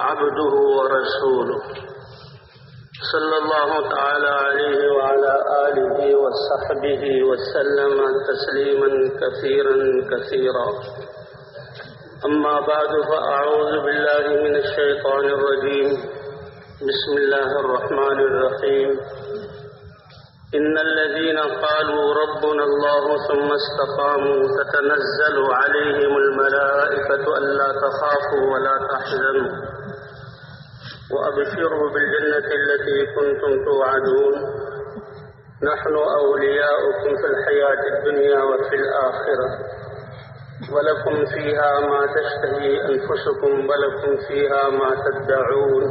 عبده ورسوله. صلى الله تعالى عليه وعلى آله وصحبه وسلم تسليما كثيرا كثيرا. أما بعد فأعوذ بالله من الشيطان الرجيم. بسم الله الرحمن الرحيم. إن الذين قالوا ربنا الله ثم استقاموا تتنزل عليهم الملائكة ألا تخافوا ولا تحزنوا. وأبشروا بالجنة التي كنتم توعدون. نحن أولياؤكم في الحياة الدنيا وفي الآخرة. ولكم فيها ما تشتهي أنفسكم ولكم فيها ما تدعون.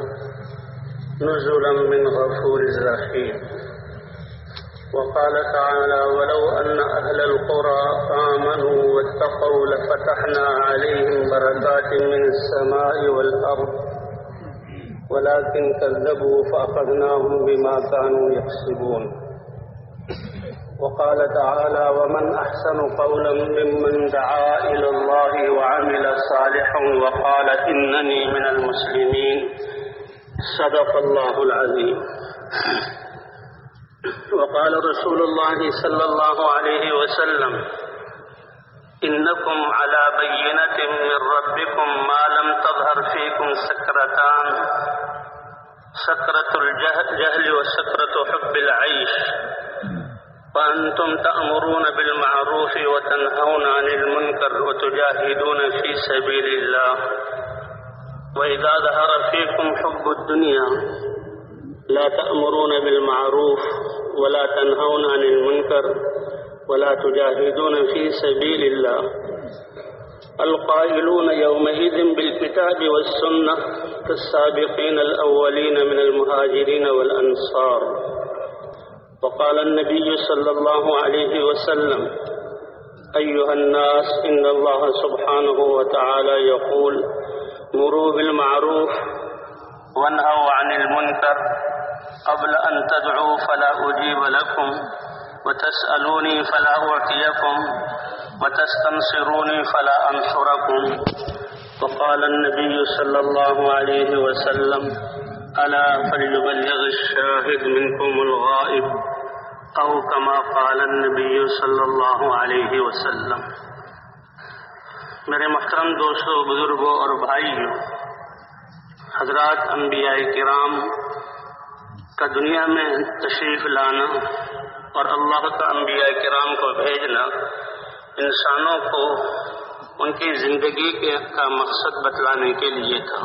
نزلا من غفور رحيم. وقال تعالى ولو أن أهل القرى آمنوا واتقوا لفتحنا عليهم بركات من السماء والأرض ولكن كذبوا فأخذناهم بما كانوا يكسبون. وقال تعالى ومن أحسن قولا ممن دعا إلى الله وعمل صالحا وقال إنني من المسلمين صدق الله العظيم. وقال رسول الله صلى الله عليه وسلم إنكم على بينة من ربكم ما لم تظهر فيكم سكرتان سكرة الجهل وسكرة حب العيش. وأنتم تأمرون بالمعروف وتنهون عن المنكر وتجاهدون في سبيل الله. وإذا ظهر فيكم حب الدنيا لا تأمرون بالمعروف ولا تنهون عن المنكر. ولا تجاهدون في سبيل الله. القائلون يومئذ بالكتاب والسنة كالسابقين الأولين من المهاجرين والأنصار. وقال النبي صلى الله عليه وسلم أيها الناس إن الله سبحانه وتعالى يقول مروا بالمعروف وانهوا عن المنكر. قبل أن تدعوا فلا أجيب لكم. وتسألوني فلا أعطيكم وتستنصروني فلا أنصركم. وقال النبي صلى الله عليه وسلم، ألا فليبلغ الشاهد منكم الغائب؟ أو كما قال النبي صلى الله عليه وسلم. میرے محترم دوستوں بزرگوں اور بھائیوں حضرات انبیاء کرام کا دنیا میں تشریف لانا اور اللہ کا انبیاء کرام کو بھیجنا انسانوں کو ان کی زندگی کے کا مقصد بتلانے کے لیے تھا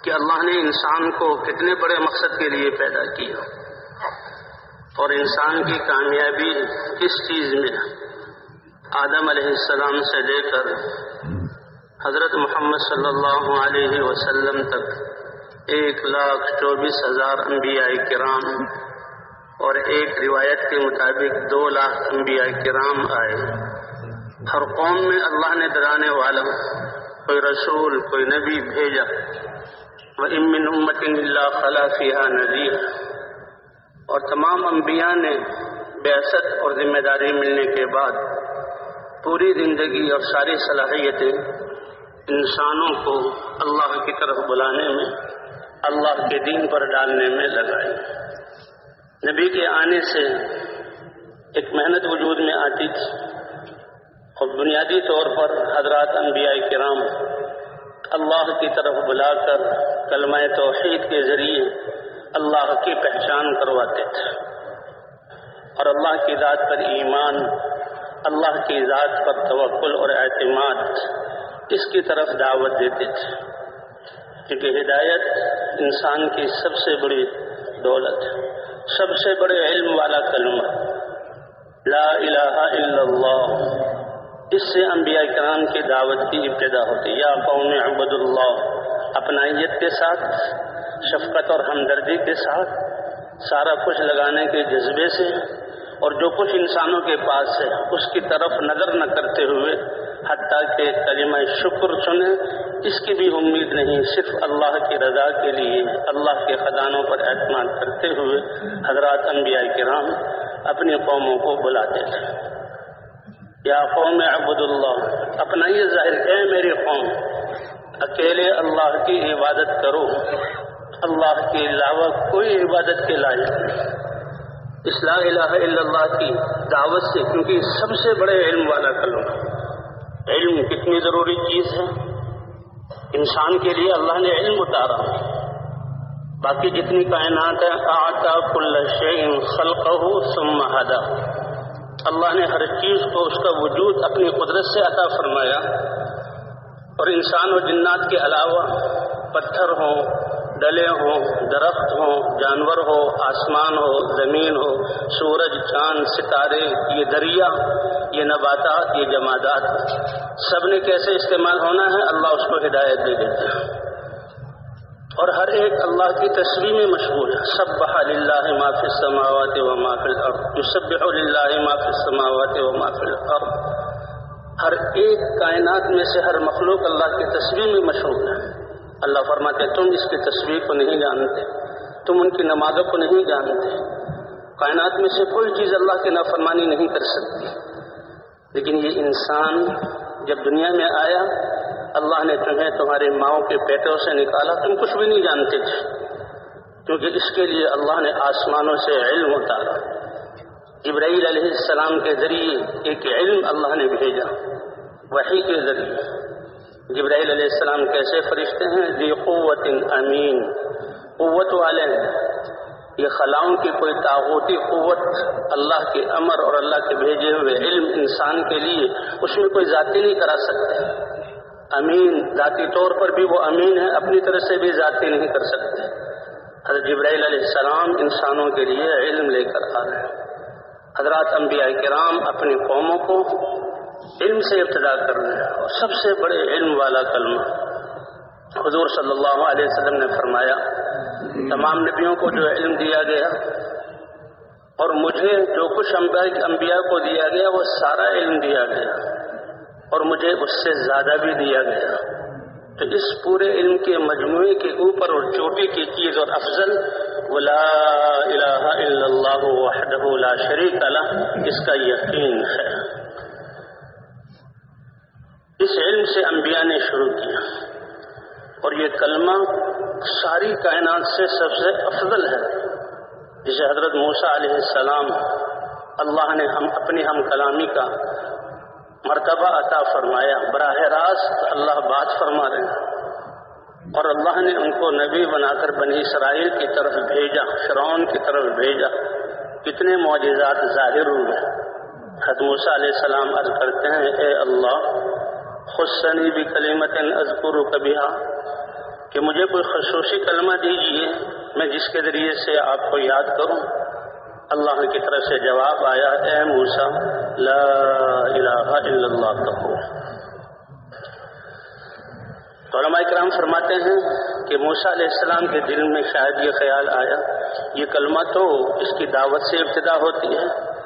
کہ اللہ نے انسان کو کتنے بڑے مقصد کے لیے پیدا کیا اور انسان کی کامیابی کس چیز میں آدم علیہ السلام سے لے کر حضرت محمد صلی اللہ علیہ وسلم تک ایک لاکھ چوبیس ہزار انبیاء کرام اور ایک روایت کے مطابق دو لاکھ انبیاء کرام آئے۔ ہر قوم میں اللہ نے ڈرانے والا کوئی رسول، کوئی نبی بھیجا۔ وہ امن امت اللہ خلا فیحہ نذیر اور تمام انبیاء نے بیست اور ذمہ داری ملنے کے بعد پوری زندگی اور ساری صلاحیتیں انسانوں کو اللہ کی طرف بلانے میں اللہ کے دین پر ڈالنے میں لگائی۔ نبی کے آنے سے ایک محنت وجود میں آتی تھی۔ اور بنیادی طور پر حضرات انبیاء کرام اللہ کی طرف بلا کر کلمہ توحید کے ذریعے اللہ کی پہچان کرواتے تھے۔ اور اللہ کی ذات پر ایمان، اللہ کی ذات پر توکل اور اعتماد اس کی طرف دعوت دیتے تھے۔ کیونکہ ہدایت انسان کی سب سے بڑی دولت سب سے بڑے علم والا کلمہ۔ لا الہ الا اللہ۔ اس سے انبیاء کرام کی دعوت کی ابتدا ہوتی۔ یا قوم عبد اللہ اپنائیت کے ساتھ، شفقت اور ہمدردی کے ساتھ، سارا کچھ لگانے کے جذبے سے۔ اور جو کچھ انسانوں کے پاس ہے، اس کی طرف نظر نہ کرتے ہوئے حتیٰ کہ کلمہ شکر سنیں، اس کی بھی امید نہیں، صرف اللہ کی رضا کے لیے اللہ کے خزانوں پر اعتماد کرتے ہوئے حضرات انبیاء کرام اپنی قوموں کو بلاتے تھے۔ یا قوم عبد اللہ اپنا یہ ظاہر ہے میری قوم، اکیلے اللہ کی عبادت کرو۔ اللہ کے علاوہ کوئی عبادت کے لائق نہیں۔ اس لا الہ الا اللہ کی دعوت سے، کیونکہ سب سے بڑے علم والا کلو علم کتنی ضروری چیز ہے؟ انسان کے لیے اللہ نے علم اتارا۔ باقی جتنی کائنات ہے آتا کل شعین خلق ہو سم اللہ نے ہر چیز کو اس کا وجود اپنی قدرت سے عطا فرمایا۔ اور انسان و جنات کے علاوہ پتھر ہوں ڈلے ہوں درخت ہوں جانور ہو، آسمان ہو، زمین ہو، سورج، چاند، ستارے، یہ دریا، یہ نباتات، یہ جمادات۔ سب نے کیسے استعمال ہونا ہے؟ اللہ اس کو ہدایت دے دیتا ہے۔ اور ہر ایک اللہ کی تصویر میں مشغول ہے۔ سب بحا لاہ معافی سماوات و معافل جو سب اللہ معافی سماوات و معافل ہر ایک کائنات میں سے ہر مخلوق اللہ کی تصویر میں مشغول ہے۔ اللہ فرماتے تم اس کی تصویر کو نہیں جانتے، تم ان کی نمازوں کو نہیں جانتے۔ کائنات میں سے کوئی چیز اللہ کی نافرمانی نہیں کر سکتی۔ لیکن یہ انسان جب دنیا میں آیا، اللہ نے تمہیں تمہارے ماؤں کے پیٹوں سے نکالا، تم کچھ بھی نہیں جانتے تھے۔ کیونکہ اس کے لیے اللہ نے آسمانوں سے علم اتارا۔ ابراہیل علیہ السلام کے ذریعے ایک علم اللہ نے بھیجا وہی کے ذریعے۔ جبرائیل علیہ السلام کیسے فرشتے ہیں؟ جی قوت امین۔ قوت والے ہیں۔ یہ خلاؤں کی کوئی تاغوتی قوت اللہ کے امر اور اللہ کے بھیجے ہوئے علم انسان کے لیے اس میں کوئی ذاتی نہیں کرا سکتے۔ امین، ذاتی طور پر بھی وہ امین ہے اپنی طرح سے بھی ذاتی نہیں کر سکتے۔ حضرت جبرائیل علیہ السلام انسانوں کے لیے علم لے کر آ رہے ہیں۔ حضرات انبیاء کرام اپنی قوموں کو علم سے ابتدا کر رہے ہیں اور سب سے بڑے علم والا کلمہ حضور صلی اللہ علیہ وسلم نے فرمایا، تمام نبیوں کو جو علم دیا گیا اور مجھے جو کچھ انبیاء کو دیا گیا، وہ سارا علم دیا گیا اور مجھے اس سے زیادہ بھی دیا گیا۔ تو اس پورے علم کے مجموعے کے اوپر اور چوٹی کی چیز اور افضل، ولا الہ الا اللہ وحدہ لا شریک اللہ اس کا یقین ہے۔ اس علم سے انبیاء نے شروع کیا اور یہ کلمہ ساری کائنات سے سب سے افضل ہے، جسے حضرت موسیٰ علیہ السلام اللہ نے ہم اپنی ہم کلامی کا مرتبہ عطا فرمایا۔ براہ راست اللہ بات فرما رہے ہیں اور اللہ نے ان کو نبی بنا کر بنی اسرائیل کی طرف بھیجا، فرعون کی طرف بھیجا۔ کتنے معجزات ظاہر ہوئے۔ حدموسا علیہ السلام عرض کرتے ہیں، اے اللہ خصنی بھی کلیمت ازکر کبھی کہ مجھے کوئی خصوصی کلمہ دیجیے، میں جس کے ذریعے سے آپ کو یاد کروں۔ اللہ کی طرف سے جواب آیا، اے موسا لا الہ الا اللہ کہو تو علماء کرام فرماتے ہیں کہ موسا علیہ السلام کے دل میں شاید یہ خیال آیا، یہ کلمہ تو اس کی دعوت سے ابتدا ہوتی ہے۔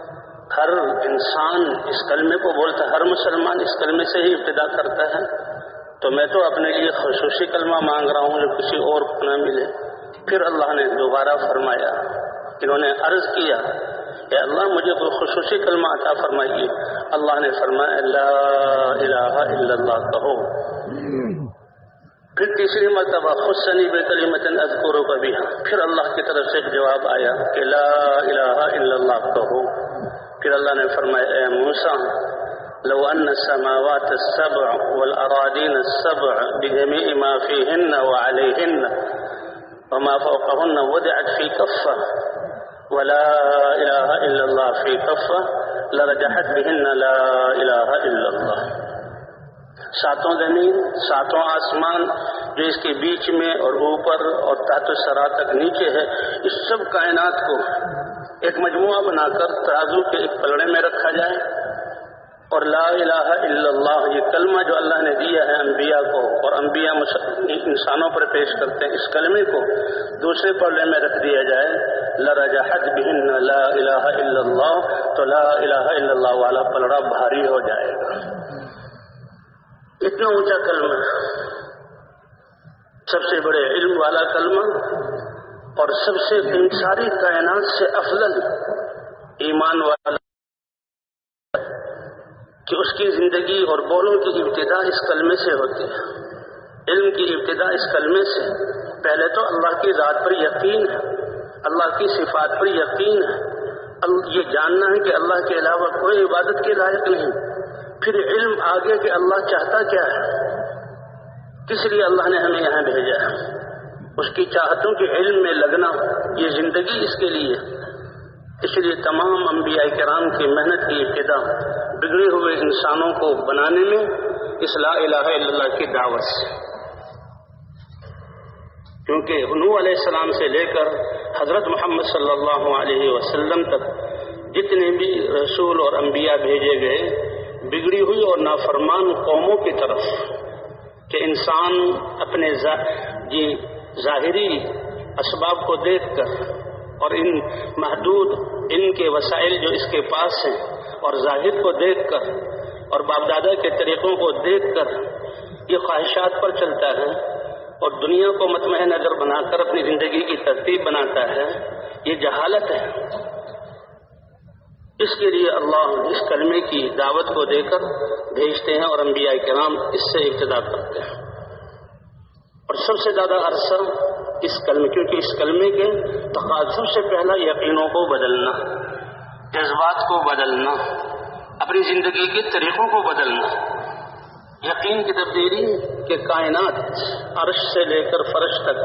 ہر انسان اس کلمے کو بولتا ہر مسلمان اس کلمے سے ہی ابتدا کرتا ہے۔ تو میں تو اپنے لیے خصوصی کلمہ مانگ رہا ہوں، جو کسی اور کو نہ ملے۔ پھر اللہ نے دوبارہ فرمایا، انہوں نے عرض کیا کہ اللہ، مجھے کوئی خصوصی کلمہ عطا فرمائیے۔ اللہ نے فرمایا، لا الہ الا اللہ، کہو۔ پھر تیسری مرتبہ، خود سنی بے کلیمت اذکرو کا بھی پھر اللہ کی طرف سے جواب آیا کہ لا الہ الا اللہ، کہو۔ پھر اللہ نے فرمایا، اے موسیٰ، لو ان السماوات السبع والارادین السبع بجميع ما فيهن وعليهن وما فوقهن وضعت في كفه ولا الہ الا اللہ فی کفہ لرجحت بہن لا الہ الا اللہ۔ ساتوں زمین، ساتوں آسمان جو اس کے بیچ میں اور اوپر اور تحت سرا تک نیچے ہے، اس سب کائنات کو ایک مجموعہ بنا کر ترازو کے ایک پلڑے میں رکھا جائے اور لا الہ الا اللہ، یہ کلمہ جو اللہ نے دیا ہے انبیاء کو اور انبیاء انسانوں پر پیش کرتے ہیں اس کلمے کو، دوسرے پلے میں رکھ دیا جائے، لرجحت بہن لا الہ الا اللہ، تو لا الہ الا اللہ والا پلڑا بھاری ہو جائے گا۔ اتنا اونچا کلمہ، سب سے بڑے علم والا کلمہ اور سب سے ان ساری کائنات سے افضل ایمان والا کہ اس کی زندگی اور بولوں کی ابتدا اس کلمے سے ہوتی ہے۔ علم کی ابتدا اس کلمے سے۔ پہلے تو اللہ کی ذات پر یقین ہے۔ اللہ کی صفات پر یقین ہے۔ یہ جاننا ہے کہ اللہ کے علاوہ کوئی عبادت کے لائق نہیں۔ پھر علم آگے کہ اللہ چاہتا کیا ہے؟ کس لیے اللہ نے ہمیں یہاں بھیجا ہے؟ اس کی چاہتوں کے علم میں لگنا یہ زندگی اس کے لیے اس لیے تمام انبیاء کرام کی محنت کی ابتدا بگڑے ہوئے انسانوں کو بنانے میں اس لا الہ الا اللہ کی دعوت سے۔ کیونکہ نو علیہ السلام سے لے کر حضرت محمد صلی اللہ علیہ وسلم تک جتنے بھی رسول اور انبیاء بھیجے گئے، بگڑی ہوئی اور نافرمان قوموں کی طرف کہ انسان اپنے جی ظاہری اسباب کو دیکھ کر اور ان محدود ان کے وسائل جو اس کے پاس ہیں اور ظاہر کو دیکھ کر اور باپ دادا کے طریقوں کو دیکھ کر یہ خواہشات پر چلتا ہے اور دنیا کو مطمع نظر بنا کر اپنی زندگی کی ترتیب بناتا ہے، یہ جہالت ہے۔ اس کے لیے اللہ اس کلمے کی دعوت کو دے کر بھیجتے ہیں اور انبیاء کرام اس سے ابتدا کرتے ہیں۔ اور سب سے زیادہ عرصہ اس کلمے، کیونکہ اس کلمے کے تقاضوں سے پہلا یقینوں کو بدلنا، جذبات کو بدلنا، اپنی زندگی کے طریقوں کو بدلنا۔ یقین کی تبدیلی کہ کائنات عرش سے لے کر فرش تک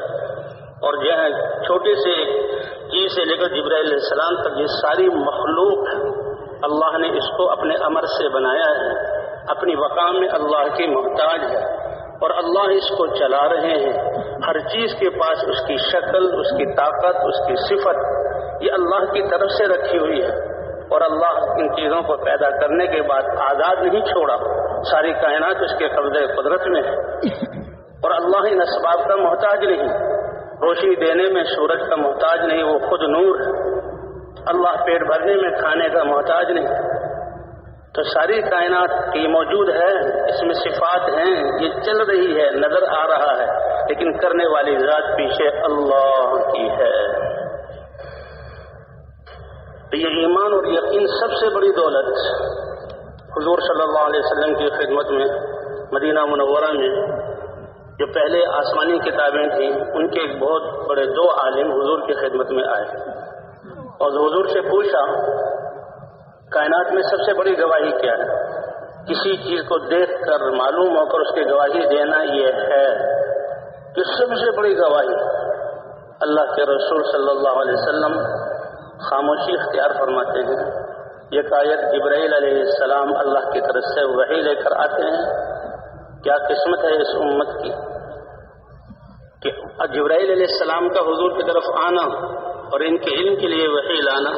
اور جو ہے چھوٹے سے چیز جی سے لے کر علیہ السلام تک، یہ ساری مخلوق اللہ نے اس کو اپنے امر سے بنایا ہے۔ اپنی وقام میں اللہ کی محتاج ہے۔ اور اللہ اس کو چلا رہے ہیں۔ ہر چیز کے پاس اس کی شکل، اس کی طاقت، اس کی صفت، یہ اللہ کی طرف سے رکھی ہوئی ہے۔ اور اللہ ان چیزوں کو پیدا کرنے کے بعد آزاد نہیں چھوڑا۔ ساری کائنات اس کے قبضے قدرت میں ہے۔ اور اللہ ان اسباب کا محتاج نہیں۔ روشنی دینے میں سورج کا محتاج نہیں، وہ خود نور ہے۔ اللہ پیٹ بھرنے میں کھانے کا محتاج نہیں۔ تو ساری کائنات کی موجود ہے، اس میں صفات ہیں، یہ چل رہی ہے، نظر آ رہا ہے، لیکن کرنے والی ذات پیچھے اللہ کی ہے۔ تو یہ ایمان اور یقین سب سے بڑی دولت حضور صلی اللہ علیہ وسلم کی خدمت میں، مدینہ منورہ میں، جو پہلے آسمانی کتابیں تھیں، ان کے ایک بہت بڑے دو عالم حضور کی خدمت میں آئے۔ اور حضور سے پوچھا کائنات میں سب سے بڑی گواہی کیا ہے؟ کسی چیز کو دیکھ کر معلوم ہو کر اس کی گواہی دینا یہ ہے کہ سب سے بڑی گواہی اللہ کے رسول صلی اللہ علیہ وسلم خاموشی اختیار فرماتے ہیں۔ یہ قائد جبرائیل علیہ السلام اللہ کی طرف سے وہی لے کر آتے ہیں۔ کیا قسمت ہے اس امت کی کہ جبرائیل علیہ السلام کا حضور کی طرف آنا اور ان کے علم کے لیے وہی لانا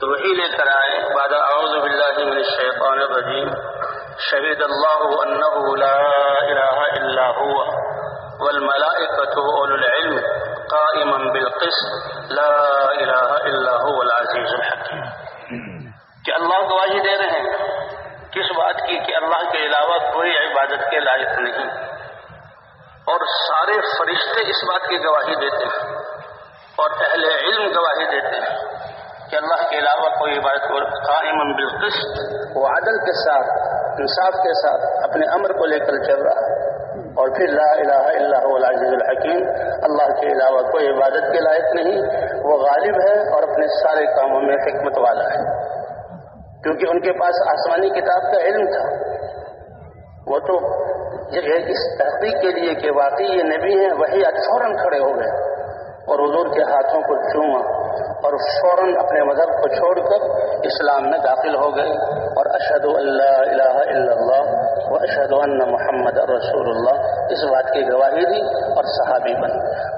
تو وہی لے کر آئے بعد اعوذ باللہ من الشیطان الرجیم۔ شہید اللہ انه لا الہ الا هو والملائکة اولو العلم۔ قائما بالقسط۔ لا الہ الا هو العزیز الحکیم۔ کہ اللہ گواہی دے رہے ہیں کس بات کی؟ کہ اللہ کے علاوہ کوئی عبادت کے لائق نہیں۔ اور سارے فرشتے اس بات کی گواہی دیتے ہیں اور اہل علم گواہی دیتے ہیں۔ کہ اللہ کے علاوہ کوئی عبادت قائم بالقسط وہ عدل کے ساتھ، انصاف کے ساتھ اپنے امر کو لے کر چل رہا ہے۔ اور پھر لا الہ الا هو العزیز الحکیم، اللہ کے علاوہ کوئی عبادت کے لائق نہیں، وہ غالب ہے اور اپنے سارے کاموں میں حکمت والا ہے۔ کیونکہ ان کے پاس آسمانی کتاب کا علم تھا۔ وہ تو اس تحقیق کے لیے کہ واقعی یہ نبی ہیں، وہی فوراً کھڑے ہو گئے اور حضور کے ہاتھوں کو چوما اور فوراً اپنے مذہب کو چھوڑ کر اسلام میں داخل ہو گئے اور اشد اللہ الہ الا اللہ و اشد اللہ محمد رسول اللہ اس بات کی گواہی دی اور صحابی بن گئے۔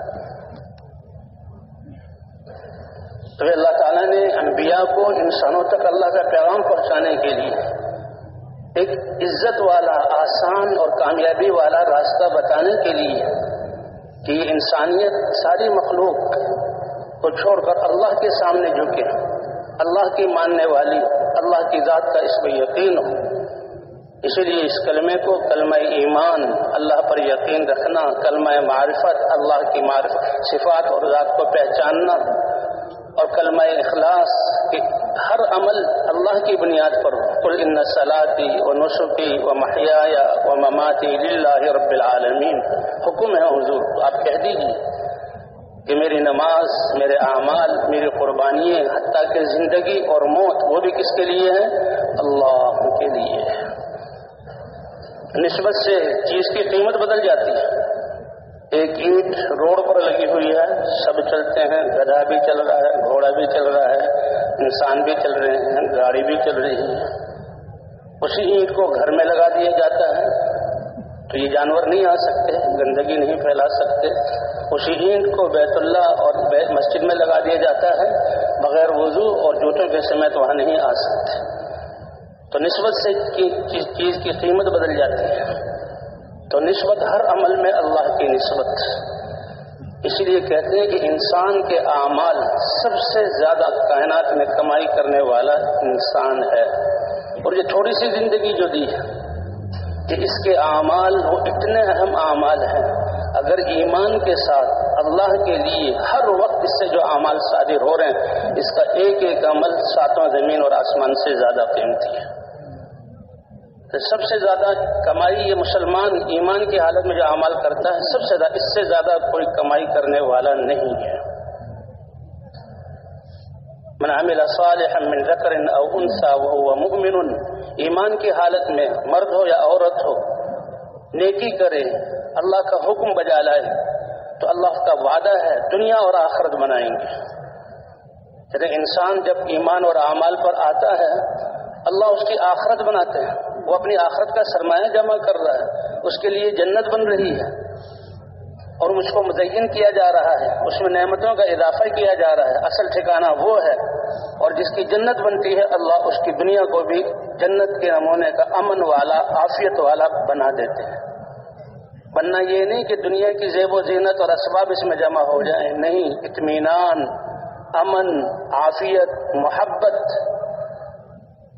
تو اللہ تعالیٰ نے انبیاء کو انسانوں تک اللہ کا پیغام پہنچانے کے لیے ایک عزت والا، آسان اور کامیابی والا راستہ بتانے کے لیے کہ یہ انسانیت، ساری مخلوق کو چھوڑ کر اللہ کے سامنے جھکے۔ اللہ کی ماننے والی، اللہ کی ذات کا اس میں یقین ہو۔ اسی لیے اس کلمے کو کلمہ ایمان، اللہ پر یقین رکھنا، کلمہ معرفت، اللہ کی معرفت، صفات اور ذات کو پہچاننا۔ اور کلمہ اخلاص کہ ہر عمل اللہ کی بنیاد پر ہو۔ کل ان صلاحی و نسخی و محیا و مماتی لاہ رب العالمین۔ حکم ہے حضور، آپ کہہ دیجیے کہ میری نماز، میرے اعمال، میری قربانیاں، حتیٰ کہ زندگی اور موت، وہ بھی کس کے لیے ہیں؟ اللہ کے لیے ہے نسبت سے چیز کی قیمت بدل جاتی ہے۔ ایک اینٹ روڈ پر لگی ہوئی ہے، سب چلتے ہیں، گدھا بھی چل رہا ہے، گھوڑا بھی چل رہا ہے، انسان بھی چل رہے ہیں، گاڑی بھی چل رہی ہے۔ اسی اینٹ کو گھر میں لگا دیا جاتا ہے۔ تو یہ جانور نہیں آ سکتے، گندگی نہیں پھیلا سکتے۔ اسی اینٹ کو بیت اللہ اور مسجد میں لگا دیا جاتا ہے، بغیر وضو اور جوتوں کے سمیت وہاں نہیں آ سکتے۔ تو نسبت سے چیز کی قیمت بدل جاتی ہے۔ تو نسبت ہر عمل میں اللہ کی نسبت۔ اسی لیے کہتے ہیں کہ انسان کے اعمال سب سے زیادہ کائنات میں کمائی کرنے والا انسان ہے۔ اور یہ تھوڑی سی زندگی جو دی ہے۔ کہ اس کے اعمال وہ اتنے اہم اعمال ہیں۔ اگر ایمان کے ساتھ اللہ کے لیے ہر وقت اس سے جو اعمال صادر ہو رہے ہیں، اس کا ایک ایک عمل ساتواں زمین اور آسمان سے زیادہ قیمتی ہے۔ تو سب سے زیادہ کمائی یہ مسلمان ایمان کی حالت میں جو عمل کرتا ہے، سب سے زیادہ اس سے زیادہ کوئی کمائی کرنے والا نہیں ہے۔ من عمل صالحا من ذکر او انسا وهو مؤمن، ایمان کی حالت میں مرد ہو یا عورت ہو، نیکی کرے، اللہ کا حکم بجا لائے، تو اللہ کا وعدہ ہے دنیا اور آخرت بنائیں گے۔ یعنی انسان جب ایمان اور اعمال پر آتا ہے، اللہ اس کی آخرت بناتے ہیں وہ اپنی آخرت کا سرمایہ جمع کر رہا ہے، اس کے لیے جنت بن رہی ہے۔ اور مجھ کو مزین کیا جا رہا ہے، اس میں نعمتوں کا اضافہ کیا جا رہا ہے۔ اصل ٹھکانہ وہ ہے، اور جس کی جنت بنتی ہے، اللہ اس کی دنیا کو بھی جنت کے نمونے کا امن والا، عافیت والا بنا دیتے ہیں۔ بننا یہ نہیں کہ دنیا کی زیب و زینت اور اسباب اس میں جمع ہو جائیں، نہیں۔ اطمینان، امن، عافیت، محبت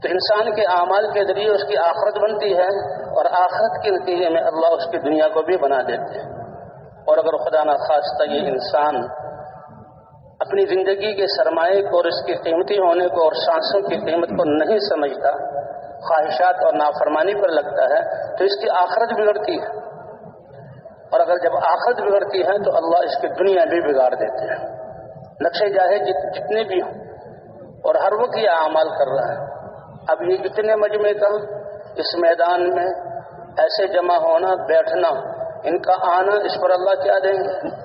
تو انسان کے اعمال کے ذریعے اس کی آخرت بنتی ہے، اور آخرت کے نتیجے میں اللہ اس کی دنیا کو بھی بنا دیتے ہیں۔ اور اگر خدا نخواستہ یہ انسان اپنی زندگی کے سرمایہ کو اور اس کی قیمتی ہونے کو اور سانسوں کی قیمت کو نہیں سمجھتا، خواہشات اور نافرمانی پر لگتا ہے، تو اس کی آخرت بگڑتی ہے۔ اور اگر جب آخرت بگڑتی ہے تو اللہ اس کی دنیا بھی بگاڑ دیتے ہیں۔ نقشے جاہے جتنے بھی ہوں اور ہر وقت یہ اعمال کر رہا ہے۔ اب یہ اتنے مجمع کا اس میدان میں ایسے جمع ہونا، بیٹھنا ان کا آنا اس پر اللہ کیا دیں گے؟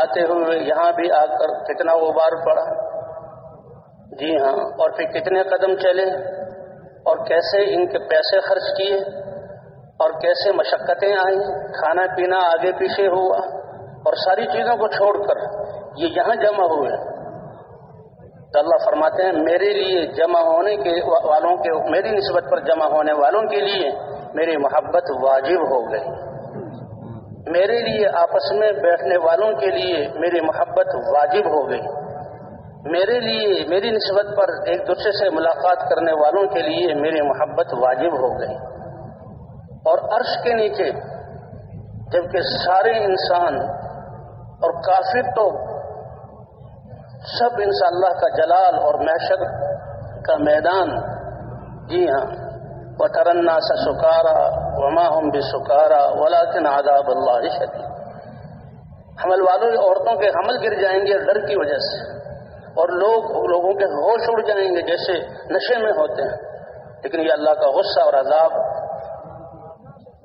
آتے ہوئے یہاں بھی آ کر کتنا غبار پڑا جی ہاں اور پھر کتنے قدم چلے؟ اور کیسے ان کے پیسے خرچ کیے؟ اور کیسے مشقتیں آئیں؟ کھانا پینا آگے پیچھے ہوا؟ اور ساری چیزوں کو چھوڑ کر یہ یہاں جمع ہوئے۔ تو اللہ فرماتے ہیں، میرے لیے جمع ہونے کے والوں کے، میری نسبت پر جمع ہونے والوں کے لیے میری محبت واجب ہو گئی۔ میرے لیے آپس میں بیٹھنے والوں کے لیے میری محبت واجب ہو گئی۔ میرے لیے، میری نسبت پر ایک دوسرے سے ملاقات کرنے والوں کے لیے میری محبت واجب ہو گئی۔ اور عرش کے نیچے، جبکہ سارے انسان اور کافر تو سب انشاء اللہ کا جلال اور محشر کا میدان۔ جی ہاں۔ وہ ترنا سا سکارا وما ہم بھی سکارا ولاکن آداب اللہ شدید۔ حمل والوں عورتوں کے حمل گر جائیں گے ڈر کی وجہ سے۔ اور لوگ لوگوں کے ہوش اڑ جائیں گے جیسے نشے میں ہوتے ہیں۔ لیکن یہ اللہ کا غصہ اور عذاب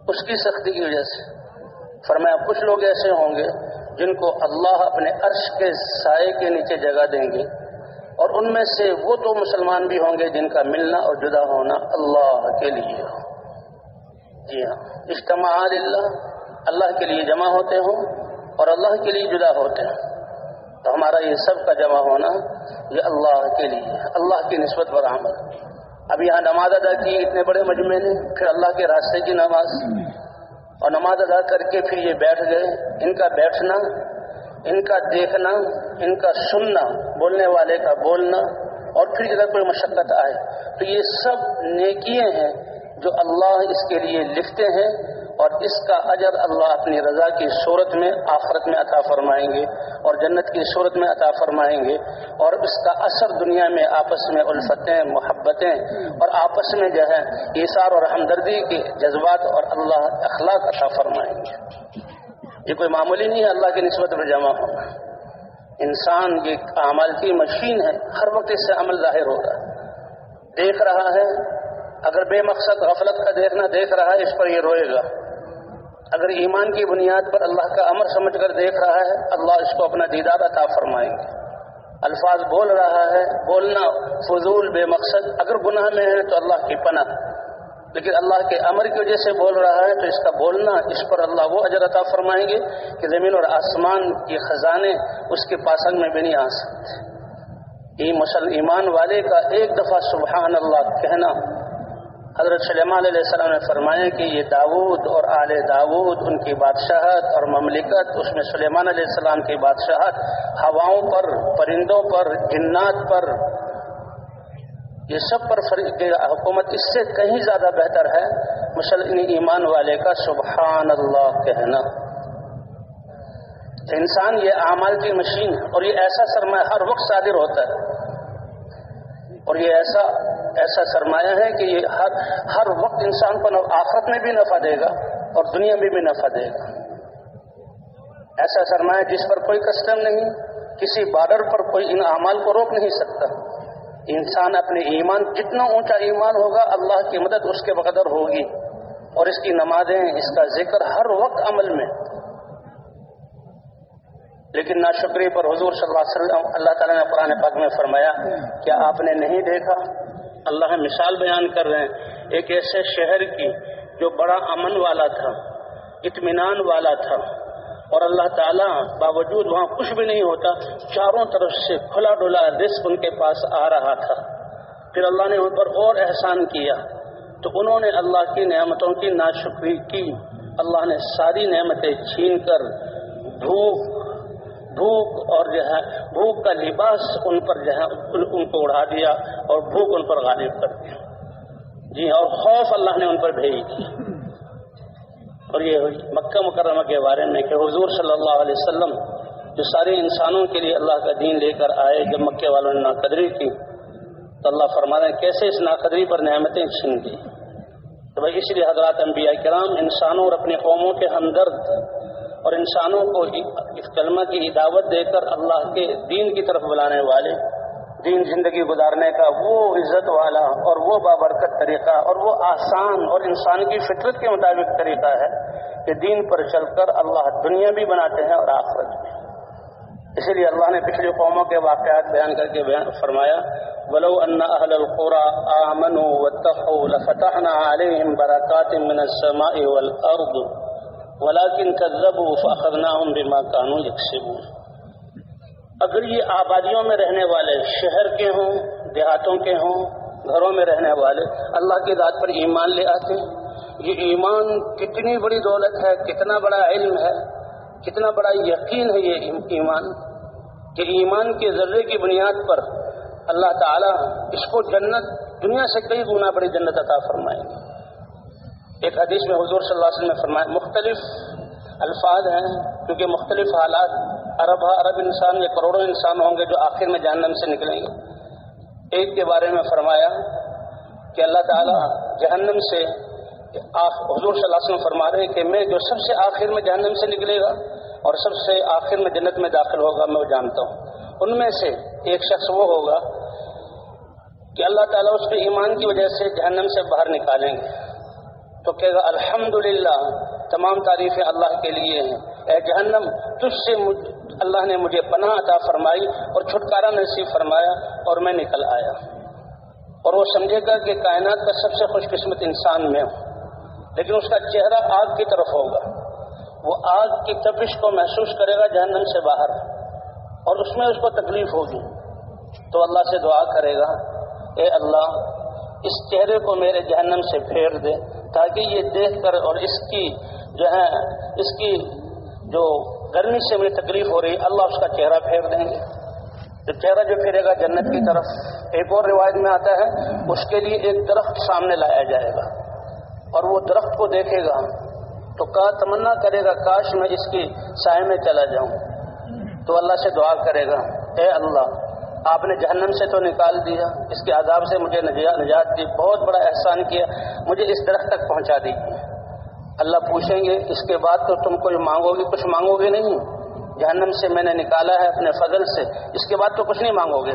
اس کی سختی کی وجہ سے۔ فرمایا، کچھ لوگ ایسے ہوں گے جن کو اللہ اپنے عرش کے سائے کے نیچے جگہ دیں گے۔ اور ان میں سے وہ تو مسلمان بھی ہوں گے جن کا ملنا اور جدا ہونا اللہ کے لیے ہو۔ جی ہاں۔ اجتماع اللہ اللہ کے لیے جمع ہوتے ہوں اور اللہ کے لیے جدا ہوتے ہیں تو ہمارا یہ سب کا جمع ہونا یہ اللہ کے لیے، اللہ کی نسبت پر عمل۔ اب یہاں نماز ادا کی، اتنے بڑے مجمع نے، پھر اللہ کے راستے کی نماز۔ اور نماز ادا کر کے پھر یہ بیٹھ گئے۔ ان کا بیٹھنا، ان کا دیکھنا، ان کا سننا، بولنے والے کا بولنا۔ اور پھر اگر کوئی مشقت آئے، تو یہ سب نیکیے ہیں۔ جو اللہ اس کے لیے لکھتے ہیں اور اس کا اجر اللہ اپنی رضا کی صورت میں آخرت میں عطا فرمائیں گے اور جنت کی صورت میں عطا فرمائیں گے اور اس کا اثر دنیا میں آپس میں الفتیں، محبتیں اور آپس میں جو ہے ایثار اور ہمدردی کے جذبات اور اللہ اخلاق عطا فرمائیں گے۔ یہ کوئی معمولی نہیں ہے، اللہ کی نسبت میں جمع ہونا انسان یہ عمل کی مشین ہے، ہر وقت اس سے عمل ظاہر ہوگا دیکھ رہا ہے اگر بے مقصد غفلت کا دیکھنا دیکھ رہا ہے، اس پر یہ روئے گا۔ اگر ایمان کی بنیاد پر اللہ کا امر سمجھ کر دیکھ رہا ہے، اللہ اس کو اپنا دیدار عطا فرمائیں گے۔ الفاظ بول رہا ہے، بولنا فضول بے مقصد۔ اگر گناہ میں ہے تو اللہ کی پناہ۔ لیکن اللہ کے امر کی وجہ سے بول رہا ہے تو اس کا بولنا، اس پر اللہ وہ اجر عطا فرمائیں گے کہ زمین اور آسمان کے خزانے اس کے پاسنگ میں بھی نہیں آ سکتے۔ یہ مسل ایمان والے کا ایک دفعہ سبحان اللہ کہنا حضرت سلیمان علیہ السلام نے فرمایا کہ یہ داود اور آل داود، ان کی بادشاہت اور مملکت، اس میں سلیمان علیہ السلام کی بادشاہت، ہواؤں پر، پرندوں پر، جنات پر، یہ سب پر حکومت اس سے کہیں زیادہ بہتر ہے؟ مسلم ایمان والے کا سبحان اللہ کہنا۔ انسان یہ اعمال کی مشین اور یہ ایسا سرمایہ ہر وقت صادر ہوتا ہے۔ اور یہ ایسا ایسا سرمایہ ہے کہ یہ ہر ہر وقت انسان کو آخرت میں بھی نفع دے گا اور دنیا میں بھی نفع دے گا۔ ایسا سرمایہ جس پر کوئی کسٹم نہیں، کسی بارڈر پر کوئی ان اعمال کو روک نہیں سکتا۔ انسان اپنے ایمان، جتنا اونچا ایمان ہوگا، اللہ کی مدد اس کے بقدر ہوگی۔ اور اس کی نمازیں، اس کا ذکر ہر وقت عمل میں۔ لیکن ناشکری پر حضور صلی اللہ علیہ وسلم، اللہ تعالیٰ نے قرآن پاک میں فرمایا، کیا آپ نے نہیں دیکھا؟ اللہ مثال بیان کر رہے ہیں، ایک ایسے شہر کی جو بڑا امن والا تھا، اطمینان والا تھا، اور اللہ تعالیٰ باوجود وہاں کچھ بھی نہیں ہوتا، چاروں طرف سے کھلا ڈولا رزق ان کے پاس آ رہا تھا۔ پھر اللہ نے ان پر اور احسان کیا۔ تو انہوں نے اللہ کی نعمتوں کی ناشکری کی۔ اللہ نے ساری نعمتیں چھین کر بھوک بھوک اور جو ہے، بھوک کا لباس ان پر جو ہے، ان کو اڑا دیا اور بھوک ان پر غالب کر دیا۔ جی ہاں، اور خوف اللہ نے ان پر بھیج دیا اور یہ مکہ مکرمہ کے بارے میں کہ حضور صلی اللہ علیہ وسلم جو سارے انسانوں کے لیے اللہ کا دین لے کر آئے، جب مکے والوں نے ناقدری کی، تو اللہ فرما رہے ہیں، کیسے اس ناقدری پر نعمتیں چھین گئی؟ تو بھائی اس لیے حضرات انبیاء کرام انسانوں اور اپنے قوموں کے ہمدرد اور انسانوں کو اس کلمہ کی دعوت دے کر اللہ کے دین کی طرف بلانے والے، دین زندگی گزارنے کا وہ عزت والا اور وہ بابرکت طریقہ اور وہ آسان اور انسان کی فطرت کے مطابق طریقہ ہے کہ دین پر چل کر اللہ دنیا بھی بناتے ہیں اور آخرت بھی۔ اسی لیے اللہ نے پچھلی قوموں کے واقعات بیان کر کے بیان فرمایا، ولو ان اهل القرى امنوا واتقوا لفتحنا عليهم بركات من السماء والارض ولاکن کذب فخرنا ہوں بما کانو یکسبون اگر یہ آبادیوں میں رہنے والے شہر کے ہوں، دیہاتوں کے ہوں، گھروں میں رہنے والے اللہ کی ذات پر ایمان لے آتے یہ ایمان کتنی بڑی دولت ہے، کتنا بڑا علم ہے، کتنا بڑا یقین ہے یہ ایمان کہ ایمان کے ذرے کی بنیاد پر اللہ تعالیٰ اس کو جنت، دنیا سے کئی گنا بڑی جنت عطا فرمائیں گے۔ ایک حدیث میں حضور صلی اللہ علیہ وسلم نے فرمایا، مختلف الفاظ ہیں، کیونکہ مختلف حالات عرب ہاں، عرب انسان یا کروڑوں انسان ہوں گے جو آخر میں جہنم سے نکلیں گے۔ ایک کے بارے میں فرمایا کہ اللہ تعالیٰ جہنم سے حضور صلی اللہ علیہ وسلم فرما رہے ہیں کہ میں جو سب سے آخر میں جہنم سے نکلے گا اور سب سے آخر میں جنت میں داخل ہوگا، میں وہ جانتا ہوں۔ ان میں سے ایک شخص وہ ہوگا کہ اللہ تعالیٰ اس کے ایمان کی وجہ سے جہنم سے باہر نکالیں گے۔ تو کہے گا الحمد تمام تعریفیں اللہ کے لیے ہیں۔ اے جہنم، تجھ سے اللہ نے مجھے پناہ عطا فرمائی اور چھٹکارا نصیب فرمایا اور میں نکل آیا۔ اور وہ سمجھے گا کہ کائنات کا سب سے خوش قسمت انسان میں ہوں، لیکن اس کا چہرہ آگ کی طرف ہوگا۔ وہ آگ کی تپش کو محسوس کرے گا، جہنم سے باہر۔ اور اس میں اس کو تکلیف ہوگی۔ تو اللہ سے دعا کرے گا، اے اللہ اس چہرے کو میرے جہنم سے پھیر دے تاکہ یہ دیکھ کر اور اس کی جو ہے، اس کی جو گرمی سے مجھے تکلیف ہو رہی، اللہ اس کا چہرہ پھیر دیں گے۔ تو چہرہ جو پھیرے گا جنت کی طرف، ایک اور روایت میں آتا ہے، اس کے لیے ایک درخت سامنے لایا جائے گا۔ اور وہ درخت کو دیکھے گا تو کا تمنا کرے گا، کاش میں اس کی سائے میں چلا جاؤں۔ تو اللہ سے دعا کرے گا، اے اللہ آپ نے جہنم سے تو نکال دیا، اس کے عذاب سے مجھے نجات دی، بہت بڑا احسان کیا، مجھے اس درخت تک پہنچا دی۔ اللہ پوچھیں گے، اس کے بعد تو تم کوئی مانگو گے؟ کچھ مانگو گے نہیں۔ جہنم سے میں نے نکالا ہے اپنے فضل سے، اس کے بعد تو کچھ نہیں مانگو گے۔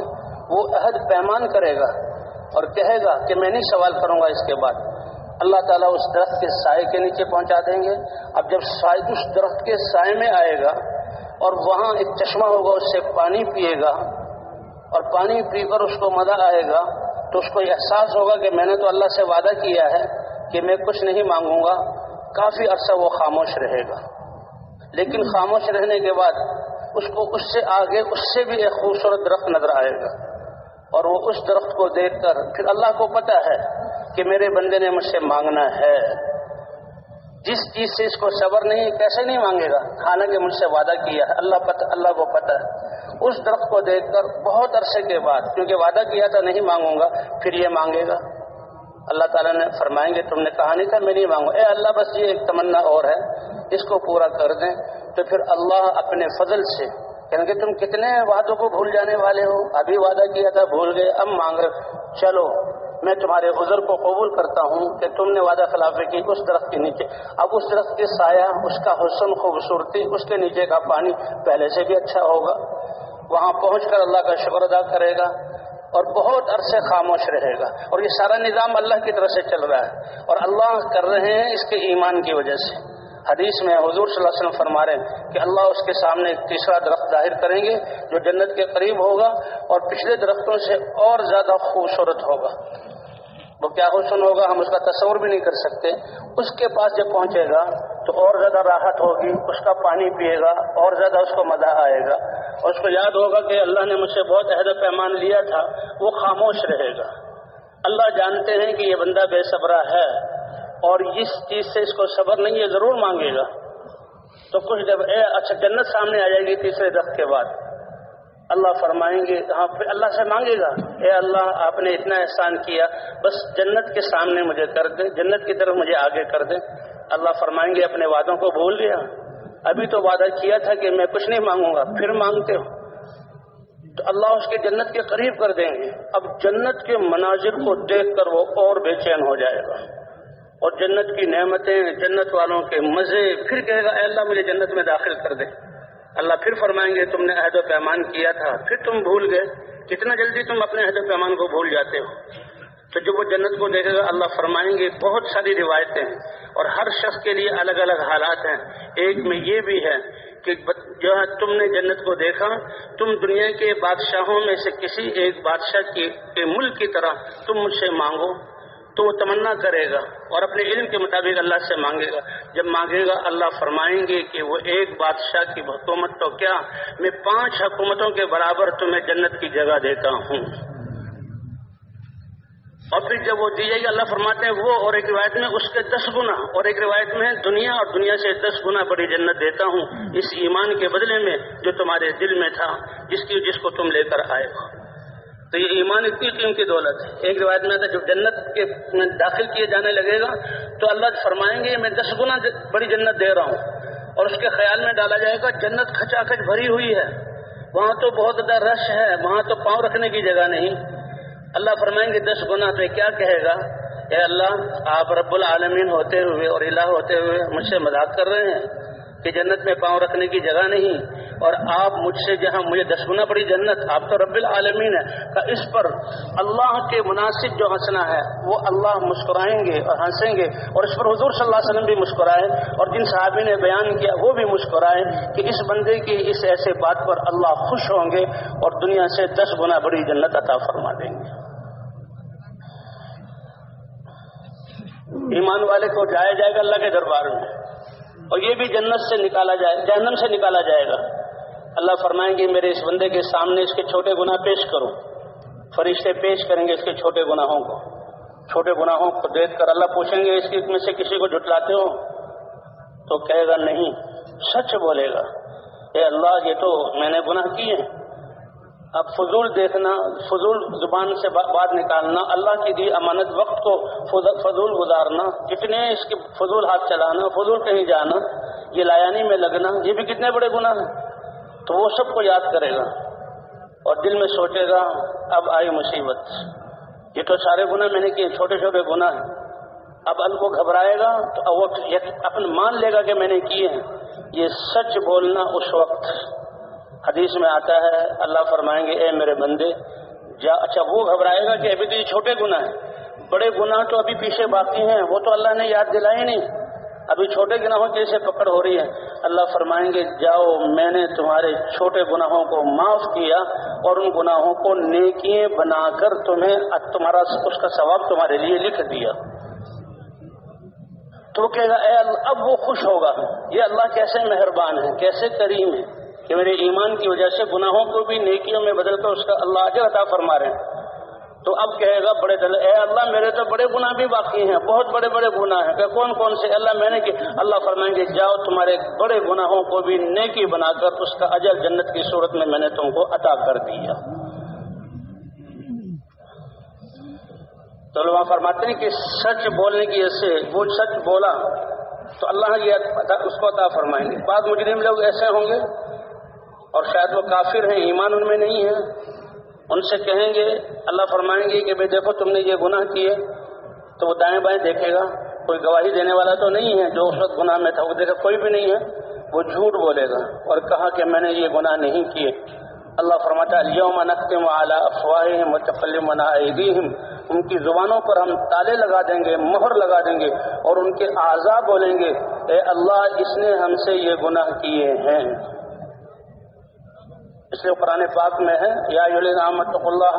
وہ عہد پیمان کرے گا اور کہے گا کہ میں نہیں سوال کروں گا اس کے بعد۔ اللہ تعالیٰ اس درخت کے سائے کے نیچے پہنچا دیں گے۔ اب جب سائے، اس درخت کے سائے میں آئے گا اور وہاں ایک چشمہ ہوگا، اس سے پانی پیے گا۔ اور پانی پی کر اس کو مزہ آئے گا تو اس کو احساس ہوگا کہ میں نے تو اللہ سے وعدہ کیا ہے کہ میں کچھ نہیں مانگوں گا، کافی عرصہ وہ خاموش رہے گا۔ لیکن خاموش رہنے کے بعد اس کو اس سے آگے اس سے بھی ایک خوبصورت درخت نظر آئے گا۔ اور وہ اس درخت کو دیکھ کر، پھر اللہ کو پتا ہے کہ میرے بندے نے مجھ سے مانگنا ہے۔ جس چیز سے اس کو صبر نہیں کیسے نہیں مانگے گا۔ حالانکہ مجھ سے وعدہ کیا ہے۔ اللہ پتہ، اللہ کو پتہ ہے۔ اس درخت کو دیکھ کر بہت عرصے کے بعد، کیونکہ وعدہ کیا تھا، نہیں مانگوں گا، پھر یہ مانگے گا۔ اللہ تعالیٰ نے فرمائیں گے، تم نے کہا نہیں تھا، میں نہیں مانگوں۔ اے اللہ، بس یہ ایک تمنا اور ہے۔ اس کو پورا کر دیں۔ تو پھر اللہ اپنے فضل سے یعنی کہیں گے تم کتنے وعدوں کو بھول جانے والے ہو۔ ابھی وعدہ کیا تھا، بھول گئے، اب مانگ رہے چلو میں تمہارے عذر کو قبول کرتا ہوں کہ تم نے وعدہ خلافی کی اس درخت کے نیچے اب اس درخت کے سایہ، اس کا حسن، خوبصورتی، اس کے نیچے کا پانی پہلے سے بھی اچھا ہوگا۔ وہاں پہنچ کر اللہ کا شکر ادا کرے گا اور بہت عرصے خاموش رہے گا۔ اور یہ سارا نظام اللہ کی طرف سے چل رہا ہے۔ اور اللہ کر رہے ہیں اس کے ایمان کی وجہ سے۔ حدیث میں حضور صلی اللہ علیہ وسلم فرما رہے ہیں کہ اللہ اس کے سامنے ایک تیسرا درخت ظاہر کریں گے جو جنت کے قریب ہوگا اور پچھلے درختوں سے اور زیادہ خوبصورت ہوگا۔ وہ کیا حسن ہوگا ہم اس کا تصور بھی نہیں کر سکتے۔ اس کے پاس جب پہنچے گا تو اور زیادہ راحت ہوگی، اس کا پانی پیے گا، اور زیادہ اس کو مزہ آئے گا۔ اور اس کو یاد ہوگا کہ اللہ نے مجھ سے بہت عہد پیمان لیا تھا، وہ خاموش رہے گا۔ اللہ جانتے ہیں کہ یہ بندہ بے صبرہ ہے۔ اور اس چیز سے اس کو صبر نہیں ہے، ضرور مانگے گا۔ تو کچھ جب، اے اچھا جنت سامنے آ جائے گی تیسرے درخت کے بعد۔ اللہ فرمائیں گے ہاں پھر اللہ سے مانگے گا۔ اے اللہ، آپ نے اتنا احسان کیا، بس جنت کے سامنے مجھے کر دے، جنت کی طرف مجھے آگے کر دے۔ اللہ فرمائیں گے، اپنے وعدوں کو بھول گیا۔ ابھی تو وعدہ کیا تھا کہ میں کچھ نہیں مانگوں گا، پھر مانگتے ہو۔ تو اللہ اس کے جنت کے قریب کر دیں گے۔ اب جنت کے مناظر کو دیکھ کر وہ اور بے چین ہو جائے گا۔ اور جنت کی نعمتیں جنت والوں کے مزے، پھر کہے گا، اے اللہ مجھے جنت میں داخل کر دے۔ اللہ پھر فرمائیں گے، تم نے عہد و پیمان کیا تھا۔ پھر تم بھول گئے۔ کتنا جلدی تم اپنے عہد و پیمان کو بھول جاتے ہو، تو جب وہ جنت کو دیکھے گا، اللہ فرمائیں گے، بہت ساری روایتیں ہیں۔ اور ہر شخص کے لیے الگ الگ حالات ہیں۔ ایک میں یہ بھی ہے کہ جو ہے، تم نے جنت کو دیکھا، تم دنیا کے بادشاہوں میں سے کسی ایک بادشاہ کے ملک کی طرح تم مجھ سے مانگو۔ تو وہ تمنا کرے گا اور اپنے علم کے مطابق اللہ سے مانگے گا۔ جب مانگے گا، اللہ فرمائیں گے کہ وہ ایک بادشاہ کی حکومت تو کیا؟ میں پانچ حکومتوں کے برابر تمہیں جنت کی جگہ دیتا ہوں۔ اور پھر جب وہ دی جائے گی، اللہ فرماتے ہیں، وہ اور ایک روایت میں، اس کے دس گنا، اور ایک روایت میں دنیا اور دنیا سے دس گنا بڑی جنت دیتا ہوں۔ اس ایمان کے بدلے میں جو تمہارے دل میں تھا، جس کی، جس کو تم لے کر آئے ہو۔ تو یہ ایمان اتنی قیمتی دولت ہے۔ ایک روایت میں تھا جب جنت کے داخل کیے جانے لگے گا، تو اللہ فرمائیں گے، میں دس گنا بڑی جنت دے رہا ہوں۔ اور اس کے خیال میں ڈالا جائے گا، جنت کھچا کھچ بھری ہوئی ہے۔ وہاں تو بہت زیادہ رش ہے، وہاں تو پاؤں رکھنے کی جگہ نہیں۔ اللہ فرمائیں گے، دس گنا تو کیا کہے گا؟ اے اللہ، آپ رب العالمین ہوتے ہوئے اور الہ ہوتے ہوئے مجھ سے مذاق کر رہے ہیں۔ کہ جنت میں پاؤں رکھنے کی جگہ نہیں اور آپ مجھ سے جہاں مجھے دس گنا بڑی جنت، آپ تو رب العالمین ہے اس پر اللہ کے مناسب جو ہنسنا ہے، وہ اللہ مسکرائیں گے اور ہنسیں گے اور اس پر حضور صلی اللہ علیہ وسلم بھی مسکرائے اور جن صحابی نے بیان کیا وہ بھی مسکرائے کہ اس بندے کی اس ایسے بات پر اللہ خوش ہوں گے اور دنیا سے دس گنا بڑی جنت عطا فرما دیں گے۔ ایمان والے کو جایا جائے گا اللہ کے دربار میں۔ اور یہ بھی جنت سے نکالا جائے جہنم سے نکالا جائے گا۔ اللہ فرمائیں گے، میرے اس بندے کے سامنے اس کے چھوٹے گناہ پیش کرو۔ فرشتے پیش کریں گے اس کے چھوٹے گناہوں کو۔ چھوٹے گناہوں کو دیکھ کر اللہ پوچھیں گے، اس میں سے کسی کو جھٹلاتے ہو؟ تو کہے گا، نہیں، سچ بولے گا۔ اے اللہ، یہ تو میں نے گناہ کیے اب فضول دیکھنا، فضول زبان سے بات نکالنا، اللہ کی دی امانت، وقت کو فضول گزارنا، کتنے اس کے فضول ہاتھ چلانا، فضول کہیں جانا، یہ لایانی میں لگنا، یہ بھی کتنے بڑے گناہ ہیں۔ تو وہ سب کو یاد کرے گا اور دل میں سوچے گا، اب آئی مصیبت۔ یہ تو سارے گناہ میں نے کیے، چھوٹے چھوٹے گناہ ہیں۔ اب ال کو گھبرائے گا، تو وہ اپن مان لے گا کہ میں نے کیے ہیں۔ یہ سچ بولنا اس وقت حدیث میں آتا ہے، اللہ فرمائیں گے، اے میرے بندے، جا اچھا وہ گھبرائے گا کہ ابھی تو یہ چھوٹے گناہ ہیں۔ بڑے گناہ تو ابھی پیچھے باقی ہیں، وہ تو اللہ نے یاد دلائے نہیں۔ ابھی چھوٹے گناہوں کی سے پکڑ ہو رہی ہے۔ اللہ فرمائیں گے، جاؤ، میں نے تمہارے چھوٹے گناہوں کو معاف کیا اور ان گناہوں کو نیکیے بنا کر تمہیں تمہارا، اس کا ثواب تمہارے لیے لکھ دیا۔ تو وہ کہے گا، اے اللہ، اب وہ خوش ہوگا۔ یہ اللہ کیسے مہربان ہے، کیسے کریم ہے۔ کہ میرے ایمان کی وجہ سے گناہوں کو بھی نیکیوں میں بدل کر اس کا اللہ اجر عطا فرما رہے ہیں۔ تو اب کہے گا بڑے دل اے اللہ، میرے تو بڑے گناہ بھی باقی ہیں، بہت بڑے بڑے گناہ ہیں۔ کہ کون کون سے؟ اللہ، میں نے کہ اللہ فرمائیں گے، جاؤ تمہارے بڑے گناہوں کو بھی نیکی بنا کر اس کا اجر جنت کی صورت میں میں نے تم کو عطا کر دیا۔ تو لوگ فرماتے ہیں کہ سچ بولنے کی سے وہ سچ بولا تو اللہ یہ اس کو عطا فرمائیں گے۔ بعض مجرم لوگ ایسے ہوں گے اور شاید وہ کافر ہیں، ایمان ان میں نہیں ہے۔ ان سے کہیں گے، اللہ فرمائیں گے کہ بھائی دیکھو تم نے یہ گناہ کیے۔ تو وہ دائیں بائیں دیکھے گا۔ کوئی گواہی دینے والا تو نہیں ہے جو اس وقت گناہ میں تھا۔ وہ دیکھا کوئی بھی نہیں ہے۔ وہ جھوٹ بولے گا اور کہا کہ میں نے یہ گناہ نہیں کیے۔ اللہ فرماتا اليوم نختم على افواههم وتكلم ايديهم ان کی زبانوں پر ہم تالے لگا دیں گے، مہر لگا دیں گے اور ان کے اعضاء بولیں گے، اے اللہ، اس نے ہم سے یہ گناہ کیے ہیں۔ اس لیے قرآن پاک میں ہے، یا رحمت اللہ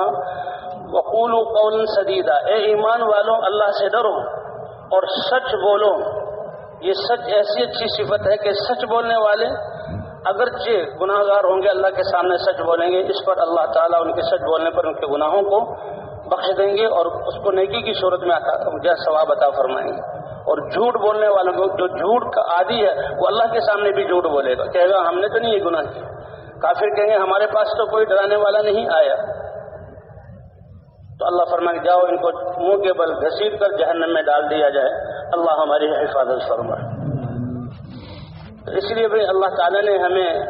وقول قول سدیدہ اے ایمان والوں اللہ سے ڈرو اور سچ بولو۔ یہ سچ ایسی اچھی صفت ہے کہ سچ بولنے والے اگرچہ گناہ گار ہوں گے، اللہ کے سامنے سچ بولیں گے، اس پر اللہ تعالیٰ ان کے سچ بولنے پر ان کے گناہوں کو بخش دیں گے اور اس کو نیکی کی صورت میں مجھے ثواب عطا فرمائیں گے۔ اور جھوٹ بولنے والوں کو جو جھوٹ کا عادی ہے، وہ اللہ کے سامنے بھی جھوٹ بولے گا۔ کہے گا، ہم نے تو نہیں یہ گناہ کیا کافر کہیں گے، ہمارے پاس تو کوئی ڈرانے والا نہیں آیا۔ تو اللہ فرما کے جاؤ ان کو منہ کے بل گھسیٹ کر جہنم میں ڈال دیا جائے۔ اللہ ہماری حفاظت فرما تو اس لیے بھی اللہ تعالی نے ہمیں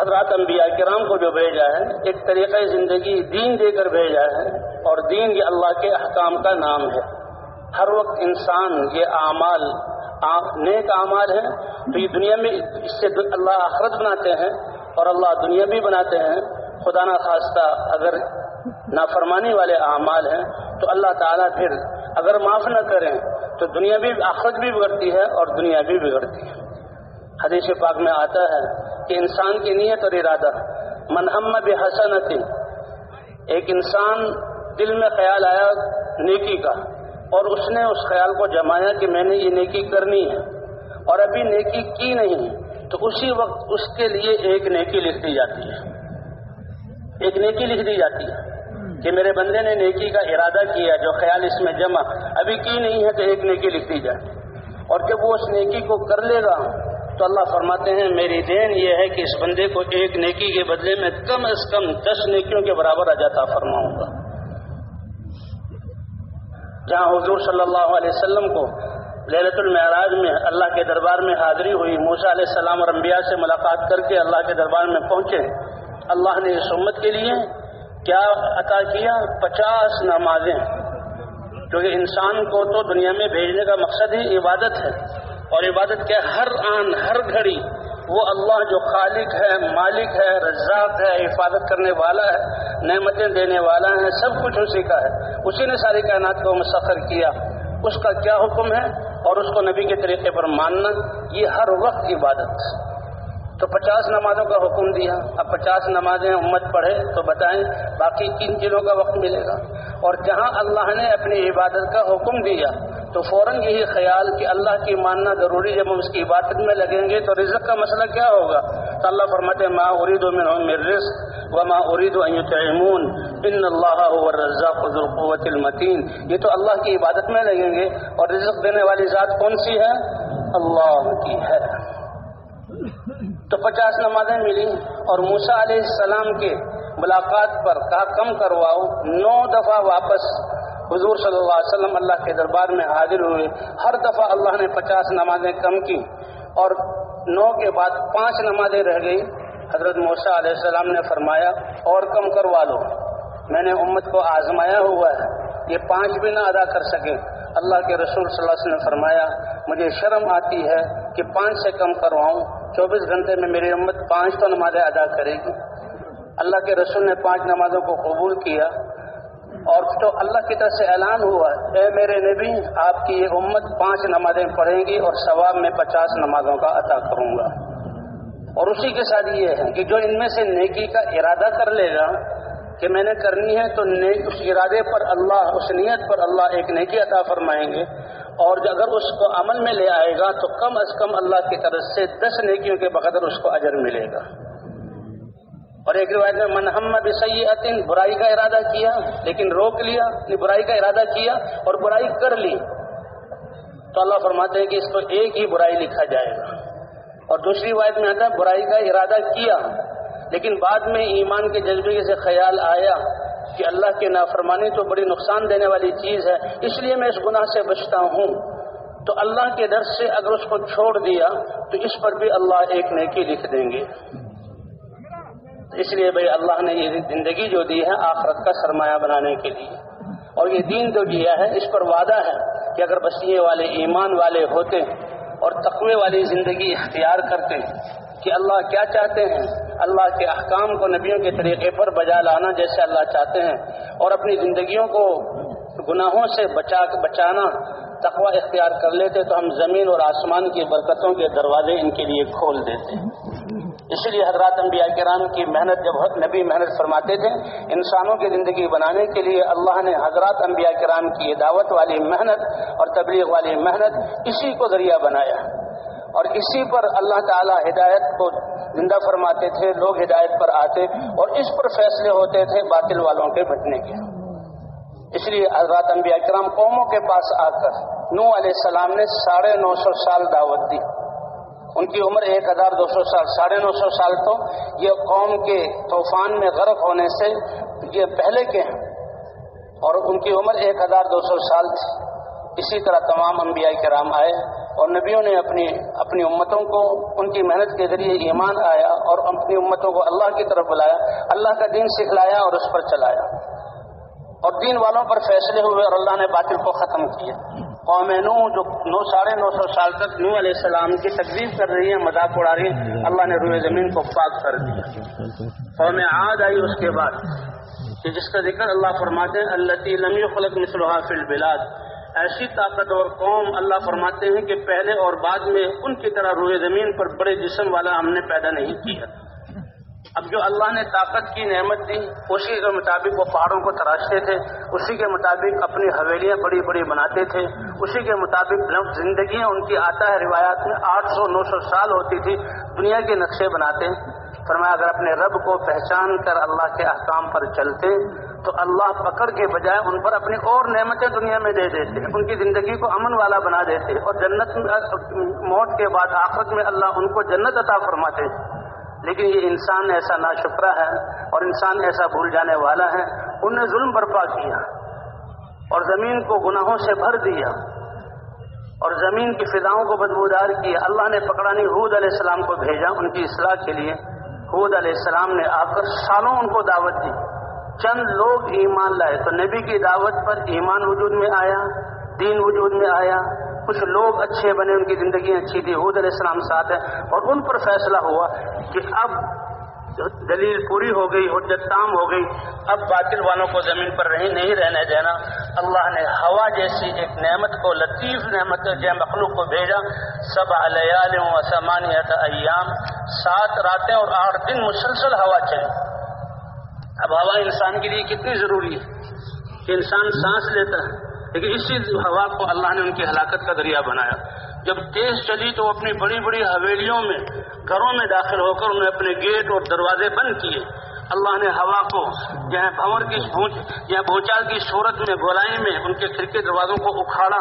حضرات انبیاء کرام کو جو بھیجا ہے، ایک طریقہ زندگی دین دے کر بھیجا ہے۔ اور دین یہ اللہ کے احکام کا نام ہے۔ ہر وقت انسان یہ اعمال نیک اعمال ہے تو یہ دنیا میں اس سے اللہ آخرت بناتے ہیں۔ اور اللہ دنیا بھی بناتے ہیں۔ خدا نہ خواستہ اگر نافرمانی والے اعمال ہیں تو اللہ تعالیٰ پھر اگر معاف نہ کریں تو دنیا بھی آخرت بھی بگڑتی ہے اور دنیا بھی بگڑتی ہے۔ حدیث پاک میں آتا ہے کہ انسان کی نیت اور ارادہ منہم بحسنت ایک انسان دل میں خیال آیا نیکی کا اور اس نے اس خیال کو جمایا کہ میں نے یہ نیکی کرنی ہے اور ابھی نیکی کی نہیں تو اسی وقت اس کے لیے ایک نیکی لکھ دی جاتی ہے۔ ایک نیکی لکھ دی جاتی ہے کہ میرے بندے نے نیکی کا ارادہ کیا، جو خیال اس میں جمع۔ ابھی کی نہیں ہے تو ایک نیکی لکھ دی جائے۔ اور جب وہ اس نیکی کو کر لے گا، تو اللہ فرماتے ہیں، میری دین یہ ہے کہ اس بندے کو ایک نیکی کے بدلے میں کم از کم دس نیکیوں کے برابر اجاتا فرماؤں گا۔ جہاں حضور صلی اللہ علیہ وسلم کو للت المعراج میں اللہ کے دربار میں حاضری ہوئی موسا علیہ السلام اور انبیاء سے ملاقات کر کے اللہ کے دربار میں پہنچے۔ اللہ نے اس امت کے لیے کیا عطا کیا؟ پچاس نمازیں۔ کیونکہ انسان کو تو دنیا میں بھیجنے کا مقصد ہی عبادت ہے۔ اور عبادت کے ہر آن، ہر گھڑی، وہ اللہ جو خالق ہے، مالک ہے، رزاق ہے، حفاظت کرنے والا ہے، نعمتیں دینے والا ہے، سب کچھ اسی کا ہے۔ اسی نے ساری کائنات کو مسخر کیا۔ اس کا کیا حکم ہے اور اس کو نبی کے طریقے پر ماننا، یہ ہر وقت عبادت تو پچاس نمازوں کا حکم دیا۔ اب پچاس نمازیں امت پڑھے تو بتائیں باقی کن دنوں کا وقت ملے گا۔ اور جہاں اللہ نے اپنی عبادت کا حکم دیا تو فوراً یہی خیال کہ اللہ کی ماننا ضروری جب ہم اس کی عبادت میں لگیں گے تو رزق کا مسئلہ کیا ہوگا؟ تو اللہ فرماتے ماں ارید و میں رزق و ماں ارید و تعمون ان اللہ رضاق القوت المتین۔ یہ تو اللہ کی عبادت میں لگیں گے۔ اور رزق دینے والی ذات کون سی ہے؟ اللہ کی ہے۔ تو پچاس نمازیں ملی اور موسا علیہ السلام کے ملاقات پر کہا، کم کرواؤ۔ نو دفعہ واپس حضور صلی اللہ علیہ وسلم اللہ کے دربار میں حاضر ہوئے۔ ہر دفعہ اللہ نے پچاس نمازیں کم کی اور نو کے بعد پانچ نمازیں رہ گئی حضرت موسا علیہ السلام نے فرمایا، اور کم کروا لو۔ میں نے امت کو آزمایا ہوا ہے یہ پانچ بھی نہ ادا کر سکے اللہ کے رسول صلی اللہ علیہ وسلم نے فرمایا، مجھے شرم آتی ہے کہ پانچ سے کم کرواؤں۔ چوبیس گھنٹے میں میری امت پانچ تو نمازیں ادا کرے گی۔ اللہ کے رسول نے پانچ نمازوں کو قبول کیا۔ اور تو اللہ کی طرف سے اعلان ہوا، اے میرے نبی، آپ کی یہ امت پانچ نمازیں پڑھیں گی اور ثواب میں پچاس نمازوں کا عطا کروں گا۔ اور اسی کے ساتھ یہ ہے کہ جو ان میں سے نیکی کا ارادہ کر لے گا کہ میں نے کرنی ہے، تو اس ارادے پر اللہ، اس نیت پر اللہ ایک نیکی عطا فرمائیں گے۔ اور اگر اس کو عمل میں لے آئے گا، تو کم از کم اللہ کی طرف سے دس نیکیوں کے بقدر اس کو اجر ملے گا۔ اور ایک روایت میں منحمد سید برائی کا ارادہ کیا، لیکن روک لیا یعنی برائی کا ارادہ کیا اور برائی کر لی۔ تو اللہ فرماتے ہیں کہ اس کو ایک ہی برائی لکھا جائے گا۔ اور دوسری روایت میں آتا ہے، برائی کا ارادہ کیا۔ لیکن بعد میں ایمان کے جذبے سے خیال آیا کہ اللہ کی نافرمانی تو بڑی نقصان دینے والی چیز ہے، اس لیے میں اس گناہ سے بچتا ہوں۔ تو اللہ کے در سے اگر اس کو چھوڑ دیا، تو اس پر بھی اللہ ایک نیکی لکھ دیں گے۔ اس لیے بھائی اللہ نے یہ زندگی جو دی ہے آخرت کا سرمایہ بنانے کے لیے۔ اور یہ دین جو دیا ہے، اس پر وعدہ ہے کہ اگر بسیے والے، ایمان والے ہوتے اور تقوی والی زندگی اختیار کرتے کہ اللہ کیا چاہتے ہیں، اللہ کے احکام کو نبیوں کے طریقے پر بجا لانا جیسے اللہ چاہتے ہیں اور اپنی زندگیوں کو گناہوں سے بچا، بچانا، تقوی اختیار کر لیتے تو ہم زمین اور آسمان کی برکتوں کے دروازے ان کے لیے کھول دیتے۔ اس لیے حضرات انبیاء کرام کی محنت جب نبی محنت فرماتے تھے، انسانوں کی زندگی بنانے کے لیے اللہ نے حضرات انبیاء کرام کی دعوت والی محنت اور تبلیغ والی محنت اسی کو ذریعہ بنایا۔ اور اسی پر اللہ تعالی ہدایت کو زندہ فرماتے تھے، لوگ ہدایت پر آتے اور اس پر فیصلے ہوتے تھے باطل والوں کے بٹنے کے۔ اس لیے حضرات انبیاء کرام قوموں کے پاس آ کر نو علیہ السلام نے ساڑھے نو سو سال دعوت دی۔ ان کی عمر ایک ہزار دو سو سال، ساڑھے نو سو سال تو یہ قوم کے طوفان میں غرق ہونے سے یہ پہلے کے ہیں اور ان کی عمر ایک ہزار دو سو سال تھی۔ اسی طرح تمام انبیاء کرام آئے اور نبیوں نے اپنی اپنی امتوں کو ان کی محنت کے ذریعے ایمان آیا اور اپنی امتوں کو اللہ کی طرف بلایا، اللہ کا دین سکھلایا اور اس پر چلایا۔ اور دین والوں پر فیصلے ہوئے اور اللہ نے باطل کو ختم کیا۔ قوم نو جو نو ساڑھے نو سو سال تک نو علیہ السلام کی تکلیف کر رہی ہے مذاق اڑا رہی ہے اللہ نے روئے زمین کو پاک کر دیا۔ قوم عاد آئی اس کے بعد کہ جس کا ذکر اللہ فرماتے ہیں اللہ لمی خلق مسلح فی البلاد۔ ایسی طاقت اور قوم اللہ فرماتے ہیں کہ پہلے اور بعد میں ان کی طرح روئے زمین پر بڑے جسم والا ہم نے پیدا نہیں کیا۔ اب جو اللہ نے طاقت کی نعمت دی، اسی کے مطابق وہ پہاڑوں کو تراشتے تھے، اسی کے مطابق اپنی حویلیاں بڑی بڑی بناتے تھے، اسی کے مطابق زندگیاں ان کی آتا ہے، روایات میں آٹھ سو، نو سو سال ہوتی تھی، دنیا کے نقشے بناتے فرمایا، اگر اپنے رب کو پہچان کر اللہ کے احکام پر چلتے، تو اللہ پکڑ کے بجائے ان پر اپنی اور نعمتیں دنیا میں دے دیتے، ان کی زندگی کو امن والا بنا دیتے، اور جنت موت کے بعد آخرت میں اللہ ان کو جنت عطا فرماتے۔ لیکن یہ انسان ایسا ناشکرا ہے اور انسان ایسا بھول جانے والا ہے ان نے ظلم برپا کیا اور زمین کو گناہوں سے بھر دیا اور زمین کی فضاؤں کو بدبودار کیا۔ اللہ نے پکڑانی حود علیہ السلام کو بھیجا، ان کی اصلاح کے لیے۔ حود علیہ السلام نے آ کر سالوں ان کو دعوت دی۔ چند لوگ ایمان لائے۔ تو نبی کی دعوت پر ایمان وجود میں آیا، دین وجود میں آیا۔ کچھ لوگ اچھے بنے، ان کی زندگی اچھی تھی حود علیہ السلام ساتھ ہے اور ان پر فیصلہ ہوا کہ اب دلیل پوری ہو گئی، حجت تام ہو گئی، اب باطل والوں کو زمین پر رہی نہیں رہنے دینا۔ اللہ نے ہوا جیسی ایک نعمت کو، لطیف نعمت جے مخلوق کو بھیجا۔ سب علیال سمانیت ایام۔ سات راتیں اور آٹھ دن مسلسل ہوا چلی اب ہوا انسان کے لیے کتنی ضروری ہے؟ کہ انسان سانس لیتا ہے۔ لیکن اسی ہوا کو اللہ نے ان کی ہلاکت کا ذریعہ بنایا۔ جب تیز چلی تو اپنی بڑی بڑی حویلیوں میں، گھروں میں داخل ہو کر انہیں اپنے گیٹ اور دروازے بند کیے۔ اللہ نے ہوا کو جہاں بھور کی یا بھوچال کی صورت میں گولائی میں ان کے کھڑکی دروازوں کو اکھاڑا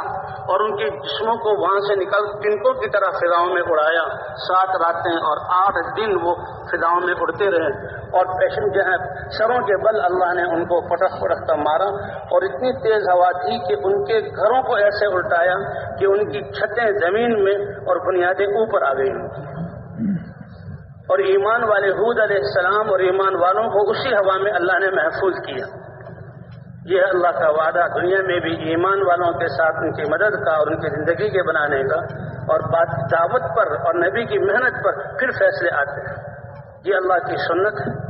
اور ان کے جسموں کو وہاں سے نکل تنکوں کی طرح فضاؤں میں اڑایا۔ سات راتیں اور آٹھ دن وہ فضاؤں میں اڑتے رہے اور پیشن جو ہے سروں کے بل اللہ نے ان کو پٹخ پٹختا مارا اور اتنی تیز ہوا تھی کہ ان کے گھروں کو ایسے الٹایا کہ ان کی چھتیں زمین میں اور بنیادیں اوپر آ گئی اور ایمان والے حود علیہ السلام اور ایمان والوں کو اسی ہوا میں اللہ نے محفوظ کیا۔ یہ اللہ کا وعدہ دنیا میں بھی ایمان والوں کے ساتھ ان کی مدد کا اور ان کی زندگی کے بنانے کا اور بات دعوت پر اور نبی کی محنت پر پھر فیصلے آتے ہیں۔ یہ اللہ کی سنت ہے۔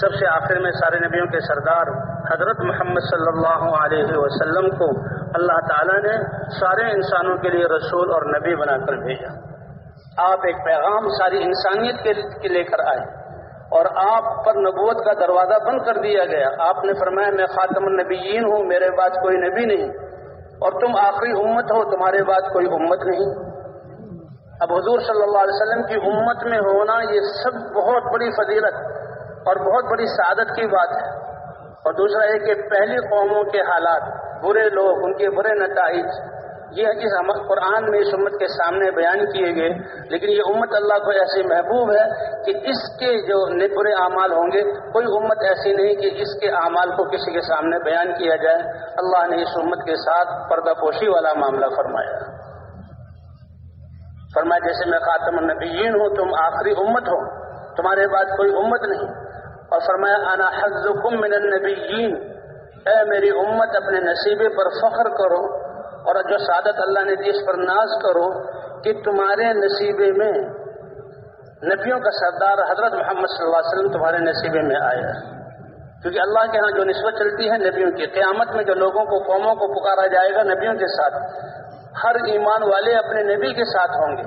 سب سے آخر میں سارے نبیوں کے سردار حضرت محمد صلی اللہ علیہ وسلم کو اللہ تعالیٰ نے سارے انسانوں کے لیے رسول اور نبی بنا کر بھیجا۔ آپ ایک پیغام ساری انسانیت کے لے کر آئے اور آپ پر نبوت کا دروازہ بند کر دیا گیا۔ آپ نے فرمایا، میں خاتم النبیین ہوں، میرے بعد کوئی نبی نہیں۔ اور تم آخری امت ہو، تمہارے بعد کوئی امت نہیں۔ اب حضور صلی اللہ علیہ وسلم کی امت میں ہونا یہ سب بہت بڑی فضیلت اور بہت بڑی سعادت کی بات ہے۔ اور دوسرا یہ کہ پہلی قوموں کے حالات، برے لوگ، ان کے برے نتائج یہ اس قرآن میں اس امت کے سامنے بیان کیے گئے، لیکن یہ امت اللہ کو ایسی محبوب ہے کہ اس کے جو برے اعمال ہوں گے، کوئی امت ایسی نہیں کہ اس کے اعمال کو کسی کے سامنے بیان کیا جائے۔ اللہ نے اس امت کے ساتھ پردہ پوشی والا معاملہ فرمایا۔ فرمایا، جیسے میں خاتم النبیین ہوں، تم آخری امت ہو، تمہارے بعد کوئی امت نہیں۔ اور فرمایا، انا حضکم من النبیین۔ اے میری امت، اپنے نصیبے پر فخر کرو۔ اور جو سعادت اللہ نے دی اس پر ناز کرو کہ تمہارے نصیبے میں نبیوں کا سردار حضرت محمد صلی اللہ علیہ وسلم تمہارے نصیبے میں آیا کیونکہ اللہ کے ہاں جو نسبت چلتی ہے نبیوں کی، قیامت میں جو لوگوں کو، قوموں کو پکارا جائے گا نبیوں کے ساتھ، ہر ایمان والے اپنے نبی کے ساتھ ہوں گے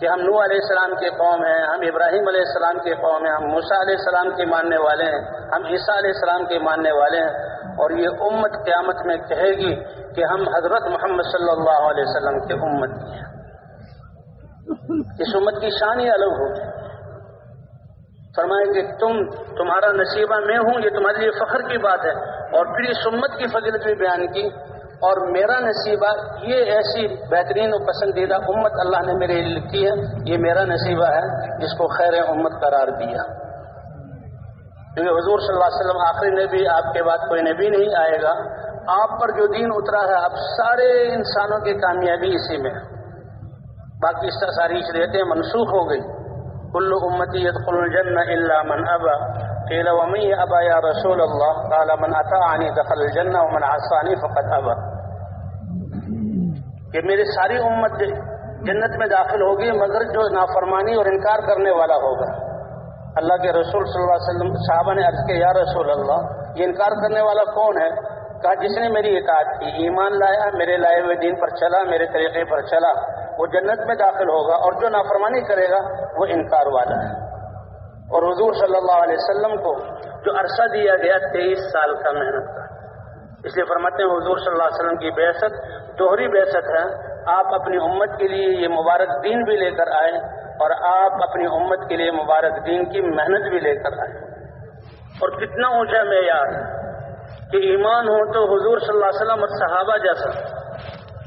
کہ ہم نو علیہ السلام کے قوم ہیں، ہم ابراہیم علیہ السلام کے قوم ہیں، ہم موسا علیہ السلام کے ماننے والے ہیں، ہم عیسیٰ علیہ السلام کے ماننے والے ہیں۔ اور یہ امت قیامت میں کہے گی کہ ہم حضرت محمد صلی اللہ علیہ وسلم کے امت کی ہیں۔ اس امت کی شان ہی الگ ہوگی فرمائے کہ تم تمہارا نصیبہ میں ہوں، یہ تمہارے لیے فخر کی بات ہے۔ اور پھر اس امت کی فضیلت بھی بیان کی۔ اور میرا نصیبہ یہ ایسی بہترین و پسندیدہ امت اللہ نے میرے لیے لکھی ہے، یہ میرا نصیبہ ہے جس کو خیر امت قرار دیا۔ کیونکہ حضور صلی اللہ علیہ وسلم آخری نبی، آپ کے بعد کوئی نبی نہیں آئے گا۔ آپ پر جو دین اترا ہے، اب سارے انسانوں کی کامیابی اسی میں باقی اس طرح ساری شریعتیں منسوخ ہو گئی۔ کل امتی يدخل الجنہ الا من ابا۔ قیل ومن ابا یا رسول اللہ؟ قال من اتعنی دخل الجنہ ومن عصانی فقد ابا۔ کہ میری ساری امت جنت میں داخل ہوگی، مگر جو نافرمانی اور انکار کرنے والا ہوگا۔ اللہ کے رسول صلی اللہ علیہ وسلم صحابہ نے عرض کیا، یا رسول اللہ، یہ انکار کرنے والا کون ہے؟ کہا، جس نے میری اطاعت کی، ایمان لایا، میرے لائے ہوئے دین پر چلا، میرے طریقے پر چلا، وہ جنت میں داخل ہوگا اور جو نافرمانی کرے گا، وہ انکار والا ہے. اور حضور صلی اللہ علیہ وسلم کو جو عرصہ دیا گیا، تیئیس سال کا محنت کا۔ اس لیے فرماتے ہیں، حضور صلی اللہ علیہ وسلم کی بحثت دوہری بحثت ہے۔ آپ اپنی امت کے لیے یہ مبارک دین بھی لے کر آئے اور آپ اپنی امت کے لیے مبارک دین کی محنت بھی لے کر آئے۔ اور کتنا اونچا معیار کہ ایمان ہو تو حضور صلی اللہ علیہ وسلم اور صحابہ جیسا،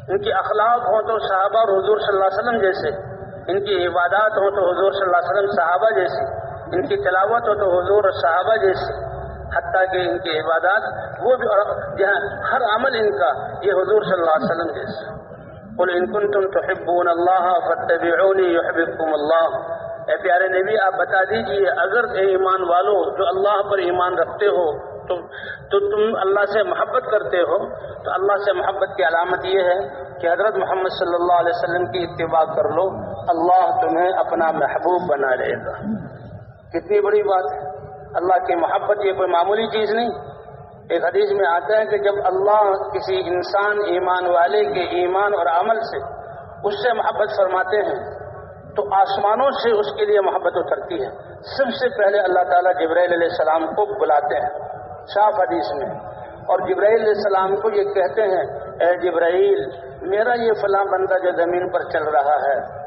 ان کی اخلاق ہو تو صحابہ اور حضور صلی اللہ علیہ وسلم جیسے، ان کی عبادات ہو تو حضور صلی اللہ علیہ وسلم صحابہ جیسی ان کی تلاوت ہو تو حضور اور صحابہ جیسی حتیٰ کہ ان کی عبادات وہ بھی جہاں ہر عمل ان کا یہ حضور صلی اللہ علیہ وسلم جیسے۔ قل ان کنتم تحبون اللہ فاتبعونی یحببکم اللہ اے پیارے نبی، آپ بتا دیجیے، اگر اے ایمان والو جو اللہ پر ایمان رکھتے ہو، تو تو تم اللہ سے محبت کرتے ہو۔ تو اللہ سے محبت کی علامت یہ ہے کہ حضرت محمد صلی اللہ علیہ وسلم کی اتباع کر لو، اللہ تمہیں اپنا محبوب بنا لے گا۔ کتنی بڑی بات ہے۔ اللہ کی محبت یہ کوئی معمولی چیز نہیں۔ ایک حدیث میں آتا ہے کہ جب اللہ کسی انسان، ایمان والے کے ایمان اور عمل سے اس سے محبت فرماتے ہیں، تو آسمانوں سے اس کے لیے محبت اترتی ہے۔ سب سے پہلے اللہ تعالیٰ جبرائیل علیہ السلام کو بلاتے ہیں، صاف حدیث میں۔ اور جبرائیل علیہ السلام کو یہ کہتے ہیں، اے جبرائیل، میرا یہ فلاں بندہ جو زمین پر چل رہا ہے،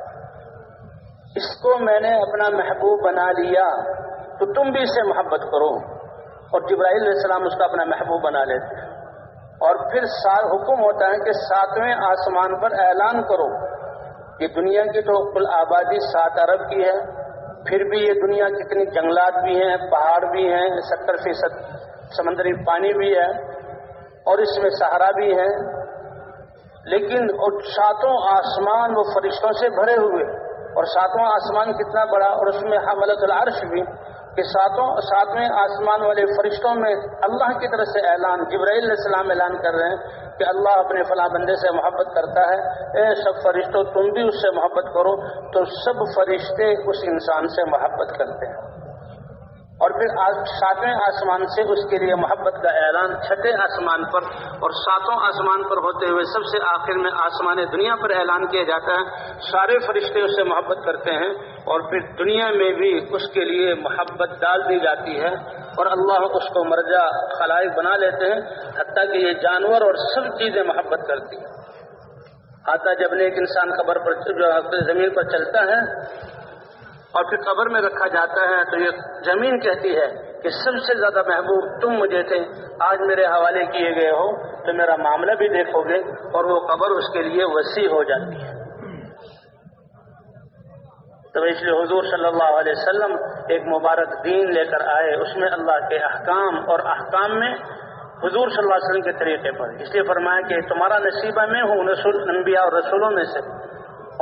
اس کو میں نے اپنا محبوب بنا لیا، تو تم بھی اس سے محبت کرو۔ اور جبرائیل علیہ السلام اس کا اپنا محبوب بنا لیتے ہیں۔ اور پھر حکم ہوتا ہے کہ ساتویں آسمان پر اعلان کرو یہ دنیا کی تو کل آبادی سات ارب کی ہے، پھر بھی یہ دنیا کتنی جنگلات بھی ہیں، پہاڑ بھی ہیں، ستر فیصد سمندری پانی بھی ہے اور اس میں سہارا بھی ہے۔ لیکن ساتوں آسمان وہ فرشتوں سے بھرے ہوئے اور ساتواں آسمان کتنا بڑا اور اس میں حملت العرش بھی۔ کہ ساتوں ساتویں آسمان والے فرشتوں میں اللہ کی طرف سے اعلان، جبرائیل علیہ السلام اعلان کر رہے ہیں کہ اللہ اپنے فلاں بندے سے محبت کرتا ہے۔ اے سب فرشتوں، تم بھی اس سے محبت کرو۔ تو سب فرشتے اس انسان سے محبت کرتے ہیں۔ اور پھر ساتویں آسمان سے اس کے لیے محبت کا اعلان چھٹے آسمان پر اور ساتوں آسمان پر ہوتے ہوئے سب سے آخر میں آسمان دنیا پر اعلان کیا جاتا ہے۔ سارے فرشتے اس سے محبت کرتے ہیں اور پھر دنیا میں بھی اس کے لیے محبت ڈال دی جاتی ہے اور اللہ اس کو مرجا خلائق بنا لیتے ہیں، حتیٰ کہ یہ جانور اور سب چیزیں محبت کرتی ہیں۔ آتا جب ایک انسان قبر پر زمین پر چلتا ہے اور پھر قبر میں رکھا جاتا ہے تو یہ زمین کہتی ہے کہ سب سے زیادہ محبوب تم مجھے تھے، آج میرے حوالے کیے گئے ہو، تو میرا معاملہ بھی دیکھو گے اور وہ قبر اس کے لیے وسیع ہو جاتی ہے۔ تو اس لیے حضور صلی اللہ علیہ وسلم ایک مبارک دین لے کر آئے، اس میں اللہ کے احکام اور احکام میں حضور صلی اللہ علیہ وسلم کے طریقے پر۔ اس لیے فرمایا کہ تمہارا نصیبہ میں ہوں رسول انبیاء اور رسولوں میں سے۔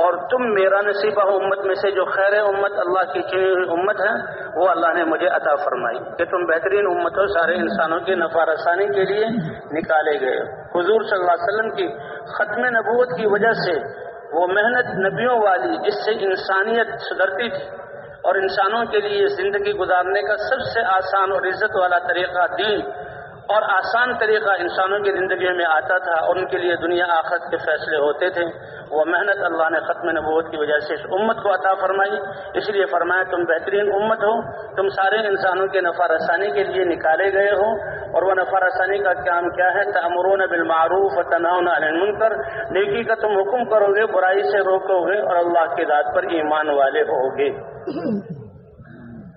اور تم میرا نصیبہ ہو امت میں سے جو خیر امت اللہ کی چنی ہوئی امت ہے، وہ اللہ نے مجھے عطا فرمائی کہ تم بہترین امت ہو، سارے انسانوں کی نفع رسانی کے لیے نکالے گئے حضور صلی اللہ علیہ وسلم کی ختم نبوت کی وجہ سے وہ محنت نبیوں والی، جس سے انسانیت سدھرتی تھی اور انسانوں کے لیے زندگی گزارنے کا سب سے آسان اور عزت والا طریقہ دین اور آسان طریقہ انسانوں کی زندگی میں آتا تھا، اور ان کے لیے دنیا آخرت کے فیصلے ہوتے تھے۔ وہ محنت اللہ نے ختم نبوت کی وجہ سے اس امت کو عطا فرمائی۔ اس لیے فرمایا، تم بہترین امت ہو، تم سارے انسانوں کے نفع رسانی کے لیے نکالے گئے ہو۔ اور وہ نفع رسانی کا کام کیا ہے؟ تمرون بالمعروف تناؤن عن کر نیکی کا تم حکم کرو گے، برائی سے روکو گے، اور اللہ کی ذات پر ایمان والے ہوگے۔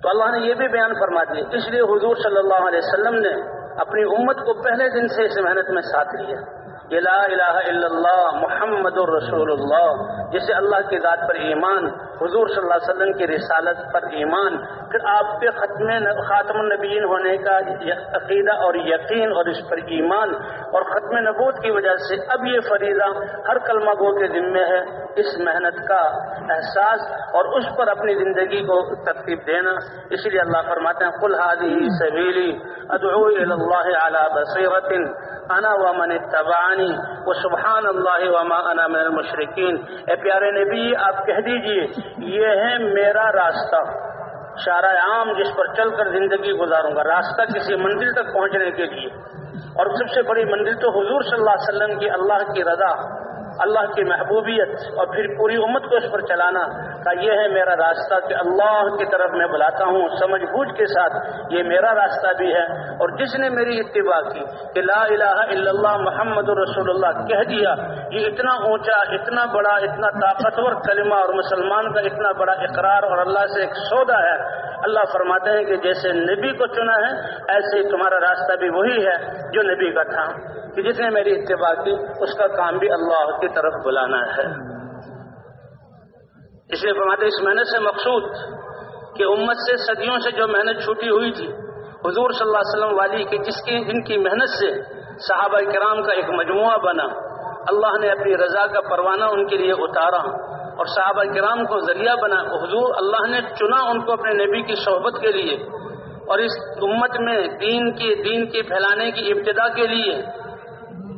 تو اللہ نے یہ بھی بیان فرما دیا اس لیے حضور صلی اللہ علیہ وسلم نے اپنی امت کو پہلے دن سے اس محنت میں ساتھ لیا۔ لا الہ الا اللہ محمد الرسول اللہ جسے اللہ کی ذات پر ایمان، حضور صلی اللہ علیہ وسلم کی رسالت پر ایمان، پھر آپ کے ختم خاتم النبیین ہونے کا عقیدہ اور یقین اور اس پر ایمان اور ختم نبوت کی وجہ سے اب یہ فریضہ ہر کلمہ گو کے ذمے ہے، اس محنت کا احساس اور اس پر اپنی زندگی کو ترتیب دینا۔ اس لیے اللہ فرماتے ہیں کل حادی سبیلی، ادعو اللہ علی بصیرت انا و من اتبعنی و سبحان اللہ وما انا من المشرقین اے پیارے نبی، آپ کہہ دیجیے، یہ ہے میرا راستہ، شارع عام جس پر چل کر زندگی گزاروں گا، راستہ کسی منزل تک پہنچنے کے لیے۔ اور سب سے بڑی منزل تو حضور صلی اللہ علیہ وسلم کی اللہ کی رضا۔ اللہ کی محبوبیت اور پھر پوری امت کو اس پر چلانا کا یہ ہے میرا راستہ کہ اللہ کی طرف میں بلاتا ہوں، سمجھ بوجھ کے ساتھ یہ میرا راستہ بھی ہے۔ اور جس نے میری اتباع کی کہ لا الہ الا اللہ محمد رسول اللہ کہہ دیا، یہ اتنا اونچا، اتنا بڑا، اتنا طاقتور کلمہ اور مسلمان کا اتنا بڑا اقرار اور اللہ سے ایک سودا ہے۔ اللہ فرماتے ہیں کہ جیسے نبی کو چنا ہے، ایسے ہی تمہارا راستہ بھی وہی ہے جو نبی کا تھا۔ کہ جس نے میری اتباع کی، اس کا کام بھی اللہ کی طرف بلانا ہے۔ اس لیے فرماتے اس محنت سے مقصود کہ امت سے صدیوں سے جو محنت چھوٹی ہوئی تھی، حضور صلی اللہ علیہ وسلم والی کہ جس کی جن کی محنت سے صحابہ کرام کا ایک مجموعہ بنا۔ اللہ نے اپنی رضا کا پروانہ ان کے لیے اتارا اور صحابہ کرام کو ذریعہ بنا۔ حضور اللہ نے چنا ان کو اپنے نبی کی صحبت کے لیے اور اس امت میں دین کی، دین کے پھیلانے کی ابتدا کے لیے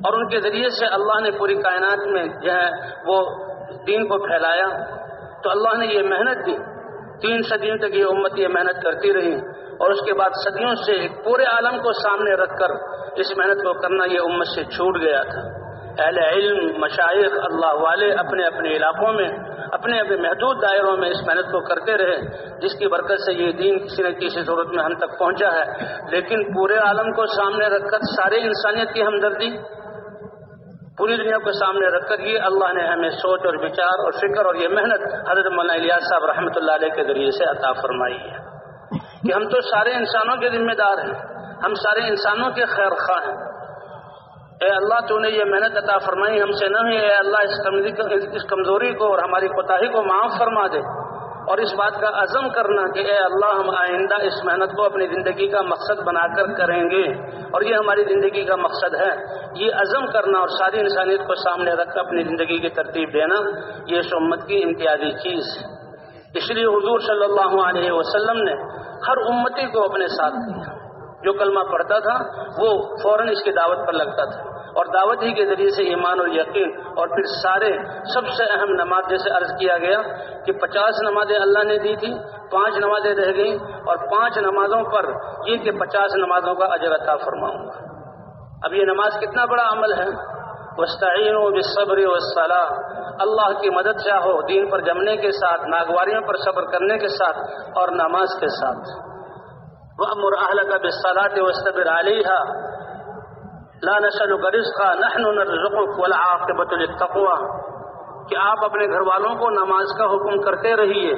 اور ان کے ذریعے سے اللہ نے پوری کائنات میں جو ہے وہ دین کو پھیلایا۔ تو اللہ نے یہ محنت دی۔ تین صدیوں تک یہ امت یہ محنت کرتی رہی۔ اور اس کے بعد صدیوں سے پورے عالم کو سامنے رکھ کر اس محنت کو کرنا یہ امت سے چھوٹ گیا تھا۔ اہل علم مشائق اللہ والے اپنے اپنے علاقوں میں، اپنے اپنے محدود دائروں میں اس محنت کو کرتے رہے، جس کی برکت سے یہ دین کسی نہ کسی صورت میں ہم تک پہنچا ہے۔ لیکن پورے عالم کو سامنے رکھ کر سارے انسانیت کی ہمدردی پوری دنیا کو سامنے رکھ کر یہ اللہ نے ہمیں سوچ اور وچار اور فکر اور یہ محنت حضرت مولانا الیاس صاحب رحمۃ اللہ علیہ کے ذریعے سے عطا فرمائی ہے کہ ہم تو سارے انسانوں کے ذمہ دار ہیں، ہم سارے انسانوں کے خیر خواہ ہیں۔ اے اللہ، تو نے یہ محنت عطا فرمائی ہم سے نہ ہوئی اے اللہ اس کمزوری کو اور ہماری کوتاہی کو معاف فرما دے۔ اور اس بات کا عزم کرنا کہ اے اللہ ہم آئندہ اس محنت کو اپنی زندگی کا مقصد بنا کر کریں گے اور یہ ہماری زندگی کا مقصد ہے یہ عزم کرنا اور ساری انسانیت کو سامنے رکھ کر اپنی زندگی کی ترتیب دینا یہ اس امت کی امتیازی چیز ہے۔ اس لیے حضور صلی اللہ علیہ وسلم نے ہر امتی کو اپنے ساتھ دیا جو کلمہ پڑھتا تھا وہ فوراً اس کی دعوت پر لگتا تھا۔ اور دعوت ہی کے ذریعے سے ایمان اور یقین اور پھر سارے سب سے اہم نماز جیسے عرض کیا گیا کہ پچاس نمازیں اللہ نے دی تھی، پانچ نمازیں رہ گئیں اور پانچ نمازوں پر یہ کہ پچاس نمازوں کا اجر عطا فرماؤں گا۔ اب یہ نماز کتنا بڑا عمل ہے۔ وسطین و بصبری وصلاح اللہ کی مدد چاہو دین پر جمنے کے ساتھ، ناگواریوں پر صبر کرنے کے ساتھ اور نماز کے ساتھ۔ وہ امر اہل کا بصلاط وصبر علیحہ لا نسلك رزقا، نحن نرزقك والعاقبۃ للتقوى۔ کہ آپ اپنے گھر والوں کو نماز کا حکم کرتے رہیے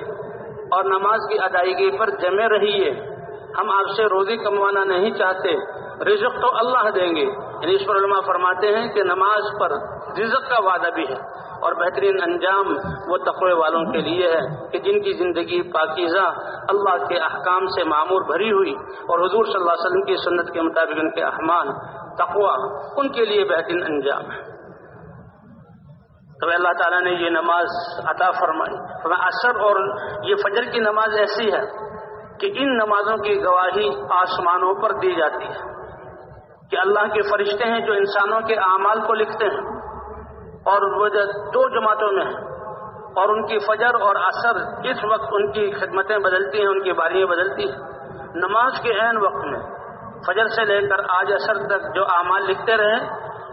اور نماز کی ادائیگی پر جمے رہیے۔ ہم آپ سے روزی کموانا نہیں چاہتے، رزق تو اللہ دیں گے۔ یعنی اس پر علماء فرماتے ہیں کہ نماز پر رزق کا وعدہ بھی ہے۔ اور بہترین انجام وہ تقوی والوں کے لیے ہے کہ جن کی زندگی پاکیزہ، اللہ کے احکام سے معمور بھری ہوئی اور حضور صلی اللہ علیہ وسلم کی سنت کے مطابق ان کے احمان تقوا ان کے لیے بہترین انجام ہے۔ تو اللہ تعالیٰ نے یہ نماز عطا فرمائی۔ اثر اور یہ فجر کی نماز ایسی ہے کہ ان نمازوں کی گواہی آسمانوں پر دی جاتی ہے۔ کہ اللہ کے فرشتے ہیں جو انسانوں کے اعمال کو لکھتے ہیں اور وہ دو جماعتوں میں ہیں اور ان کی فجر اور اثر اس وقت ان کی خدمتیں بدلتی ہیں، ان کی باریاں بدلتی ہیں۔ نماز کے عین وقت میں فجر سے لے کر آج اثر تک جو اعمال لکھتے رہے،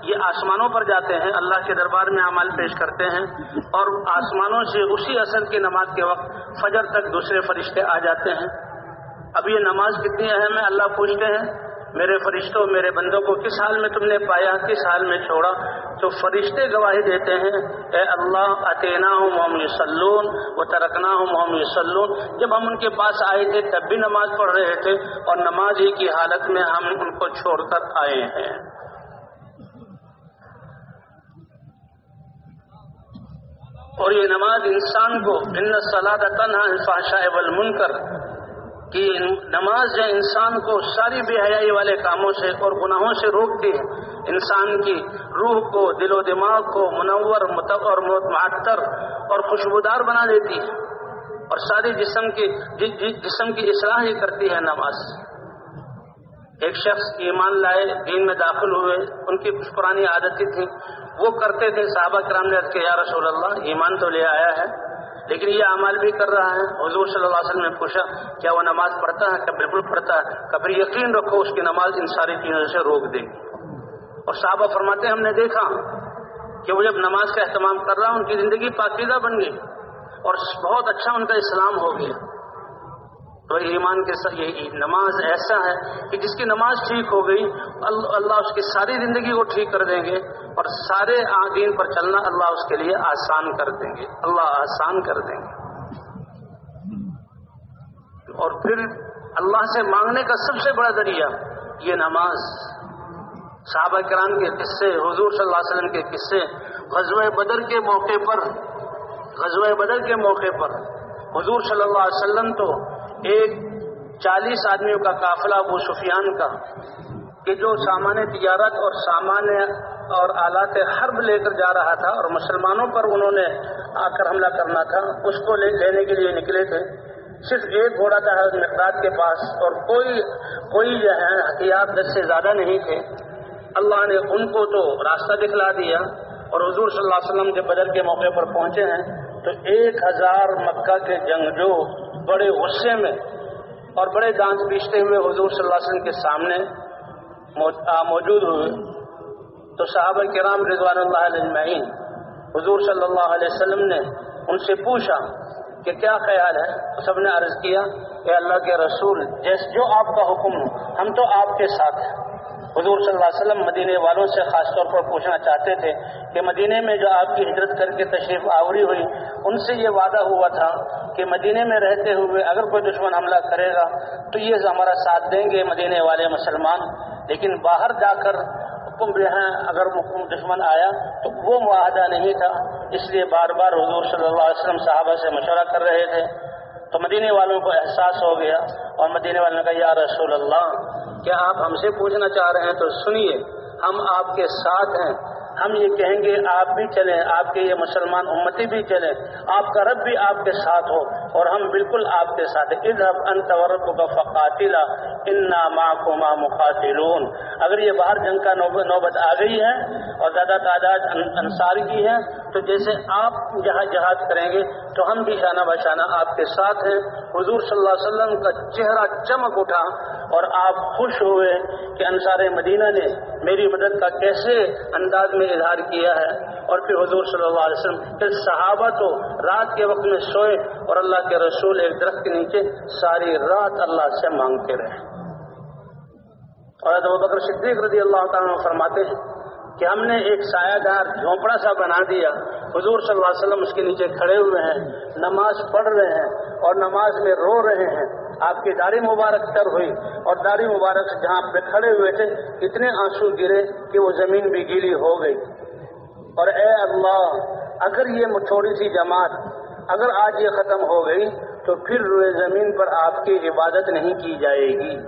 یہ آسمانوں پر جاتے ہیں، اللہ کے دربار میں اعمال پیش کرتے ہیں اور آسمانوں سے اسی اثر کی نماز کے وقت فجر تک دوسرے فرشتے آ جاتے ہیں۔ اب یہ نماز کتنی اہم ہے، اللہ پوچھتے ہیں، میرے فرشتوں، میرے بندوں کو کس حال میں تم نے پایا، کس حال میں چھوڑا؟ تو فرشتے گواہی دیتے ہیں، اے اللہ اتینا ہوں محمد سلون وہ ترکنا ہوں محمد سلون جب ہم ان کے پاس آئے تھے، تب بھی نماز پڑھ رہے تھے اور نماز ہی کی حالت میں ہم ان کو چھوڑ کر آئے ہیں۔ اور یہ نماز انسان کو، ان سلاد تنہا الفاشا من کر کہ نماز جو انسان کو ساری بے حیائی والے کاموں سے اور گناہوں سے روکتی ہے انسان کی روح کو، دل و دماغ کو منور متب اور معطر اور خوشبودار بنا دیتی ہے اور ساری جسم کی جی- جی- جی- جسم کی اصلاح ہی کرتی ہے نماز۔ ایک شخص ایمان لائے، دین میں داخل ہوئے، ان کی کچھ پرانی عادتیں تھیں، وہ کرتے تھے صحابہ کرام نے کہ یا رسول اللہ، ایمان تو لے آیا ہے لیکن یہ عمل بھی کر رہا ہے۔ حضور صلی اللہ علیہ وسلم نے پوچھا، کیا وہ نماز پڑھتا ہے؟ کیا بالکل پڑھتا ہے؟ کبھی یقین رکھو اس کی نماز ان ساری چیزوں سے روک دے۔ گی اور صحابہ فرماتے ہیں، ہم نے دیکھا کہ وہ جب نماز کا اہتمام کر رہا ان کی زندگی پاکیزہ بن گئی اور بہت اچھا ان کا اسلام ہو گیا۔ تو ایمان کے ساتھ یہ نماز ایسا ہے کہ جس کی نماز ٹھیک ہو گئی، اللہ اس کی ساری زندگی کو ٹھیک کر دیں گے اور سارے دین پر چلنا اللہ اس کے لیے آسان کر دیں گے۔ اللہ آسان کر دیں گے۔ اور پھر اللہ سے مانگنے کا سب سے بڑا ذریعہ یہ نماز۔ صحابہ کرام کے قصے، حضور صلی اللہ علیہ وسلم کے قصے، غزوہ بدر کے موقع پر غزوہ بدر کے موقع پر حضور صلی اللہ علیہ وسلم تو ایک چالیس آدمیوں کا قافلہ ابو سفیان کا، کہ جو سامان تجارت اور سامان اور آلات حرب لے کر جا رہا تھا اور مسلمانوں پر انہوں نے آ کر حملہ کرنا تھا، اس کو لینے کے لیے نکلے تھے۔ صرف ایک گھوڑا تھا مقداد کے پاس اور کوئی کوئی جو ہے ہتھیار دس سے زیادہ نہیں تھے۔ اللہ نے ان کو تو راستہ دکھلا دیا اور حضور صلی اللہ علیہ وسلم کے بدر کے موقع پر پہنچے ہیں تو ایک ہزار مکہ کے جنگجو بڑے غصے میں اور بڑے دانت پیستے ہوئے حضور صلی اللہ علیہ وسلم کے سامنے موجود ہوئے۔ تو صحابہ کرام رضوان اللہ علیہ حضور صلی اللہ علیہ وسلم نے ان سے پوچھا کہ کیا خیال ہے؟ سب نے عرض کیا کہ اللہ کے رسول، جیس جو آپ کا حکم ہو، ہم تو آپ کے ساتھ ہیں۔ حضور صلی اللہ علیہ وسلم مدینے والوں سے خاص طور پر پوچھنا چاہتے تھے کہ مدینے میں جو آپ کی ہجرت کر کے تشریف آوری ہوئی، ان سے یہ وعدہ ہوا تھا کہ مدینے میں رہتے ہوئے اگر کوئی دشمن حملہ کرے گا، تو یہ ہمارا ساتھ دیں گے مدینے والے مسلمان۔ لیکن باہر جا کر حکم ہیں اگر دشمن آیا تو وہ معاہدہ نہیں تھا۔ اس لیے بار بار حضور صلی اللہ علیہ وسلم صحابہ سے مشورہ کر رہے تھے۔ تو مدینے والوں کو احساس ہو گیا اور مدینے والوں نے کہا، یا رسول اللہ، کیا آپ ہم سے پوچھنا چاہ رہے ہیں تو سنیے، ہم آپ کے ساتھ ہیں ہم یہ کہیں گے، آپ بھی چلیں، آپ کے یہ مسلمان امتی بھی چلیں، آپ کا رب بھی آپ کے ساتھ ہو اور ہم بالکل آپ کے ساتھ ادب انتورت کا فقاتلا، انا ماں کو اگر یہ باہر جنگ کا نوبت آ گئی ہے اور زیادہ تعداد انصار کی ہے، تو جیسے آپ جہاں جہاد کریں گے، تو ہم بھی شانہ بشانہ آپ کے ساتھ ہیں۔ حضور صلی اللہ علیہ وسلم کا چہرہ چمک اٹھا اور آپ خوش ہوئے کہ انصار مدینہ نے میری مدد کا کیسے انداز میں اظہار کیا ہے اور پھر حضور صلی اللہ علیہ وسلم پھر صحابہ تو رات کے وقت میں سوئے اور اللہ کے رسول ایک درخت کے نیچے ساری رات اللہ سے مانگتے رہے۔ اور ادب بکر صدیق رضی اللہ تعالیٰ فرماتے ہیں کہ ہم نے ایک سایہ دار جھونپڑا سا بنا دیا۔ حضور صلی اللہ علیہ وسلم اس کے نیچے کھڑے ہوئے ہیں، نماز پڑھ رہے ہیں اور نماز میں رو رہے ہیں۔ آپ کی داڑھی مبارک تر ہوئی اور داڑھی مبارک جہاں پہ کھڑے ہوئے تھے، اتنے آنسو گرے کہ وہ زمین بھی گیلی ہو گئی۔ اور اے اللہ، اگر یہ تھوڑی سی جماعت اگر آج یہ ختم ہو گئی تو پھر روئے زمین پر آپ کی عبادت نہیں کی جائے گی۔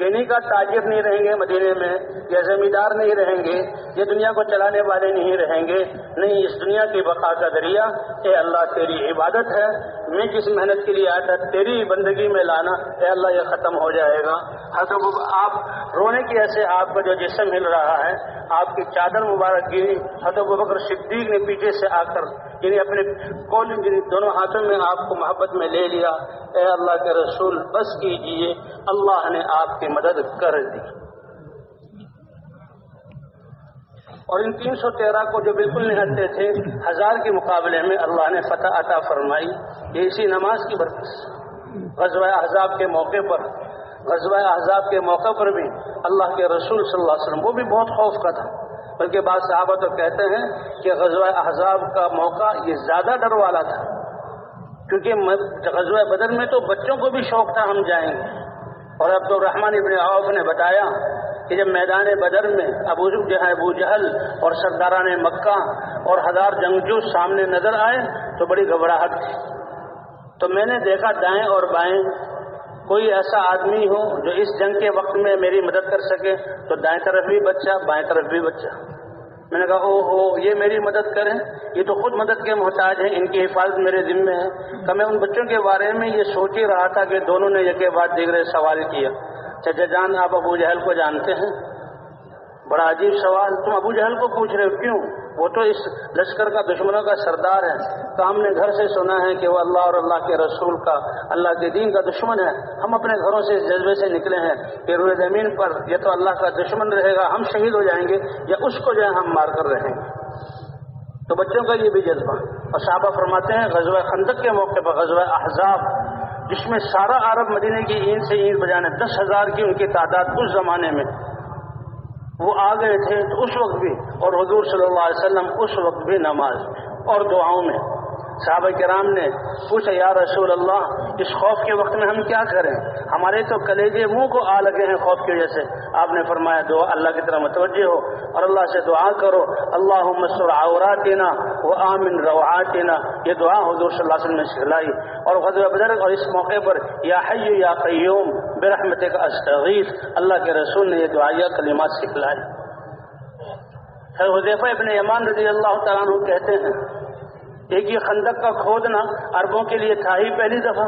یعنی کا تاجر نہیں رہیں گے مدینے میں، یا زمیندار نہیں رہیں گے، یہ دنیا کو چلانے والے نہیں رہیں گے۔ نہیں، اس دنیا کی بقا کا ذریعہ اے اللہ تیری عبادت ہے۔ میں کس محنت کے لیے آتا، تیری بندگی میں لانا اے اللہ یہ ختم ہو جائے گا۔ حضرت آپ رونے کی ایسے آپ کا جو جسم مل رہا ہے، آپ کی چادر مبارک گری، حضرت بکر صدیق نے پیچھے سے آ کر یعنی اپنے کول یعنی دونوں ہاتھوں میں آپ کو محبت میں لے لیا۔ اے اللہ کے رسول، بس کیجیے، اللہ نے آپ کے کی مدد کر دی۔ اور ان تین سو تیرہ کو جو بالکل نہتے تھے، ہزار کے مقابلے میں اللہ نے فتح عطا فرمائی۔ یہ اسی نماز کی برکت غزوہ احزاب کے موقع پر، غزوہ احزاب کے موقع پر بھی اللہ کے رسول صلی اللہ علیہ وسلم وہ بھی بہت خوف کا تھا۔ بلکہ بعض صحابہ تو کہتے ہیں کہ غزوہ احزاب کا موقع یہ زیادہ ڈر والا تھا۔ کیونکہ غزوہ بدر میں تو بچوں کو بھی شوق تھا ہم جائیں۔ گے اور عبد الرحمان ابن عوف نے بتایا کہ جب میدان بدر میں ابو جو ہے ابو جہل اور سرداران مکہ اور ہزار جنگجو سامنے نظر آئے تو بڑی گھبراہٹ تھی۔ تو میں نے دیکھا دائیں اور بائیں، کوئی ایسا آدمی ہو جو اس جنگ کے وقت میں میری مدد کر سکے تو دائیں طرف بھی بچہ، بائیں طرف بھی بچہ۔ میں نے کہا او ہو یہ میری مدد کریں. یہ تو خود مدد کے محتاج ہیں، ان کی حفاظت میرے ذمے ہے۔ کہ میں ان بچوں کے بارے میں یہ سوچ ہی رہا تھا کہ دونوں نے یکے بعد دیگر سوال کیا۔ چچا جان، آپ ابو جہل کو جانتے ہیں؟ بڑا عجیب سوال، تم ابو جہل کو پوچھ رہے ہو، کیوں؟ وہ تو اس لشکر کا دشمنوں کا سردار ہے۔ تو ہم نے گھر سے سنا ہے کہ وہ اللہ اور اللہ کے رسول کا، اللہ کے دین کا دشمن ہے۔ ہم اپنے گھروں سے اس جذبے سے نکلے ہیں کہ روئے زمین پر یہ تو اللہ کا دشمن رہے گا، ہم شہید ہو جائیں گے یا اس کو جو ہے ہم مار کر رہیں۔ گے تو بچوں کا یہ بھی جذبہ۔ اور صحابہ فرماتے ہیں، غزوہ خندق کے موقع پر، غزوہ احزاب، جس میں سارا عرب مدینے کی اینٹ سے اینٹ بجانے، دس ہزار کی ان کی تعداد اس زمانے میں وہ آ گئے تھے تو اس وقت بھی اور حضور صلی اللہ علیہ وسلم اس وقت بھی نماز اور دعاؤں میں صحابہ کرام نے پوچھا، یا رسول اللہ، اس خوف کے وقت میں ہم کیا کریں؟ ہمارے تو کلیجے منہ کو آ لگے ہیں خوف کی وجہ سے۔ آپ نے فرمایا، دعا اللہ کی طرح متوجہ ہو اور اللہ سے دعا کرو۔ اللہ مسر عوراتنا وہ آمن روعاتنا۔ یہ دعا حضور صلی اللہ علیہ وسلم نے سکھلائی۔ اور غزل بدر، اور اس موقع پر یا حی یا قیوم برحمت کا استغیث۔ اللہ کے رسول نے یہ دعائیہ کلمات سکھلائی حضیفہ ابن ایمان رضی اللہ تعالیٰ عنہ کہتے ہیں ایک یہ خندق کا کھودنا عربوں کے لیے تھا ہی پہلی دفعہ۔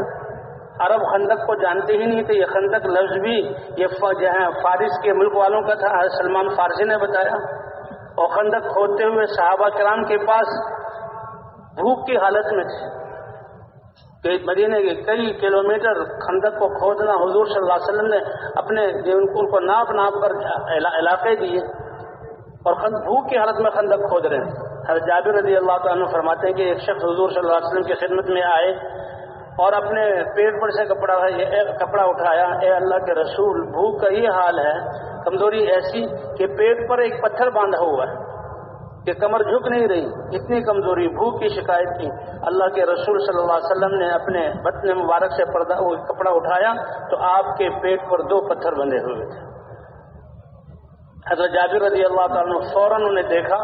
عرب خندق کو جانتے ہی نہیں تھے، یہ خندق لفظ بھی یہ جو ہے، فارس کے ملک والوں کا تھا سلمان فارسی نے بتایا۔ اور خندق کھودتے ہوئے صحابہ کرام کے پاس بھوک کی حالت میں تھے۔ کہ مدینے کے کئی کلومیٹر خندق کو کھودنا حضور صلی اللہ علیہ وسلم نے اپنے ان کو ناپ ناپ کر علاقے دیے۔ اور بھوک کی حالت میں خندق کھود رہے ہیں۔ حضرت جابر رضی اللہ تعالیٰ فرماتے ہیں کہ ایک شخص حضور صلی اللہ علیہ وسلم کی خدمت میں آئے اور اپنے پیٹ پر سے کپڑا کپڑا اٹھایا۔ اے اللہ کے رسول، بھوک کا یہ حال ہے، کمزوری ایسی کہ پیٹ پر ایک پتھر باندھا ہوا ہے کہ کمر جھک نہیں رہی۔ اتنی کمزوری، بھوک کی شکایت کی۔ اللہ کے رسول صلی اللہ علیہ وسلم نے اپنے بطن مبارک سے پردہ کپڑا اٹھایا تو آپ کے پیٹ پر دو پتھر بندھے ہوئے تھے۔ حضرت جابر رضی اللہ تعالیٰ نے فوراً انہیں دیکھا۔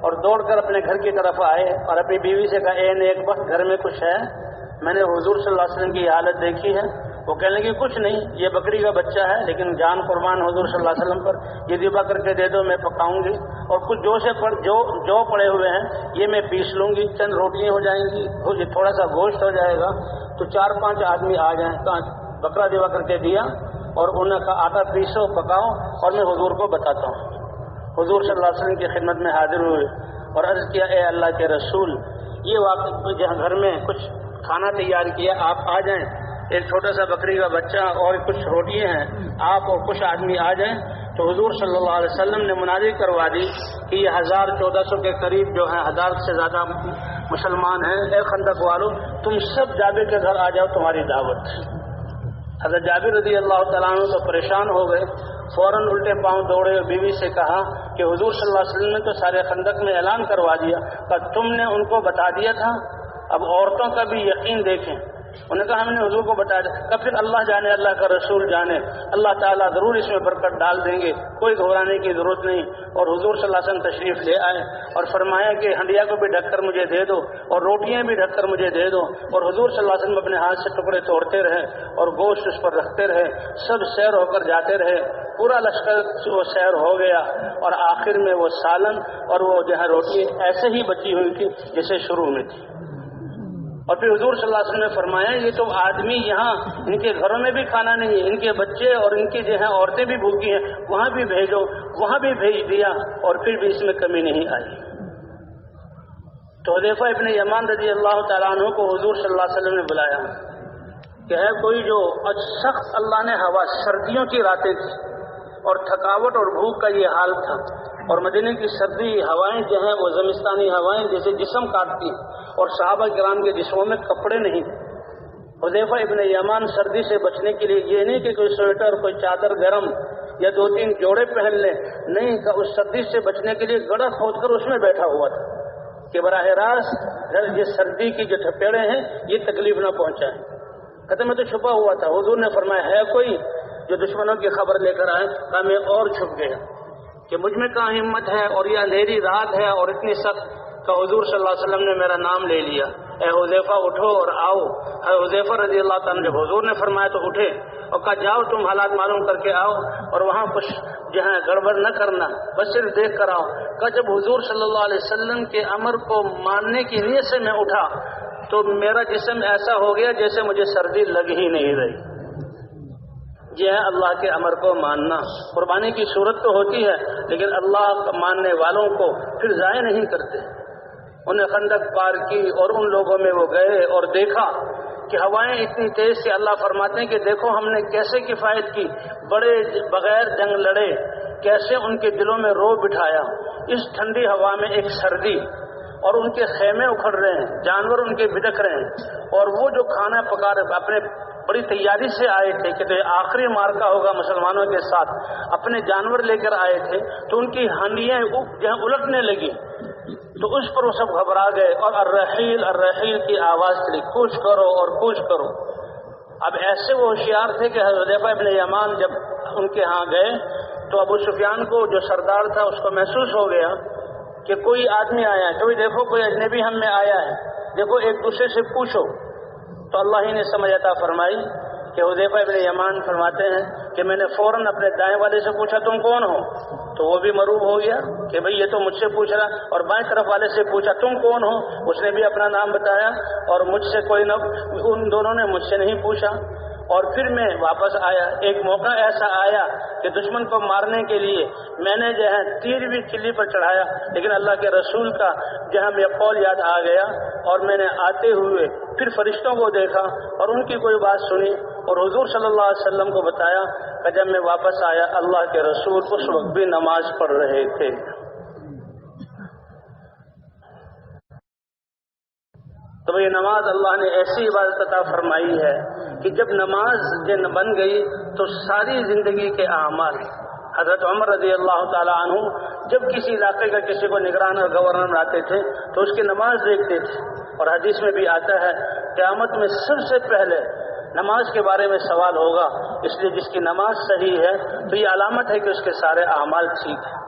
اور دوڑ کر اپنے گھر کی طرف آئے اور اپنی بیوی سے کہا، اے نیک وقت گھر میں کچھ ہے۔ میں نے حضور صلی اللہ علیہ وسلم کی حالت دیکھی ہے۔ وہ کہنے لگی، کچھ نہیں، یہ بکری کا بچہ ہے، لیکن جان قربان حضور صلی اللہ علیہ وسلم پر، یہ دبا کر کے دے دو، میں پکاؤں گی۔ اور کچھ جو سے پڑ، جو جو پڑے ہوئے ہیں، یہ میں پیس لوں گی۔ چند روٹیاں ہو جائیں گی تھوڑا سا گوشت ہو جائے گا۔ تو چار پانچ آدمی آ جائیں۔ بکرا دبا کر کے دیا اور انہیں کا آٹا پیسو، پکاؤ اور میں حضور کو بتاتا ہوں۔ حضور صلی اللہ علیہ وسلم کی خدمت میں حاضر ہوئے اور عرض کیا، اے اللہ کے رسول، یہ واقع جہاں گھر میں کچھ کھانا تیار کیا، آپ آ جائیں۔ ایک چھوٹا سا بکری کا بچہ اور کچھ روٹیاں ہیں، آپ اور کچھ آدمی آ جائیں۔ تو حضور صلی اللہ علیہ وسلم نے مناظر کروا دی کہ یہ ہزار چودہ سو کے قریب جو ہیں، ہزار سے زیادہ مسلمان ہیں۔ اے خندق والو، تم سب جابر کے گھر آ جاؤ، تمہاری دعوت۔ حضرت جابر رضی اللہ تعالیٰ عنہ تو پریشان ہو گئے۔ فوراً الٹے پاؤں دوڑے بیوی سے کہا کہ حضور صلی اللہ علیہ وسلم نے تو سارے خندق میں اعلان کروا دیا، پر تم نے ان کو بتا دیا تھا؟ اب عورتوں کا بھی یقین دیکھیں۔ انہوں نے کہا ہم نے حضور کو بتا دیا پھر اللہ جانے، اللہ کا رسول جانے۔ اللہ تعالیٰ ضرور اس میں برکت ڈال دیں گے۔ کوئی گھبرانے کی ضرورت نہیں۔ اور حضور صلی اللہ علیہ وسلم تشریف لے آئے اور فرمایا کہ ہنڈیا کو بھی ڈھک کر مجھے دے دو اور روٹیاں بھی ڈھک کر مجھے دے دو۔ اور حضور صلی اللہ علیہ وسلم اپنے ہاتھ سے ٹکڑے توڑتے رہے اور گوشت اس پر رکھتے رہے۔ سب سیر ہو کر جاتے رہے۔ پورا لشکر وہ سیر ہو گیا اور آخر میں وہ سالن اور وہ جو ہے روٹی ایسے ہی بچی ہوئی تھی جیسے شروع میں تھی۔ اور پھر حضور صلی اللہ علیہ وسلم نے فرمایا، یہ تو آدمی یہاں ان کے گھروں میں بھی کھانا نہیں ہے، ان کے بچے اور ان کی جو ہے عورتیں بھی بھوکی ہیں، وہاں بھی بھیجو، وہاں بھی بھیج دیا اور پھر بھی اس میں کمی نہیں آئی۔ تو حدیفہ ابن یمان رضی اللہ تعالیٰ عنہ کو حضور صلی اللہ علیہ وسلم نے بلایا کہ ہے کوئی جو سخت اللہ نے ہوا سردیوں کی راتیں تھی اور تھکاوٹ اور بھوک کا یہ حال تھا اور مدینے کی سردی ہوائیں جو ہیں وہ زمستانی ہوائیں جیسے جسم کاٹتی ہیں اور صحابہ کرام کے جسموں میں کپڑے نہیں تھے۔ حذیفہ ابن یمان سردی سے بچنے کے لیے یہ نہیں کہ کوئی سویٹر، کوئی چادر گرم یا دو تین جوڑے پہن لیں نہیں کہ اس سردی سے بچنے کے لیے گڑا کھود کر اس میں بیٹھا ہوا تھا۔ کہ براہ راست یہ سردی کی جو تھپیڑے ہیں، یہ تکلیف نہ پہنچائے کہتے میں تو چھپا ہوا تھا۔ حضور نے فرمایا، ہے کوئی جو دشمنوں کی خبر لے کر آئے کہا میں اور چھپ گیا کہ مجھ میں کہاں ہمت ہے اور یہ اندھیری رات ہے اور اتنی سخت کہ حضور صلی اللہ علیہ وسلم نے میرا نام لے لیا۔ اے حذیفہ، اٹھو اور آؤ۔ اے حذیفہ رضی اللہ تعالیٰ جب حضور نے فرمایا تو اٹھے اور کہا، جاؤ تم حالات معلوم کر کے آؤ اور وہاں کچھ جو ہے گڑبڑ نہ کرنا بس صرف دیکھ کر آؤ۔ کہ جب حضور صلی اللہ علیہ وسلم کے امر کو ماننے کی نیت سے میں اٹھا تو میرا جسم ایسا ہو گیا جیسے مجھے سردی لگ ہی نہیں رہی۔ یہ ہے اللہ کے امر کو ماننا۔ قربانی کی صورت تو ہوتی ہے، لیکن اللہ ماننے والوں کو پھر ضائع نہیں کرتے۔ انہیں خندق پار کی اور ان لوگوں میں وہ گئے اور دیکھا کہ ہوائیں اتنی تیز سے اللہ فرماتے ہیں کہ دیکھو ہم نے کیسے کفایت کی۔ بڑے بغیر جنگ لڑے، کیسے ان کے دلوں میں رو بٹھایا اس ٹھنڈی ہوا میں ایک سردی اور ان کے خیمے اکھڑ رہے ہیں، جانور ان کے بھٹک رہے ہیں۔ اور وہ جو کھانا پکا رہے اپنے بڑی تیاری سے آئے تھے کہ تو آخری مارکا ہوگا مسلمانوں کے ساتھ، اپنے جانور لے کر آئے تھے، تو ان کی ہانڈیاں جو الٹنے لگی تو اس پر وہ سب گھبرا گئے اور الرحیل الرحیل کی آواز چلی، کچھ کرو اور کچھ کرو۔ اب ایسے وہ ہوشیار تھے کہ حضرت ابن یمان جب ان کے ہاں گئے، تو ابو سفیان کو جو سردار تھا، اس کو محسوس ہو گیا کہ کوئی آدمی آیا ہے۔ کبھی دیکھو، کوئی اجنبی ہم میں آیا ہے۔ دیکھو، ایک دوسرے سے پوچھو۔ تو اللہ ہی نے سمجھ عطا فرمائی کہ حذیفہ ابن یمان فرماتے ہیں کہ میں نے فوراً اپنے دائیں والے سے پوچھا تم کون ہو؟ تو وہ بھی مروب ہو گیا کہ بھئی یہ تو مجھ سے پوچھ رہا اور بائیں طرف والے سے پوچھا تم کون ہو؟ اس نے بھی اپنا نام بتایا اور مجھ سے کوئی نہ ان دونوں نے مجھ سے نہیں پوچھا۔ اور پھر میں واپس آیا۔ ایک موقع ایسا آیا کہ دشمن کو مارنے کے لیے میں نے جو ہے تیر بھی کلی پر چڑھایا، لیکن اللہ کے رسول کا جو ہے میرا قول یاد آ گیا اور میں نے آتے ہوئے پھر فرشتوں کو دیکھا اور ان کی کوئی بات سنی اور حضور صلی اللہ علیہ وسلم کو بتایا کہ جب میں واپس آیا، اللہ کے رسول اس وقت بھی نماز پڑھ رہے تھے۔ تو یہ نماز اللہ نے ایسی عبادت عطا فرمائی ہے کہ جب نماز بن گئی تو ساری زندگی کے اعمال، حضرت عمر رضی اللہ تعالیٰ عنہ جب کسی علاقے کا کسی کو نگران اور گورنر آتے تھے تو اس کی نماز دیکھتے تھے۔ اور حدیث میں بھی آتا ہے، قیامت میں سب سے پہلے نماز کے بارے میں سوال ہوگا، اس لیے جس کی نماز صحیح ہے تو یہ علامت ہے کہ اس کے سارے اعمال ٹھیک ہیں۔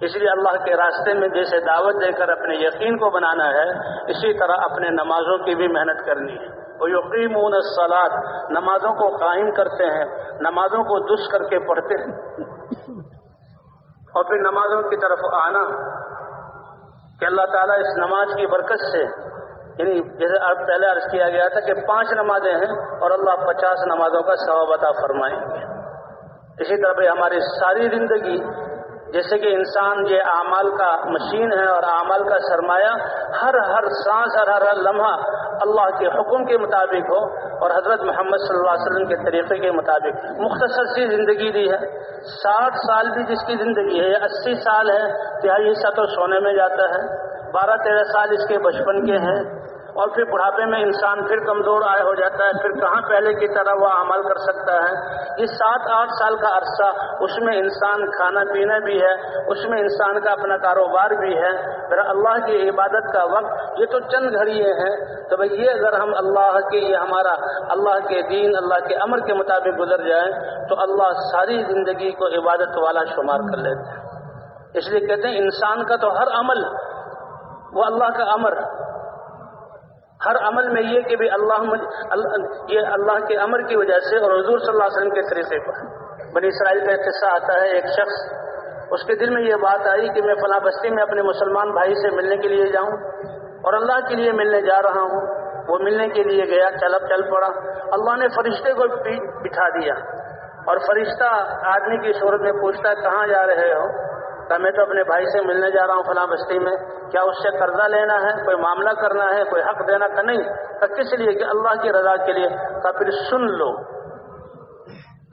اس لیے اللہ کے راستے میں جیسے دعوت دے کر اپنے یقین کو بنانا ہے، اسی طرح اپنے نمازوں کی بھی محنت کرنی ہے۔ وہ یقین سلاد نمازوں کو قائم کرتے ہیں، نمازوں کو دس کر کے پڑھتے ہیں۔ اور پھر نمازوں کی طرف آنا، کہ اللہ تعالیٰ اس نماز کی برکت سے یعنی جیسے اب پہلے عرض کیا گیا تھا کہ پانچ نمازیں ہیں اور اللہ پچاس نمازوں کا ثواب عطا فرمائیں گے۔ اسی طرح ہماری ساری زندگی جیسے کہ انسان یہ اعمال کا مشین ہے اور اعمال کا سرمایہ ہر ہر سانس اور ہر ہر لمحہ اللہ کے حکم کے مطابق ہو اور حضرت محمد صلی اللہ علیہ وسلم کے طریقے کے مطابق۔ مختصر سی زندگی دی ہے۔ ساٹھ سال بھی جس کی زندگی ہے، یا اسی سال ہے تہائی حصہ تو سونے میں جاتا ہے۔ بارہ تیرہ سال اس کے بچپن کے ہیں۔ اور پھر بڑھاپے میں انسان پھر کمزور آئے ہو جاتا ہے، پھر کہاں پہلے کی طرح وہ عمل کر سکتا ہے؟ یہ سات آٹھ سال کا عرصہ اس میں انسان کھانا پینا بھی ہے، اس میں انسان کا اپنا کاروبار بھی ہے۔ پھر اللہ کی عبادت کا وقت، یہ تو چند گھڑیے ہیں۔ تو بھائی یہ اگر ہم اللہ کے یہ ہمارا، اللہ کے دین، اللہ کے امر کے مطابق گزر جائیں، تو اللہ ساری زندگی کو عبادت والا شمار کر لیتے ہیں اس لیے کہتے ہیں انسان کا تو ہر عمل، وہ اللہ کا امر ہر عمل میں یہ کہ بھی اللہ یہ اللہ کے امر کی وجہ سے اور حضور صلی اللہ علیہ وسلم کے طریقے پر بنی اسرائیل کا قصہ آتا ہے ایک شخص، اس کے دل میں یہ بات آئی کہ میں فلاں بستی میں اپنے مسلمان بھائی سے ملنے کے لیے جاؤں اور اللہ کے لیے ملنے جا رہا ہوں۔ وہ ملنے کے لیے گیا، چل چل پڑا۔ اللہ نے فرشتے کو بٹھا دیا اور فرشتہ آدمی کی صورت میں پوچھتا ہے، کہاں جا رہے ہو؟ کہ میں تو اپنے بھائی سے ملنے جا رہا ہوں فلاں بستی میں۔ کیا اس سے قرضہ لینا ہے؟ کوئی معاملہ کرنا ہے؟ کوئی حق دینا کا نہیں۔ کہ کس لیے کہ اللہ کی رضا کے لیے؟ کہ پھر سن لو۔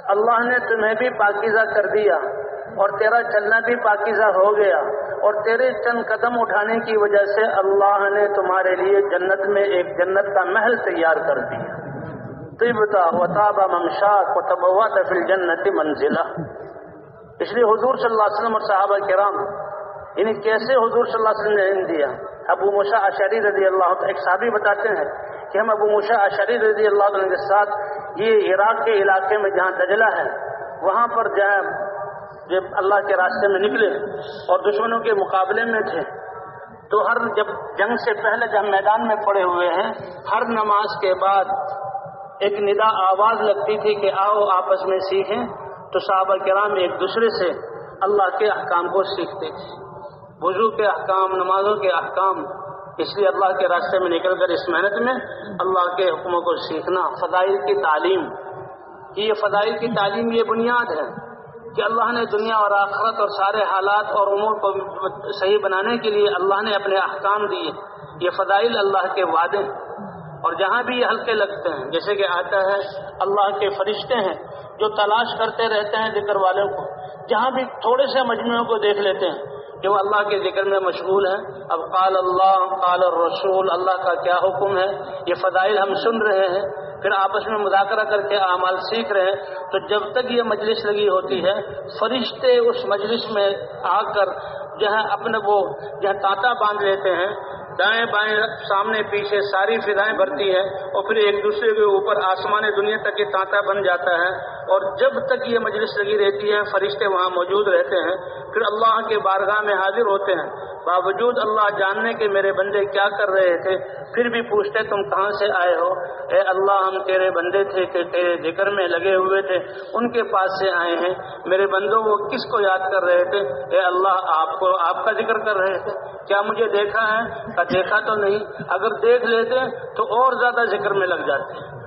اللہ نے تمہیں بھی پاکیزہ کر دیا اور تیرا چلنا بھی پاکیزہ ہو گیا۔ اور تیرے چند قدم اٹھانے کی وجہ سے اللہ نے تمہارے لیے جنت میں ایک جنت کا محل تیار کر دیا۔ طبتا وطابہ ممشاق و تبوا تفل جنت منزلہ۔ اس لیے حضور صلی اللہ علیہ وسلم اور صحابہ کرام یعنی کیسے حضور صلی اللہ علیہ وسلم نے علم دیا؟ ابو مشا اشری رضی اللہ ایک صحابی بتاتے ہیں کہ ہم ابو مشا اشری رضی اللہ عنہ کے ساتھ یہ عراق کے علاقے میں جہاں دجلہ ہے، وہاں پر جہاں جب اللہ کے راستے میں نکلے اور دشمنوں کے مقابلے میں تھے، تو ہر جب جنگ سے پہلے جب میدان میں پڑے ہوئے ہیں، ہر نماز کے بعد ایک ندا آواز لگتی تھی کہ آؤ، آپس میں سیکھیں۔ تو صحابہ کرام ایک دوسرے سے اللہ کے احکام کو سیکھتے تھے۔ وضو کے احکام، نمازوں کے احکام، اس لیے اللہ کے راستے میں نکل کر اس محنت میں اللہ کے حکموں کو سیکھنا فضائل کی تعلیم۔ یہ فضائل کی تعلیم، یہ بنیاد ہے کہ اللہ نے دنیا اور آخرت اور سارے حالات اور امور کو صحیح بنانے کے لیے اللہ نے اپنے احکام دیے۔ یہ فضائل اللہ کے وعدے اور جہاں بھی یہ ہلکے لگتے ہیں، جیسے کہ آتا ہے، اللہ کے فرشتے ہیں جو تلاش کرتے رہتے ہیں ذکر والوں کو۔ جہاں بھی تھوڑے سے مجموعوں کو دیکھ لیتے ہیں کہ وہ اللہ کے ذکر میں مشغول ہیں۔ اب قال اللہ، قال الرسول، اللہ کا کیا حکم ہے؟ یہ فضائل ہم سن رہے ہیں۔ پھر آپس میں مذاکرہ کر کے اعمال سیکھ رہے ہیں، تو جب تک یہ مجلس لگی ہوتی ہے، فرشتے اس مجلس میں آ کر جہاں اپنے وہ جہاں تاتا باندھ لیتے ہیں، دائیں بائیں سامنے پیچھے ساری فضائیں بھرتی ہے، اور پھر ایک دوسرے کے اوپر آسمان دنیا تک یہ تانتا بن جاتا ہے۔ اور جب تک یہ مجلس لگی رہتی ہے، فرشتے وہاں موجود رہتے ہیں، پھر اللہ کے بارگاہ میں حاضر ہوتے ہیں۔ باوجود اللہ جاننے کے میرے بندے کیا کر رہے تھے، پھر بھی پوچھتے تم کہاں سے آئے ہو؟ اے اللہ ہم تیرے بندے تھے کہ تیرے ذکر میں لگے ہوئے تھے، ان کے پاس سے آئے ہیں۔ میرے بندوں وہ کس کو یاد کر رہے تھے؟ اے اللہ، آپ کو، آپ کا ذکر کر رہے تھے۔ کیا مجھے دیکھا ہے؟ دیکھا تو نہیں۔ اگر دیکھ لیتے تو اور زیادہ ذکر میں لگ جاتے۔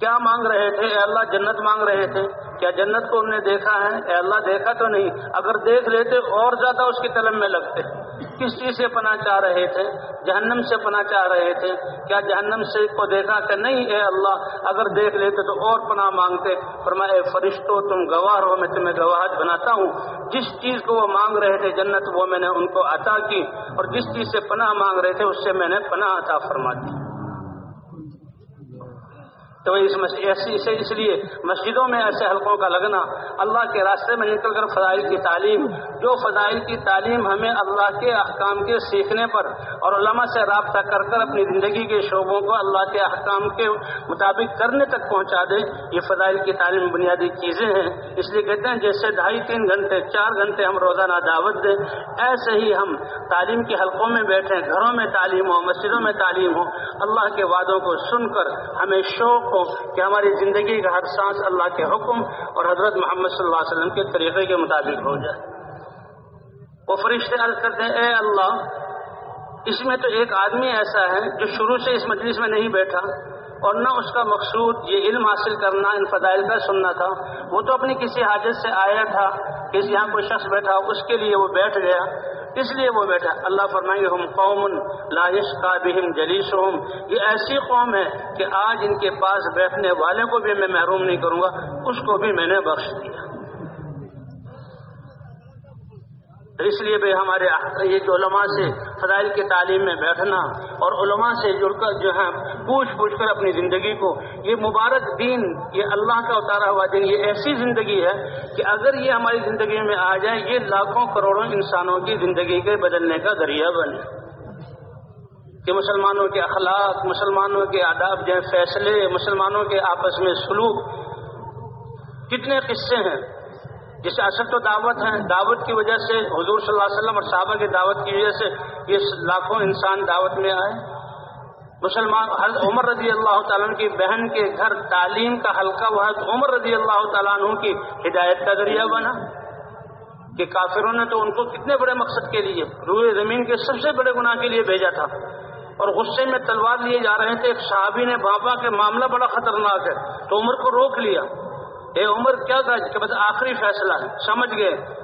کیا مانگ رہے تھے؟ اے اللہ جنت مانگ رہے تھے۔ کیا جنت کو انہیں دیکھا ہے؟ اے اللہ دیکھا تو نہیں۔ اگر دیکھ لیتے اور زیادہ اس کی طلب میں لگتے۔ کس چیز سے پناہ چاہ رہے تھے؟ جہنم سے پناہ چاہ رہے تھے۔ کیا جہنم سے کو دیکھا کہ نہیں؟ اے اللہ، اگر دیکھ لیتے تو اور پناہ مانگتے۔ فرمائے فرشتوں تم گواہ رہو، میں تمہیں گواہت بناتا ہوں۔ جس چیز کو وہ مانگ رہے تھے جنت، وہ میں نے ان کو عطا کی۔ اور جس چیز سے پناہ مانگ رہے تھے، اس سے میں نے پناہ عطا فرما دی۔ تو ایسے اس لیے مسجدوں میں ایسے حلقوں کا لگنا، اللہ کے راستے میں نکل کر فضائل کی تعلیم، جو فضائل کی تعلیم ہمیں اللہ کے احکام کے سیکھنے پر اور علماء سے رابطہ کر کر اپنی زندگی کے شعبوں کو اللہ کے احکام کے مطابق کرنے تک پہنچا دے یہ فضائل کی تعلیم بنیادی چیزیں ہیں۔ اس لیے کہتے ہیں جیسے ڈھائی تین گھنٹے، چار گھنٹے ہم روزانہ دعوت دیں، ایسے ہی ہم تعلیم کے حلقوں میں بیٹھیں، گھروں میں تعلیم ہو مسجدوں میں تعلیم ہو اللہ کے وعدوں کو سن کر ہمیں شوق ہو کہ ہماری زندگی کا ہر سانس اللہ کے حکم اور حضرت محمد صلی اللہ علیہ وسلم کے طریقے کے مطابق ہو جائے۔ وہ فرشتے عرض کرتے ہیں، اے اللہ، اس میں تو ایک آدمی ایسا ہے جو شروع سے اس مجلس میں نہیں بیٹھا اور نہ اس کا مقصود یہ علم حاصل کرنا ان فضائل کا سننا تھا۔ وہ تو اپنی کسی حاجت سے آیا تھا۔ کہ یہاں کوئی شخص بیٹھا، اس کے لیے وہ بیٹھ گیا۔ اس لیے وہ بیٹھا۔ اللہ فرمائیں گے ہم قوم لاش کا بہم جلیس یہ ایسی قوم ہے کہ آج ان کے پاس بیٹھنے والے کو بھی میں محروم نہیں کروں گا، اس کو بھی میں نے بخش دیا۔ اس لیے بھی ہمارے یہ جو علماء سے فضائل کی تعلیم میں بیٹھنا اور علماء سے جڑ کر جو ہے پوچھ پوچھ کر اپنی زندگی کو، یہ مبارک دین، یہ اللہ کا اتارا ہوا دین، یہ ایسی زندگی ہے کہ اگر یہ ہماری زندگی میں آ جائے، یہ لاکھوں کروڑوں انسانوں کی زندگی کے بدلنے کا ذریعہ بنے۔ کہ مسلمانوں کے اخلاق، مسلمانوں کے آداب جو فیصلے، مسلمانوں کے آپس میں سلوک، کتنے قصے ہیں۔ جسے اصل تو دعوت ہے دعوت کی وجہ سے حضور صلی اللہ علیہ وسلم اور صحابہ کی دعوت کی وجہ سے یہ لاکھوں انسان دعوت میں آئے۔ مسلمان عمر رضی اللہ تعالیٰ کی بہن کے گھر تعلیم کا حلقہ ہوا، تو عمر رضی اللہ تعالیٰ عنہ کی ہدایت کا ذریعہ بنا کہ کافروں نے تو ان کو کتنے بڑے مقصد کے لیے، روئے زمین کے سب سے بڑے گناہ کے لیے بھیجا تھا۔ اور غصے میں تلوار لیے جا رہے تھے، ایک صحابی نے، بابا کے معاملہ بڑا خطرناک ہے، تو عمر کو روک لیا۔ اے عمر، کیا کہا کہ بس آخری فیصلہ ہے۔ سمجھ گئے؟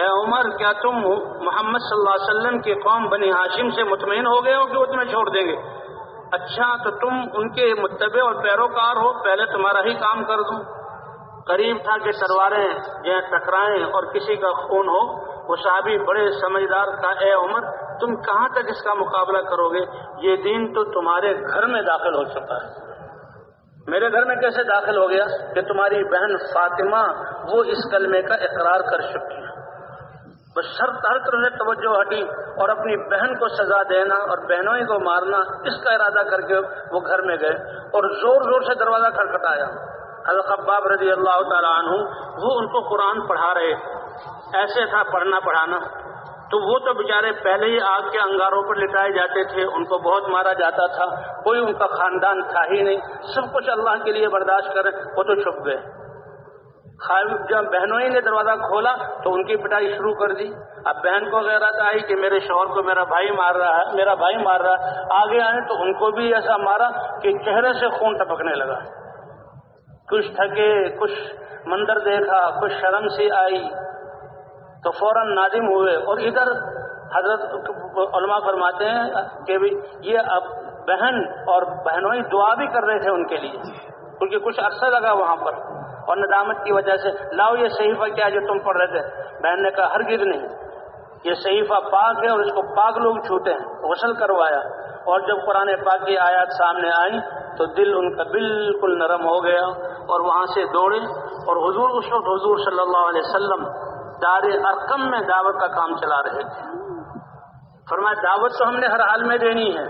اے عمر، کیا تم محمد صلی اللہ علیہ وسلم کی قوم بنی ہاشم سے مطمئن ہو گئے ہو کہ وہ تمہیں چھوڑ دیں گے؟ اچھا تو تم ان کے متبع اور پیروکار ہو، پہلے تمہارا ہی کام کر دوں۔ قریب تھا کہ سرواریں جو ٹکرائیں اور کسی کا خون ہو، وہ صحابی بڑے سمجھدار کا اے عمر، تم کہاں تک اس کا مقابلہ کرو گے؟ یہ دین تو تمہارے گھر میں داخل ہو چکا ہے۔ میرے گھر میں کیسے داخل ہو گیا کہ تمہاری بہن فاطمہ وہ اس کلمے کا اقرار کر چکی ہے؟ بس ہر ہر طرح سے توجہ ہٹی اور اپنی بہن کو سزا دینا اور بہنوں ہی کو مارنا، اس کا ارادہ کر کے وہ گھر میں گئے اور زور زور سے دروازہ کھٹکھٹایا۔ حضرت خباب رضی اللہ تعالیٰ عنہ وہ ان کو قرآن پڑھا رہے۔ ایسے تھا پڑھنا پڑھانا۔ تو وہ تو بےچارے پہلے ہی آگ کے انگاروں پر لٹائے جاتے تھے، ان کو بہت مارا جاتا تھا، کوئی ان کا خاندان تھا ہی نہیں۔ سب کچھ اللہ کے لیے برداشت کرے، وہ تو چھپ گئے۔ جب بہنوں ہی نے دروازہ کھولا تو ان کی پٹائی شروع کر دی۔ اب بہن کو غیرت آئی کہ میرے شوہر کو میرا بھائی مار رہا ہے، میرا بھائی مار رہا ہے۔ آگے آئے تو ان کو بھی ایسا مارا کہ چہرے سے خون ٹپکنے لگا۔ کچھ تھکے، کچھ مندر دیکھا، کچھ شرم سی آئی۔ تو فوراً نادم ہوئے اور ادھر حضرت علماء فرماتے ہیں کہ یہ اب بہن اور بہنوں دعا بھی کر رہے تھے ان کے لیے۔ کیونکہ کچھ عرصہ لگا وہاں پر اور ندامت کی وجہ سے لاؤ یہ صحیفہ کیا جو تم پڑھ رہے تھے؟ بہن نے کہا ہر نہیں۔ یہ صحیفہ پاک ہے اور اس کو پاک لوگ چھوٹے ہیں۔ غسل کروایا۔ اور جب قرآن پاک کی آیات سامنے آئی تو دل ان کا بالکل نرم ہو گیا اور وہاں سے دوڑے اور حضور، اس وقت حضور صلی اللہ علیہ وسلم دار ارکم میں دعوت کا کام چلا رہے تھے۔ فرمایا، دعوت تو ہم نے ہر حال میں دینی ہے۔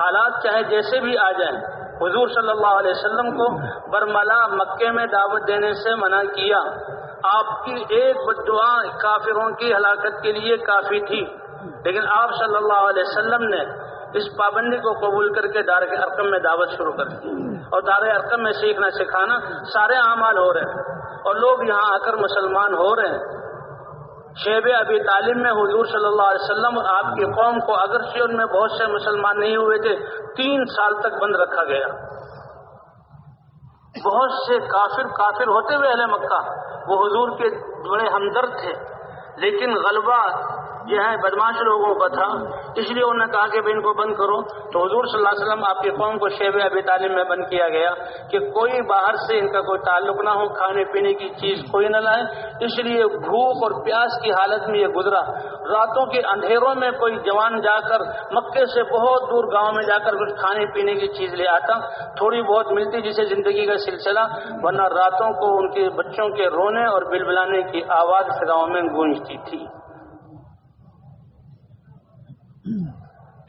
حالات چاہے جیسے بھی آ جائیں۔ حضور صلی اللہ علیہ وسلم کو برملا مکے میں دعوت دینے سے منع کیا۔ آپ کی ایک دعا کافروں کی ہلاکت کے لیے کافی تھی۔ لیکن آپ صلی اللہ علیہ وسلم نے اس پابندی کو قبول کر کے دار ارکم میں دعوت شروع کر دی۔ اور دار ارکم میں سیکھنا سکھانا سارے اعمال ہو رہے ہیں۔ اور لوگ یہاں آ کر مسلمان ہو رہے ہیں۔ شیب ابی تعلیم میں حضور صلی اللہ علیہ وسلم آپ کی قوم کو اگر سے ان میں بہت سے مسلمان نہیں ہوئے تھے، تین سال تک بند رکھا گیا۔ بہت سے کافر کافر ہوتے ہوئے اہل مکہ، وہ حضور کے بڑے ہمدرد تھے، لیکن غلبہ جو ہے بدماش لوگوں کا تھا، اس لیے انہوں نے کہا کہ ان کو بند کرو۔ تو حضور صلی اللہ علیہ وسلم، آپ کی قوم کو شیب ابی تعلیم میں بند کیا گیا کہ کوئی باہر سے ان کا کوئی تعلق نہ ہو، کھانے پینے کی چیز کوئی نہ لائے۔ اس لیے بھوک اور پیاس کی حالت میں یہ گزرا۔ راتوں کے اندھیروں میں کوئی جوان جا کر مکے سے بہت دور گاؤں میں جا کر کچھ کھانے پینے کی چیز لے آتا۔ تھوڑی بہت ملتی جسے زندگی کا سلسلہ، ورنہ راتوں کو ان کے بچوں کے رونے اور بل بلانے کی آواز فضاؤں میں گونجتی تھی۔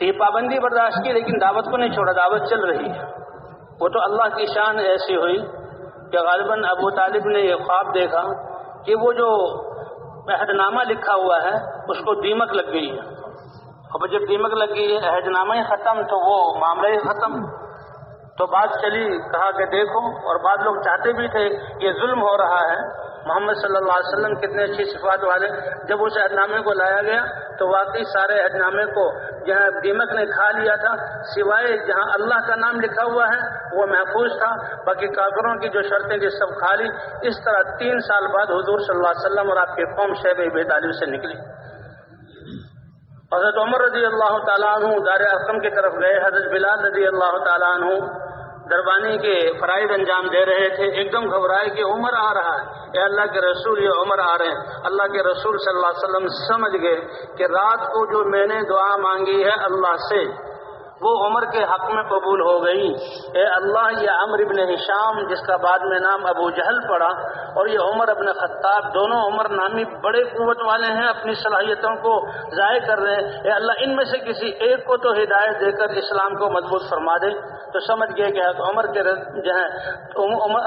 یہ پابندی برداشت کی لیکن دعوت کو نہیں چھوڑا، دعوت چل رہی ہے۔ وہ تو اللہ کی شان ایسی ہوئی کہ غالباً ابو طالب نے یہ خواب دیکھا کہ وہ جو عہد نامہ لکھا ہوا ہے، اس کو دیمک لگ گئی ہے۔ اور جب دیمک لگ گئی ہے عہد نامہ ہی ختم تو وہ معاملہ ہی ختم۔ تو بات چلی، کہا کہ دیکھو، اور بعض لوگ چاہتے بھی تھے یہ ظلم ہو رہا ہے۔ محمد صلی اللہ علیہ وسلم کتنے اچھی صفات والے۔ جب اس عہد نامے کو لایا گیا، تو واقعی سارے عہد نامے کو جہاں دیمک نے کھا لیا تھا۔ سوائے جہاں اللہ کا نام لکھا ہوا ہے، وہ محفوظ تھا۔ باقی کافروں کی جو شرطیں تھیں سب کھا لی اس طرح تین سال بعد حضور صلی اللہ علیہ وسلم اور آپ کے قوم شیب بے سے نکلی حضرت عمر رضی اللہ تعالیٰ عنہ دار اسلم کی طرف گئے، حضرت بلال رضی اللہ تعالیٰ عنہ دربانی کے فرائض انجام دے رہے تھے۔ ایک دم گھبرائے کہ عمر آ رہا ہے۔ اے اللہ کے رسول، یہ عمر آ رہے ہیں۔ اللہ کے رسول صلی اللہ علیہ وسلم سمجھ گئے کہ رات کو جو میں نے دعا مانگی ہے اللہ سے وہ عمر کے حق میں قبول ہو گئی۔ اے اللہ، یہ عمر ابن ہشام، جس کا بعد میں نام ابو جہل پڑا، اور یہ عمر ابن خطاب، دونوں عمر نامی بڑے قوت والے ہیں، اپنی صلاحیتوں کو ضائع کر رہے ہیں۔ اے اللہ، ان میں سے کسی ایک کو تو ہدایت دے کر اسلام کو مضبوط فرما دے۔ تو سمجھ گئے کہ حضرت عمر کے جو ہے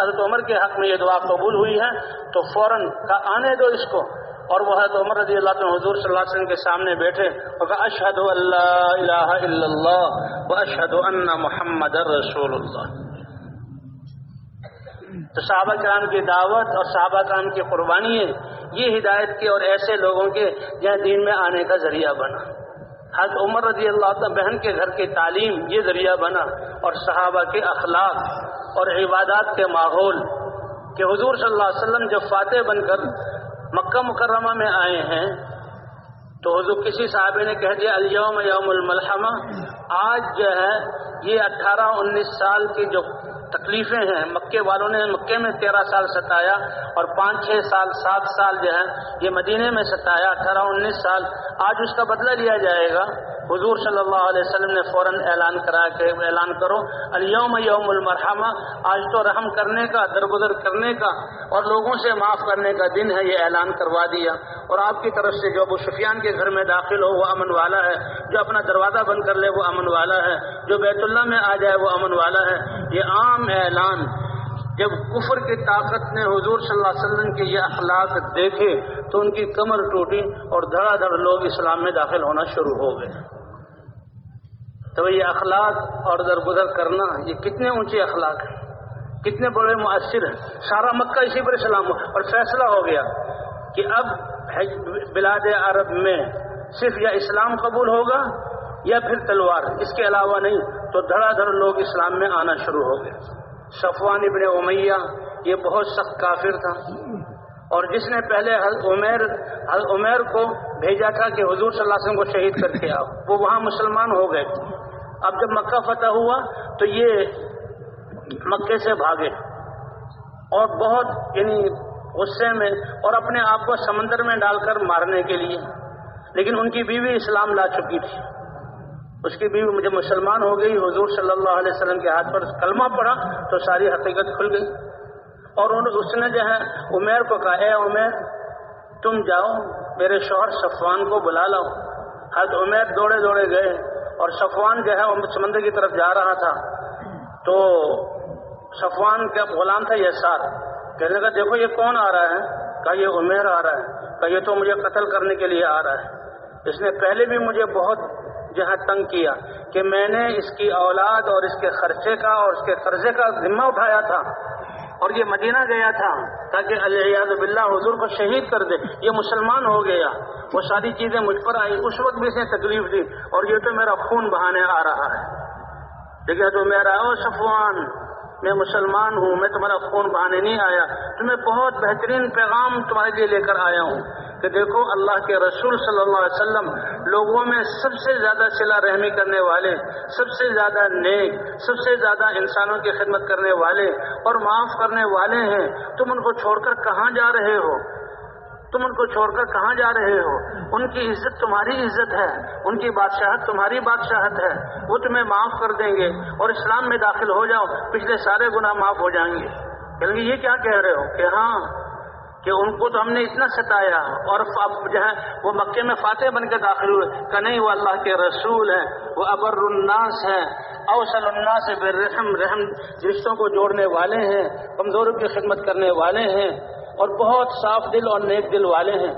حضرت عمر کے حق میں یہ دعا قبول ہوئی ہے۔ تو فوراً آنے دو اس کو۔ اور وہ حضرت عمر رضی اللہ عنہ حضور صلی اللہ علیہ وسلم کے سامنے بیٹھے اور کہا اشہد اللہ الہ الا اللہ و اشہد ان محمد رسول اللہ. تو صحابہ کرام کی دعوت اور صحابہ کرام کی قربانی ہے، یہ ہدایت کے اور ایسے لوگوں کے جہاں دین میں آنے کا ذریعہ بنا۔ حضرت عمر رضی اللہ عنہ بہن کے گھر کی تعلیم یہ ذریعہ بنا اور صحابہ کے اخلاق اور عبادات کے ماحول کہ حضور صلی اللہ علیہ وسلم جب فاتح بن کر مکہ مکرمہ میں آئے ہیں تو حضور کسی صحابی نے کہہ دیا، الیوم یوم الملحمہ، آج جو ہے، یہ اٹھارہ انیس سال کی جو تکلیفیں ہیں۔ مکے والوں نے مکے میں تیرہ سال ستایا اور پانچ چھ سال، سات سال جو ہے یہ مدینے میں ستایا، اٹھارہ، انیس سال۔ آج اس کا بدلہ لیا جائے گا۔ حضور صلی اللہ علیہ وسلم نے فوراً اعلان کرا کہ اعلان کرو الیوم یوم المرحمہ آج تو رحم کرنے کا، درگزر کرنے کا اور لوگوں سے معاف کرنے کا دن ہے، یہ اعلان کروا دیا۔ اور آپ کی طرف سے جو ابو سفیان کے گھر میں داخل ہو، وہ امن والا ہے۔ جو اپنا دروازہ بند کر لے، وہ امن والا ہے۔ جو بیت اللہ میں آ جائے، وہ امن والا ہے۔ یہ عام اعلان جب کفر کی طاقت نے حضور صلی اللہ علیہ وسلم کے یہ اخلاق دیکھے تو ان کی کمر ٹوٹی اور دھڑا دھڑ لوگ اسلام میں داخل ہونا شروع ہو گئے۔ تو یہ اخلاق اور درگزر کرنا، یہ کتنے اونچے اخلاق ہیں، کتنے بڑے مؤثر ہیں۔ سارا مکہ اسی پر اسلام اور فیصلہ ہو گیا کہ اب بلاد عرب میں صرف یا اسلام قبول ہوگا یا پھر تلوار، اس کے علاوہ نہیں، تو دھڑا دھڑ لوگ اسلام میں آنا شروع ہو گئے۔ صفوان ابن امیہ، یہ بہت سخت کافر تھا۔ اور جس نے پہلے عمیر عمیر کو بھیجا تھا کہ حضور صلی اللہ علیہ وسلم کو شہید کر کے آؤ، وہ وہاں مسلمان ہو گئے۔ اب جب مکہ فتح ہوا، تو یہ مکے سے بھاگے۔ اور بہت یعنی غصے میں، اور اپنے آپ کو سمندر میں ڈال کر مارنے کے لیے۔ لیکن ان کی بیوی اسلام لا چکی تھی۔ اس کی بیوی مجھے مسلمان ہو گئی، حضور صلی اللہ علیہ وسلم کے ہاتھ پر کلمہ پڑا تو ساری حقیقت کھل گئی۔ اور اس نے جو ہے، عمیر کو کہا، اے عمیر، تم جاؤ، میرے شوہر صفوان کو بلا لاؤ۔ حضرت عمیر دوڑے دوڑے گئے اور صفوان جو ہے سمندر کی طرف جا رہا تھا۔ تو صفوان کا غلام تھا یہ ساتھ کہنے کا دیکھو، یہ کون آ رہا ہے؟ کہا، یہ عمیر آ رہا ہے۔ کہا، یہ تو مجھے قتل کرنے کے لیے آ رہا ہے۔ اس نے پہلے بھی مجھے بہت جہاں تنگ کیا کہ میں نے اس کی اولاد اور اس کے خرچے کا اور اس کے قرضے کا ذمہ اٹھایا تھا اور یہ مدینہ گیا تھا تاکہ اللہ باللہ حضور کو شہید کر دے، یہ مسلمان ہو گیا۔ وہ ساری چیزیں مجھ پر آئی، اس وقت بھی اسے تکلیف دی اور یہ تو میرا خون بہانے آ رہا ہے۔ دیکھا تو میرا، او صفوان میں مسلمان ہوں، میں تمہارا خون بہانے نہیں آیا تمہیں بہت بہترین پیغام تمہارے لیے لے کر آیا ہوں۔ کہ دیکھو، اللہ کے رسول صلی اللہ علیہ وسلم لوگوں میں سب سے زیادہ صلہ رحمی کرنے والے، سب سے زیادہ نیک، سب سے زیادہ انسانوں کی خدمت کرنے والے اور معاف کرنے والے ہیں۔ تم ان کو چھوڑ کر کہاں جا رہے ہو؟ تم ان کو چھوڑ کر کہاں جا رہے ہو؟ ان کی عزت تمہاری عزت ہے، ان کی بادشاہت تمہاری بادشاہت ہے۔ وہ تمہیں معاف کر دیں گے اور اسلام میں داخل ہو جاؤ، پچھلے سارے گناہ معاف ہو جائیں گے۔ یعنی کہ یہ کیا کہہ رہے ہو؟ کہ ہاں کہ ان کو تو ہم نے اتنا ستایا اور جو ہے، وہ مکے میں فاتح بن کے داخل ہوئے۔ کہ نہیں، وہ اللہ کے رسول ہیں، وہ ابر الناس ہیں، اوسل الناس بے رحم رحم رشتوں کو جوڑنے والے ہیں، کمزوروں کی خدمت کرنے والے ہیں۔ اور بہت صاف دل اور نیک دل والے ہیں۔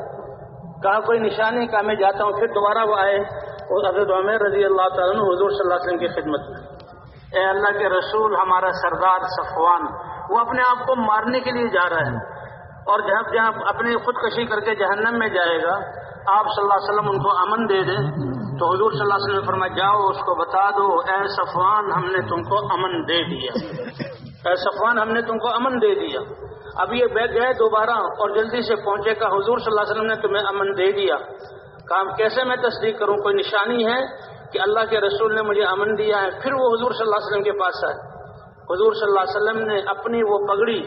کہا کوئی نشانی کہا میں جاتا ہوں، پھر دوبارہ وہ آئے۔ اور حضرت عمر رضی اللہ تعالیٰ حضور صلی اللہ علیہ وسلم کی خدمت میں۔ اے اللہ کے رسول، ہمارا سردار صفوان، وہ اپنے آپ کو مارنے کے لیے جا رہا ہے۔ اور جہاں جہاں اپنی خودکشی کر کے جہنم میں جائے گا، آپ صلی اللہ علیہ وسلم ان کو امن دے دیں۔ تو حضور صلی اللہ علیہ وسلم فرمایا، جاؤ، اس کو بتا دو، اے صفوان، ہم نے تم کو امن دے دیا۔ اے صفوان، ہم نے تم کو امن دے دیا۔ اب یہ بیگ گئے دوبارہ اور جلدی سے پہنچے کا حضور صلی اللہ علیہ وسلم نے تمہیں امن دے دیا۔ کام کیسے میں تصدیق کروں؟ کوئی نشانی ہے کہ اللہ کے رسول نے مجھے امن دیا ہے؟ پھر وہ حضور صلی اللہ علیہ وسلم کے پاس آئے۔ حضور صلی اللہ علیہ وسلم نے اپنی وہ پگڑی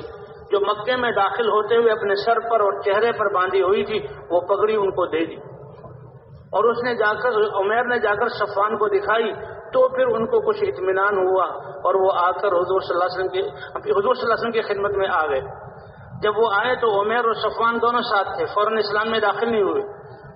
جو مکے میں داخل ہوتے ہوئے اپنے سر پر اور چہرے پر باندھی ہوئی تھی، وہ پگڑی ان کو دے دی۔ اور اس نے جا کر، عمیر نے جا کر صفان کو دکھائی تو پھر ان کو کچھ اطمینان ہوا اور وہ آ کر حضور صلی اللہ علیہ وسلم کی حضور صلی اللہ علیہ وسلم کی خدمت میں آ گئے۔ جب وہ آئے تو عمیر اور صفوان دونوں ساتھ تھے، فوراً اسلام میں داخل نہیں ہوئے۔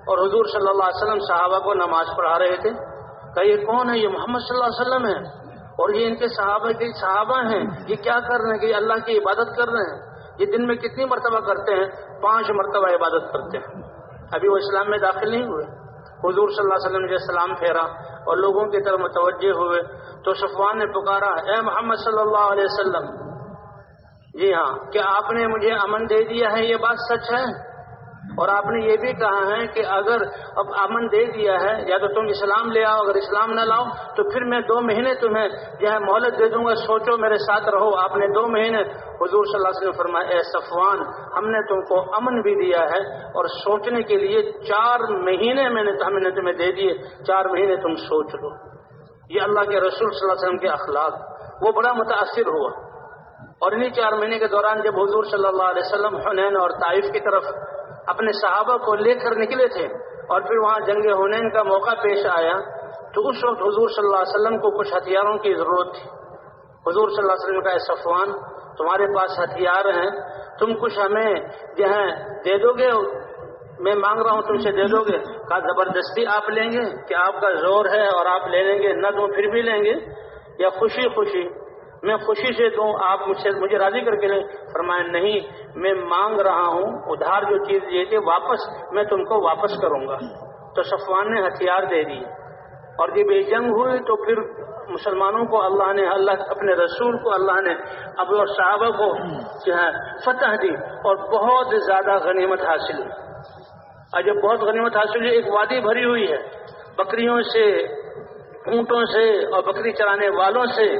اور حضور صلی اللہ علیہ وسلم صحابہ کو نماز پڑھا رہے تھے۔ کہ یہ کون ہے یہ؟ محمد صلی اللہ علیہ وسلم ہے۔ اور یہ ان کے صحابہ کے صحابہ ہیں۔ یہ کیا کر رہے ہیں؟ کہ یہ اللہ کی عبادت کر رہے ہیں۔ یہ دن میں کتنی مرتبہ کرتے ہیں؟ پانچ مرتبہ عبادت کرتے ہیں۔ ابھی وہ اسلام میں داخل نہیں ہوئے۔ حضور صلی اللہ علیہ وسلم نے سلام پھیرا اور لوگوں کی طرف متوجہ ہوئے۔ تو صفوان نے پکارا، اے محمد صلی اللہ علیہ وسلم جی ہاں کیا آپ نے مجھے امن دے دیا ہے؟ یہ بات سچ ہے؟ اور آپ نے یہ بھی کہا ہے کہ اگر اب امن دے دیا ہے، یا تو تم اسلام لے آؤ، اگر اسلام نہ لاؤ، تو پھر میں دو مہینے تمہیں جو ہے مہلت دے دوں گا۔ سوچو میرے ساتھ رہو، آپ نے دو مہینے حضور صلی اللہ علیہ وسلم فرمایا، اے صفوان، ہم نے تم کو امن بھی دیا ہے، اور سوچنے کے لیے چار مہینے میں نے ہم نے تمہیں دے دیے۔ چار مہینے تم سوچ لو۔ یہ اللہ کے رسول صلی اللہ علیہ وسلم کے اخلاق۔ وہ بڑا متاثر ہوا۔ اور انہیں چار مہینے کے دوران جب حضور صلی اللہ علیہ وسلم حنین اور طائف کی طرف اپنے صحابہ کو لے کر نکلے تھے اور پھر وہاں جنگ حنین کا موقع پیش آیا، تو اس وقت حضور صلی اللہ علیہ وسلم کو کچھ ہتھیاروں کی ضرورت تھی۔ حضور صلی اللہ علیہ وسلم کا صفوان، تمہارے پاس ہتھیار ہیں، تم کچھ ہمیں جو ہے دے دو گے میں مانگ رہا ہوں تم سے دے دو گے کہا، زبردستی آپ لیں گے؟ کہ آپ کا زور ہے اور آپ لے لیں گے؟ نہ تو پھر بھی لیں گے؟ یا خوشی خوشی۔ میں خوشی سے دوں، آپ مجھ سے مجھے راضی کر کے لیں۔ فرمایا، نہیں، میں مانگ رہا ہوں، ادھار جو چیز یہ تھی واپس میں تم کو واپس کروں گا۔ تو صفوان نے ہتھیار دے دی۔ اور جب یہ جنگ ہوئی تو پھر مسلمانوں کو اللہ نے اللہ اپنے رسول کو اللہ نے اب اور صحابہ کو جو ہے فتح دی اور بہت زیادہ غنیمت حاصل ہوئی۔ اور جب بہت غنیمت حاصل ہوئی، ایک وادی بھری ہوئی ہے۔ بکریوں سے، اونٹوں سے اور بکری چرانے والوں سے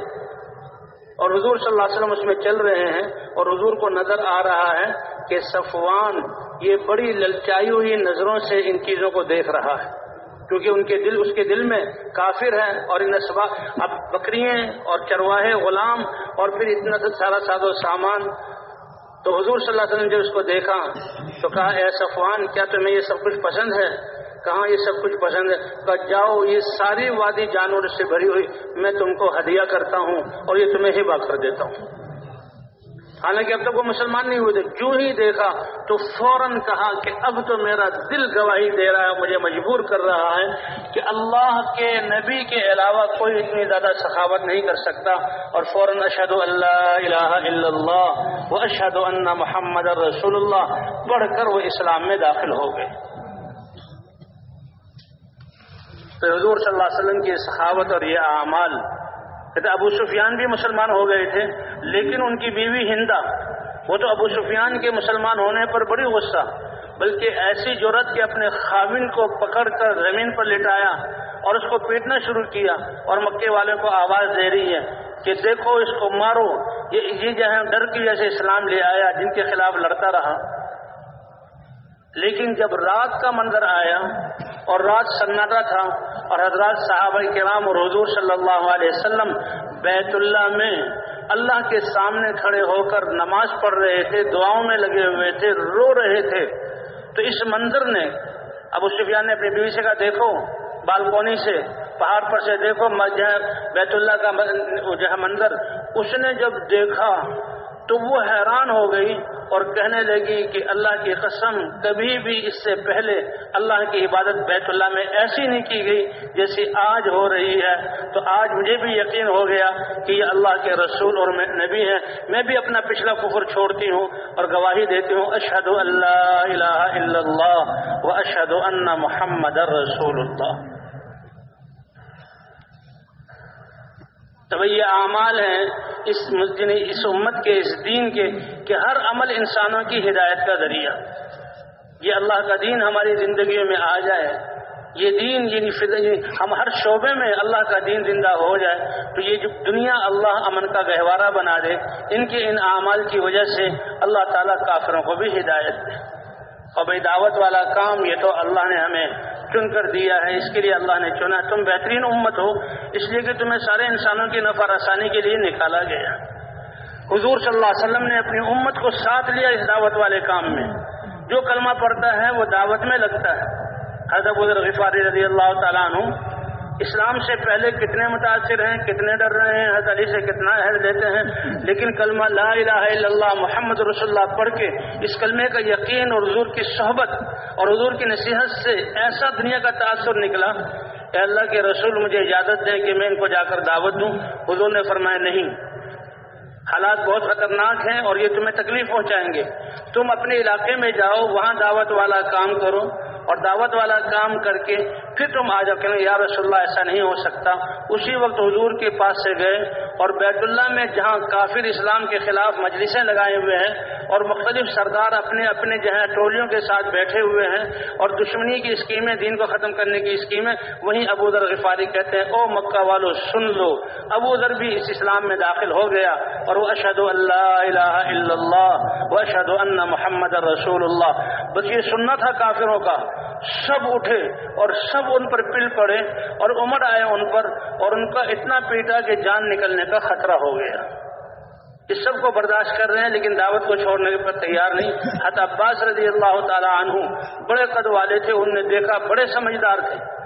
اور حضور صلی اللہ علیہ وسلم اس میں چل رہے ہیں اور حضور کو نظر آ رہا ہے کہ صفوان یہ بڑی للچائی ہوئی نظروں سے ان چیزوں کو دیکھ رہا ہے۔ کیونکہ ان کے دل، اس کے دل میں کافر ہے اور ان اب بکریاں اور چرواہے غلام اور پھر اتنا سارا ساد و سامان۔ تو حضور صلی اللہ علیہ وسلم جب اس کو دیکھا تو کہا، اے صفوان، کیا تمہیں یہ سب کچھ پسند ہے؟ کہاں یہ سب کچھ پسند ہے؟ کہ جاؤ، یہ ساری وادی جانور سے بھری ہوئی، میں تم کو ہدیہ کرتا ہوں اور یہ تمہیں ہی کر دیتا ہوں۔ حالانکہ اب تک وہ مسلمان نہیں ہوئے تھے۔ جو ہی دیکھا تو فوراً کہا کہ اب تو میرا دل گواہی دے رہا ہے، مجھے مجبور کر رہا ہے کہ اللہ کے نبی کے علاوہ کوئی اتنی زیادہ سخاوت نہیں کر سکتا۔ اور فوراً اشد اللہ الہ الا اللہ وہ اشد اللہ محمد رسول اللہ۔ پڑھ کر وہ اسلام میں داخل ہو گئے۔ تو حضور صلی اللہ علیہ وسلم کی صحابت اور یہ اعمال کہتے ابو سفیان بھی مسلمان ہو گئے تھے، لیکن ان کی بیوی ہندا وہ تو ابو سفیان کے مسلمان ہونے پر بڑی غصہ، بلکہ ایسی ضرورت کہ اپنے خاوین کو پکڑ کر زمین پر لٹایا اور اس کو پیٹنا شروع کیا اور مکے والے کو آواز دے رہی ہے کہ دیکھو اس کو مارو یہ جو ہے ڈر کی وجہ سے اسلام لے آیا، جن کے خلاف لڑتا رہا۔ لیکن جب رات کا منظر آیا اور رات سناٹا تھا اور حضرات صحابہ کرام اور حضور صلی اللہ علیہ وسلم بیت اللہ میں اللہ کے سامنے کھڑے ہو کر نماز پڑھ رہے تھے، دعاؤں میں لگے ہوئے تھے، رو رہے تھے۔ تو اس منظر نے ابو سفیان نے اپنی بیوی سے کہا، دیکھو بالکونی سے، پہاڑ پر سے دیکھو بیت اللہ کا جو ہے منظر، اس نے جب دیکھا تو وہ حیران ہو گئی اور کہنے لگی کہ اللہ کی قسم کبھی بھی اس سے پہلے اللہ کی عبادت بیت اللہ میں ایسی نہیں کی گئی جیسی آج ہو رہی ہے۔ تو آج مجھے بھی یقین ہو گیا کہ یہ اللہ کے رسول اور نبی ہیں۔ میں بھی اپنا پچھلا کفر چھوڑتی ہوں اور گواہی دیتی ہوں۔ اشد اللہ الہ الا اللہ و اشد ان محمد رسول اللہ۔ تو یہ اعمال ہیں اس یعنی اس امت کے، اس دین کے، کہ ہر عمل انسانوں کی ہدایت کا ذریعہ۔ یہ اللہ کا دین ہماری زندگیوں میں آ جائے۔ یہ دین یعنی, یعنی ہم ہر شعبے میں اللہ کا دین زندہ ہو جائے، تو یہ جو دنیا اللہ امن کا گہوارہ بنا دے، ان کے ان اعمال کی وجہ سے اللہ تعالیٰ کافروں کو بھی ہدایت دے۔ اور بھائی دعوت والا کام، یہ تو اللہ نے ہمیں چن کر دیا ہے، اس کے لیے اللہ نے چنا۔ تم بہترین امت ہو، اس لیے کہ تمہیں سارے انسانوں کی نفع رسانی کے لیے نکالا گیا۔ حضور صلی اللہ علیہ وسلم نے اپنی امت کو ساتھ لیا اس دعوت والے کام میں۔ جو کلمہ پڑتا ہے، وہ دعوت میں لگتا ہے۔ حضرت غفاری رضی اللہ تعالیٰ عنہ اسلام سے پہلے کتنے متاثر ہیں، کتنے ڈر رہے ہیں، حضرت علی سے کتنا اہل دیتے ہیں، لیکن کلمہ لا الہ الا اللہ محمد رسول اللہ پڑھ کے اس کلمے کا یقین اور حضور کی صحبت اور حضور کی نصیحت سے ایسا دنیا کا تاثر نکلا۔ کہ اللہ کے رسول مجھے اجازت دیں کہ میں ان کو جا کر دعوت دوں۔ حضور نے فرمایا، نہیں، حالات بہت خطرناک ہیں اور یہ تمہیں تکلیف پہنچائیں گے۔ تم اپنے علاقے میں جاؤ، وہاں دعوت والا کام کرو۔ اور دعوت والا کام کر کے پھر تم آ جاؤ کہ یا رسول اللہ، ایسا نہیں ہو سکتا۔ اسی وقت حضور کے پاس سے گئے اور بیت اللہ میں جہاں کافر اسلام کے خلاف مجلسیں لگائے ہوئے ہیں اور مختلف سردار اپنے اپنے جو ہے ٹولیوں کے ساتھ بیٹھے ہوئے ہیں اور دشمنی کی اسکیمیں، دین کو ختم کرنے کی اسکیمیں، وہیں ابو ذر غفاری کہتے ہیں، او مکہ والو، سن لو۔ ابو ذر بھی اس اسلام میں داخل ہو گیا اور وہ اشد اللہ الہ الا اللہ وہ اشد ان محمد رسول اللہ۔ بس یہ سننا تھا کافروں کا۔ سب اٹھے اور سب ان پر پل پڑے اور عمر آئے ان پر اور ان کا اتنا پیٹا کہ جان نکلنے کا خطرہ ہو گیا۔ اس سب کو برداشت کر رہے ہیں لیکن دعوت کو چھوڑنے پر تیار نہیں۔ حت عباس رضی اللہ تعالیٰ عنہ بڑے قد والے تھے، انہوں نے دیکھا بڑے سمجھدار تھے۔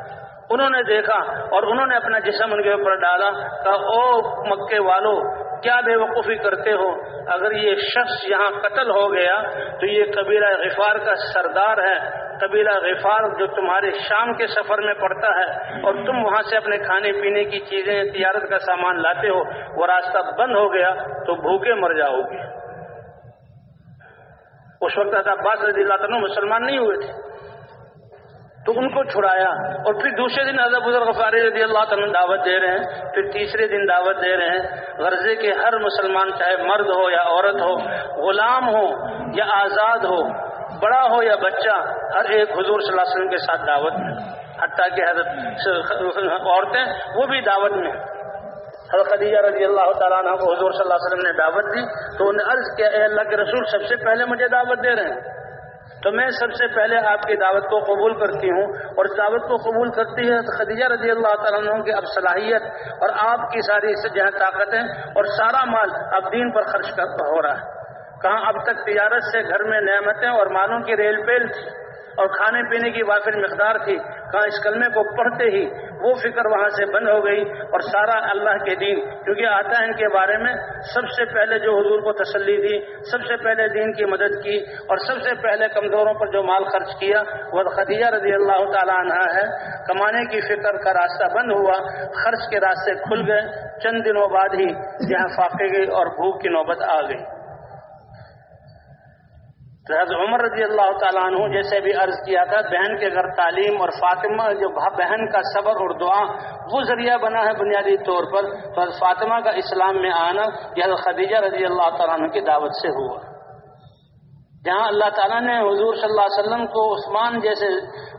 انہوں نے دیکھا اور انہوں نے اپنا جسم ان کے اوپر ڈالا، کہا، او مکے والو کیا بے وقوفی کرتے ہو؟ اگر یہ شخص یہاں قتل ہو گیا تو یہ قبیلہ غفار کا سردار ہے۔ قبیلہ غفار جو تمہارے شام کے سفر میں پڑتا ہے اور تم وہاں سے اپنے کھانے پینے کی چیزیں، تجارت کا سامان لاتے ہو وہ راستہ بند ہو گیا تو بھوکے مر جاؤ گے۔ اس وقت عباس رضی اللہ تعالیٰ مسلمان نہیں ہوئے تھے۔ تو ان کو چھڑایا اور پھر دوسرے دن حضرت بزرگ غفاری رضی اللہ تعالیٰ دعوت دے رہے ہیں، پھر تیسرے دن دعوت دے رہے ہیں، غرضے کے ہر مسلمان چاہے مرد ہو یا عورت ہو، غلام ہو یا آزاد ہو، بڑا ہو یا بچہ، ہر ایک حضور صلی اللہ علیہ وسلم کے ساتھ دعوت میں، حتیٰ کہ حضرت عورتیں وہ بھی دعوت میں۔ حضرت خدیجہ رضی اللہ تعالیٰ عنہ کو حضور صلی اللہ علیہ وسلم نے دعوت دی، تو انہیں عرض کیا، اے اللہ کے رسول، سب سے پہلے مجھے دعوت دے رہے ہیں۔ تو میں سب سے پہلے آپ کی دعوت کو قبول کرتی ہوں اور اس دعوت کو قبول کرتی ہے خدیجہ رضی اللہ تعالیٰ عنہ کی اب صلاحیت اور آپ کی ساری جہاں طاقتیں اور سارا مال اب دین پر خرچ کر ہو رہا ہے۔ کہاں اب تک تجارت سے گھر میں نعمتیں اور مالوں کی ریل پیل تھی اور کھانے پینے کی وافر مقدار تھی۔ کہاں اس کلمے کو پڑھتے ہی وہ فکر وہاں سے بند ہو گئی اور سارا اللہ کے دین۔ کیونکہ آتا ہے ان کے بارے میں سب سے پہلے جو حضور کو تسلی دی، سب سے پہلے دین کی مدد کی اور سب سے پہلے کمزوروں پر جو مال خرچ کیا۔ وہ خدیجہ رضی اللہ تعالیٰ عنہ ہے، کمانے کی فکر کا راستہ بند ہوا، خرچ کے راستے کھل گئے۔ چند دنوں بعد ہی یہاں فاقے گئی اور بھوک کی نوبت آ گئی۔ حضرت عمر رضی اللہ تعالیٰ عنہ جیسے بھی عرض کیا تھا، بہن کے گھر تعلیم اور فاطمہ، جو بہن کا صبر اور دعا، وہ ذریعہ بنا ہے بنیادی طور پر۔ تو حضرت فاطمہ کا اسلام میں آنا یہ حضرت خدیجہ رضی اللہ تعالیٰ عنہ کی دعوت سے ہوا۔ جہاں اللہ تعالیٰ نے حضور صلی اللہ علیہ وسلم کو عثمان جیسے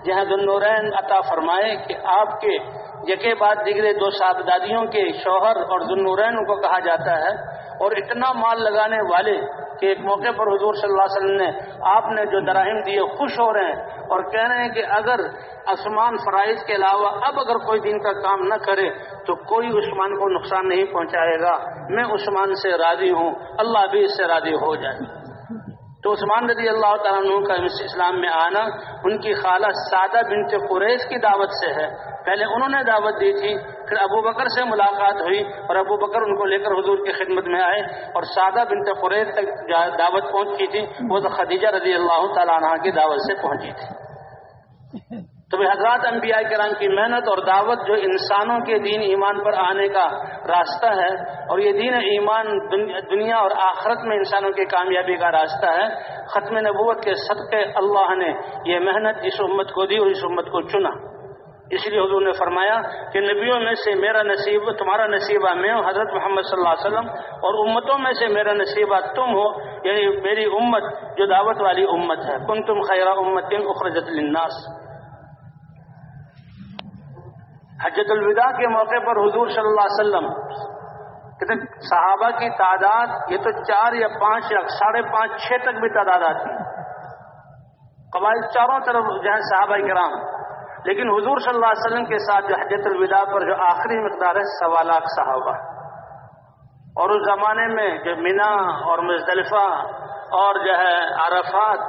جہاں دنورین عطا فرمائے کہ آپ کے یکے بعد دیگرے دو صاحبدادیوں کے شوہر اور ذنورین کو کہا جاتا ہے اور اتنا مال لگانے والے کہ ایک موقع پر حضور صلی اللہ علیہ وسلم نے آپ نے جو دراہم دیے خوش ہو رہے ہیں اور کہہ رہے ہیں کہ اگر آسمان فرائض کے علاوہ اب اگر کوئی دن کا کام نہ کرے تو کوئی عثمان کو نقصان نہیں پہنچائے گا۔ میں عثمان سے راضی ہوں، اللہ بھی اس سے راضی ہو جائے۔ تو عثمان رضی اللہ تعالیٰ عنہ کا اسلام میں آنا ان کی خالہ سادہ بنت قریش کی دعوت سے ہے۔ پہلے انہوں نے دعوت دی تھی، پھر ابو بکر سے ملاقات ہوئی اور ابو بکر ان کو لے کر حضور کی خدمت میں آئے اور سادہ بنت قریش تک دعوت پہنچی تھی۔ وہ تو خدیجہ رضی اللہ تعالیٰ عنہ کی دعوت سے پہنچی تھی۔ تو حضرات انبیاء کرام کی محنت اور دعوت جو انسانوں کے دین ایمان پر آنے کا راستہ ہے اور یہ دین ایمان دنیا اور آخرت میں انسانوں کی کامیابی کا راستہ ہے، ختم نبوت کے صدقے اللہ نے یہ محنت اس امت کو دی اور اس امت کو چنا۔ اس لیے حضور نے فرمایا کہ نبیوں میں سے میرا نصیب، تمہارا نصیبہ میں ہوں، حضرت محمد صلی اللہ علیہ وسلم، اور امتوں میں سے میرا نصیبہ تم ہو یعنی میری امت جو دعوت والی امت ہے۔ کن تم خیرہ امت اخرجت للناس۔ حجت الوداع کے موقع پر حضور صلی اللہ علیہ وسلم، کہتے صحابہ کی تعداد یہ تو چار یا پانچ یا ساڑھے پانچ، چھ تک بھی تعداد آتی قبائل چاروں طرف جو ہے صحابہ کرام۔ لیکن حضور صلی اللہ علیہ وسلم کے ساتھ جو حجت الوداع پر جو آخری مقدار ہے، سوا لاکھ صحابہ۔ اور اس زمانے میں جو مینا اور مزدلفہ اور جو ہے عرفات،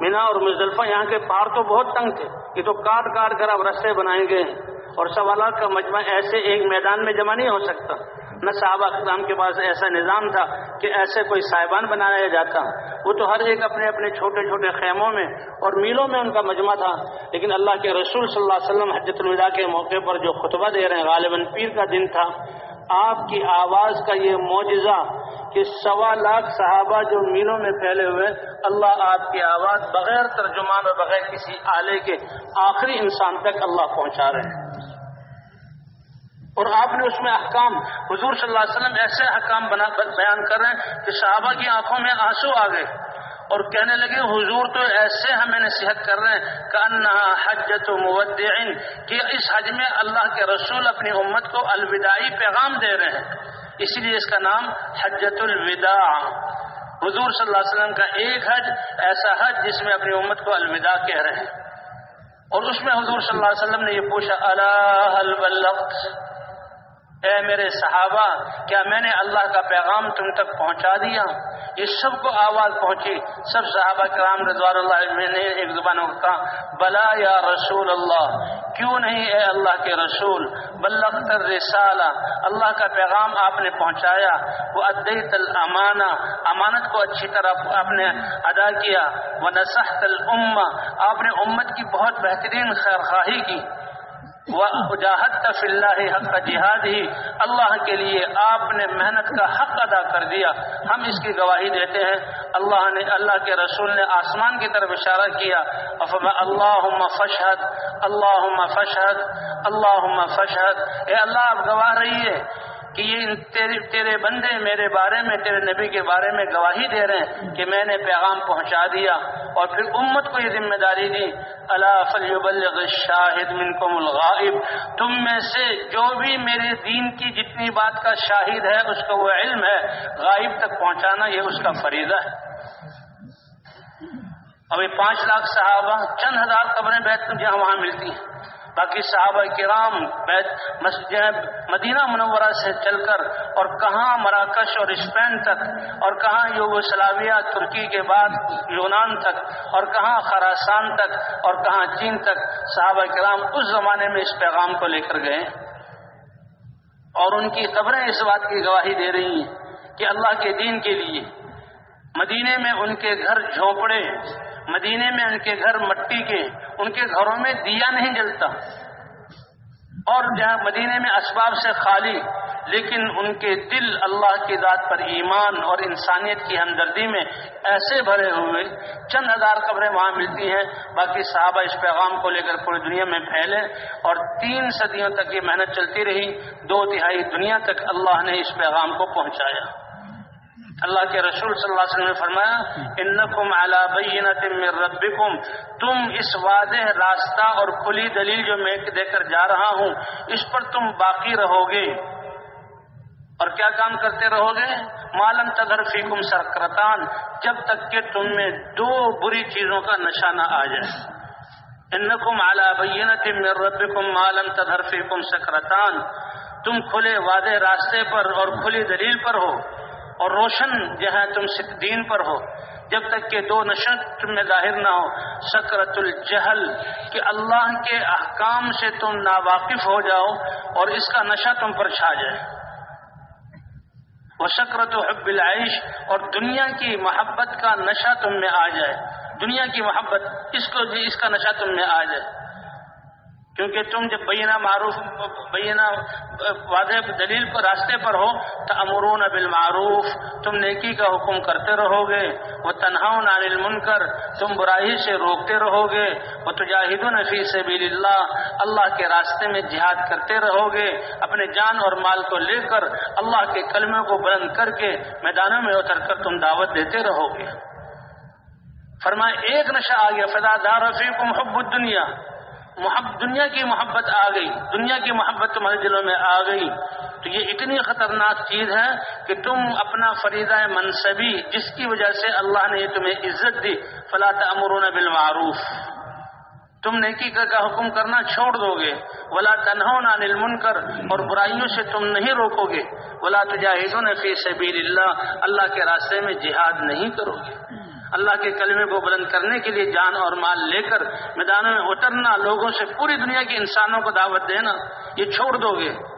مینا اور مزدلفہ یہاں کے پار تو بہت تنگ تھے۔ یہ تو کاٹ کاٹ کر اب رستے بنائیں گے۔ اور سوالات کا مجمع ایسے ایک میدان میں جمع نہیں ہو سکتا۔ نہ صحابہ اقدام کے پاس ایسا نظام تھا کہ ایسے کوئی صاحبان بنایا جاتا۔ وہ تو ہر ایک اپنے اپنے چھوٹے چھوٹے خیموں میں اور میلوں میں ان کا مجمع تھا۔ لیکن اللہ کے رسول صلی اللہ علیہ وسلم حجت الوداع کے موقع پر جو خطبہ دے رہے ہیں، غالباً پیر کا دن تھا۔ آپ کی آواز کا یہ معجزہ کہ سوا لاکھ صحابہ جو میلوں میں پھیلے ہوئے اللہ آپ کی آواز بغیر ترجمان اور بغیر کسی آلے کے آخری انسان تک اللہ پہنچا رہے ہیں۔ اور آپ نے اس میں احکام، حضور صلی اللہ علیہ وسلم ایسے احکام بنا بیان کر رہے ہیں کہ صحابہ کی آنکھوں میں آنسو آ گئے۔ اور کہنے لگے، حضور تو ایسے ہمیں نصیحت کر رہے ہیں کہ انہا حجت مودعین کہ اس حج میں اللہ کے رسول اپنی امت کو الوداعی پیغام دے رہے ہیں۔ اسی لیے اس کا نام حجت الوداع۔ حضور صلی اللہ علیہ وسلم کا ایک حج ایسا حج جس میں اپنی امت کو الوداع کہہ رہے ہیں۔ اور اس میں حضور صلی اللہ علیہ وسلم نے یہ پوچھا اللہ اے میرے صحابہ، کیا میں نے اللہ کا پیغام تم تک پہنچا دیا؟ یہ سب کو آواز پہنچی۔ سب صحابہ کرام رضوان اللہ نے ایک زبانوں کا بلا یا رسول اللہ، کیوں نہیں اے اللہ کے رسول؟ بلغت رسالہ اللہ کا پیغام آپ نے پہنچایا۔ وہ ادیت الامانہ، امانت کو اچھی طرح آپ نے ادا کیا۔ وہ نصحت الامہ، آپ نے امت کی بہت بہترین خیر خواہی کی۔ وجاہد فی اللہ حق کا جہاد ہی اللہ کے لیے آپ نے محنت کا حق ادا کر دیا۔ ہم اس کی گواہی دیتے ہیں۔ اللہ نے، اللہ کے رسول نے آسمان کی طرف اشارہ کیا۔ اللہ فشحد اللہ فشحد اللہ فشحد اے اللہ، آپ گواہ رہی ہے کہ یہ تیرے تیرے بندے میرے بارے میں، تیرے نبی کے بارے میں گواہی دے رہے ہیں کہ میں نے پیغام پہنچا دیا اور پھر امت کو یہ ذمہ داری دی۔ اللہ فلیبلغ الشاہد منکم الغائب۔ تم میں سے جو بھی میرے دین کی جتنی بات کا شاہد ہے، اس کا وہ علم ہے۔ غائب تک پہنچانا یہ اس کا فریضہ ہے۔ ابھی پانچ لاکھ صحابہ، چند ہزار قبریں بیت جہاں وہاں ملتی ہیں۔ باقی صحابہ کرام مدینہ منورہ سے چل کر اور کہاں مراکش اور اسپین تک اور کہاں یوگوسلاویہ ترکی کے بعد یونان تک اور کہاں خراسان تک اور کہاں چین تک صحابہ کرام اس زمانے میں اس پیغام کو لے کر گئے اور ان کی خبریں اس بات کی گواہی دے رہی ہیں کہ اللہ کے دین کے لیے مدینے میں ان کے گھر جھونپڑے مدینے میں ان کے گھر مٹی کے، ان کے گھروں میں دیا نہیں جلتا۔ اور جہاں مدینے میں اسباب سے خالی، لیکن ان کے دل اللہ کی ذات پر ایمان اور انسانیت کی ہمدردی میں ایسے بھرے ہوئے، چند ہزار قبریں وہاں ملتی ہیں۔ باقی صحابہ اس پیغام کو لے کر پوری دنیا میں پھیلے اور تین صدیوں تک یہ محنت چلتی رہی۔ دو تہائی دنیا تک اللہ نے اس پیغام کو پہنچایا۔ اللہ کے رسول صلی اللہ علیہ وسلم نے فرمایا، انکم علی بینت من ربکم، تم اس واضح راستہ اور کھلی دلیل جو میں دے کر جا رہا ہوں، اس پر تم باقی رہو گے اور کیا کام کرتے رہو گے معلوم تدر فیکم سکرتان، جب تک کہ تم میں دو بری چیزوں کا نشہ نہ آ جائے۔ انکم علی بینت من ربکم معلوم تدر فیکم سکرتان، تم کھلے وعدے راستے پر اور کھلی دلیل پر ہو۔ اور روشن جو ہے تم دین پر ہو۔ جب تک کہ دو نشر تم میں ظاہر نہ ہو سکرت الجہل، کہ اللہ کے احکام سے تم ناواقف ہو جاؤ اور اس کا نشہ تم پر چھا جائے۔ وہ سکرت و حب العیش، اور دنیا کی محبت کا نشہ تم میں آ جائے۔ دنیا کی محبت، اس کو اس کا نشہ تم میں آ جائے۔ کیونکہ تم جب بینہ معروف بینہ واضح دلیل پر راستے پر ہو تو امرون بالمعروف، تم نیکی کا حکم کرتے رہو گے وہ تنہا عن المنکر، تم برائی سے روکتے رہو گے وہ تجاہد الفی سبیل اللہ اللہ کے راستے میں جہاد کرتے رہو گے اپنے جان اور مال کو لے کر اللہ کے کلمے کو بلند کر کے میدانوں میں اتر کر تم دعوت دیتے رہو گے فرمائے، ایک نشہ آ گیا فضا دار رفیق محب الدنیا محب، دنیا کی محبت آ گئی، دنیا کی محبت تمہارے دلوں میں آ گئی، تو یہ اتنی خطرناک چیز ہے کہ تم اپنا فریضہ منصبی، جس کی وجہ سے اللہ نے تمہیں عزت دی فلاط امرون بالمعروف. تم نیکی کا حکم کرنا چھوڑ دو گے، ولا تنہون عن المنکر، اور برائیوں سے تم نہیں روکو گے، ولا تجاہدون فی سبیل اللہ اللہ کے راستے میں جہاد نہیں کرو گے. اللہ کے کلمے کو بلند کرنے کے لیے جان اور مال لے کر میدانوں میں اترنا لوگوں سے پوری دنیا کے انسانوں کو دعوت دینا، یہ چھوڑ دو گے۔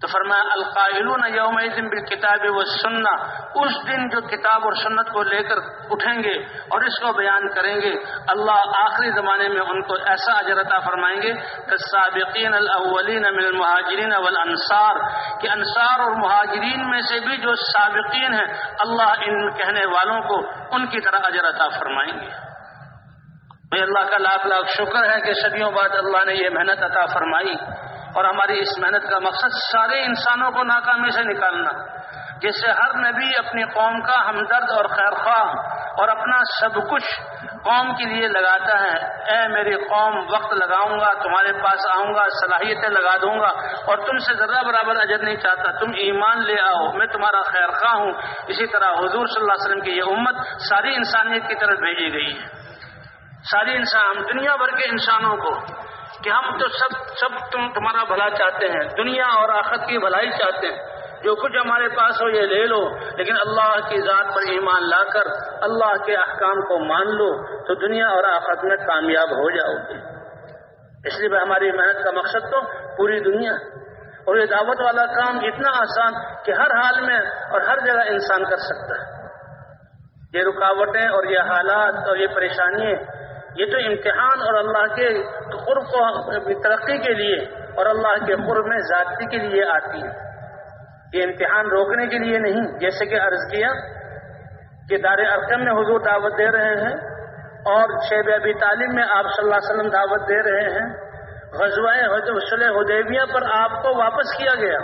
تو فرمایا، القائلون یوم بالکتاب و سننا اس دن جو کتاب اور سنت کو لے کر اٹھیں گے اور اس کو بیان کریں گے، اللہ آخری زمانے میں ان کو ایسا اجرتا فرمائیں گے کہ سابقین الاولین من المہاجرین والانصار، کہ انصار اور مہاجرین میں سے بھی جو سابقین ہیں، اللہ ان کہنے والوں کو ان کی طرح اجرتا فرمائیں گے۔ اللہ کا لاکھ لاکھ شکر ہے کہ صدیوں بعد اللہ نے یہ محنت عطا فرمائی۔ اور ہماری اس محنت کا مقصد سارے انسانوں کو ناکامی سے نکالنا، جس سے ہر نبی اپنی قوم کا ہمدرد اور خیر خواہ اور اپنا سب کچھ قوم کے لیے لگاتا ہے۔ اے میری قوم، وقت لگاؤں گا، تمہارے پاس آؤں گا، صلاحیتیں لگا دوں گا اور تم سے ذرا برابر اجر نہیں چاہتا۔ تم ایمان لے آؤ، میں تمہارا خیر خواہ ہوں۔ اسی طرح حضور صلی اللہ علیہ وسلم کی یہ امت ساری انسانیت کی طرف بھیجی گئی ہے۔ ساری انسان، دنیا بھر کے انسانوں کو کہ ہم تو سب سب تم تمہارا بھلا چاہتے ہیں، دنیا اور آخر کی بھلائی چاہتے ہیں۔ جو کچھ ہمارے پاس ہو یہ لے لو، لیکن اللہ کی ذات پر ایمان لا کر اللہ کے احکام کو مان لو تو دنیا اور آخرت میں کامیاب ہو جاؤ گے۔ اس لیے ہماری محنت کا مقصد تو پوری دنیا۔ اور یہ دعوت والا کام اتنا آسان کہ ہر حال میں اور ہر جگہ انسان کر سکتا ہے۔ یہ رکاوٹیں اور یہ حالات اور یہ پریشانیاں یہ تو امتحان اور اللہ کے قرب کو ترقی کے لیے اور اللہ کے قرب میں ذاتی کے لیے آتی ہے۔ یہ امتحان روکنے کے لیے نہیں، جیسے کہ عرض کیا کہ دار ارکم میں حضور دعوت دے رہے ہیں اور شیب ابی تعلیم میں آپ صلی اللہ علیہ وسلم دعوت دے رہے ہیں۔ غزوائے حدیبیہ پر آپ کو واپس کیا گیا۔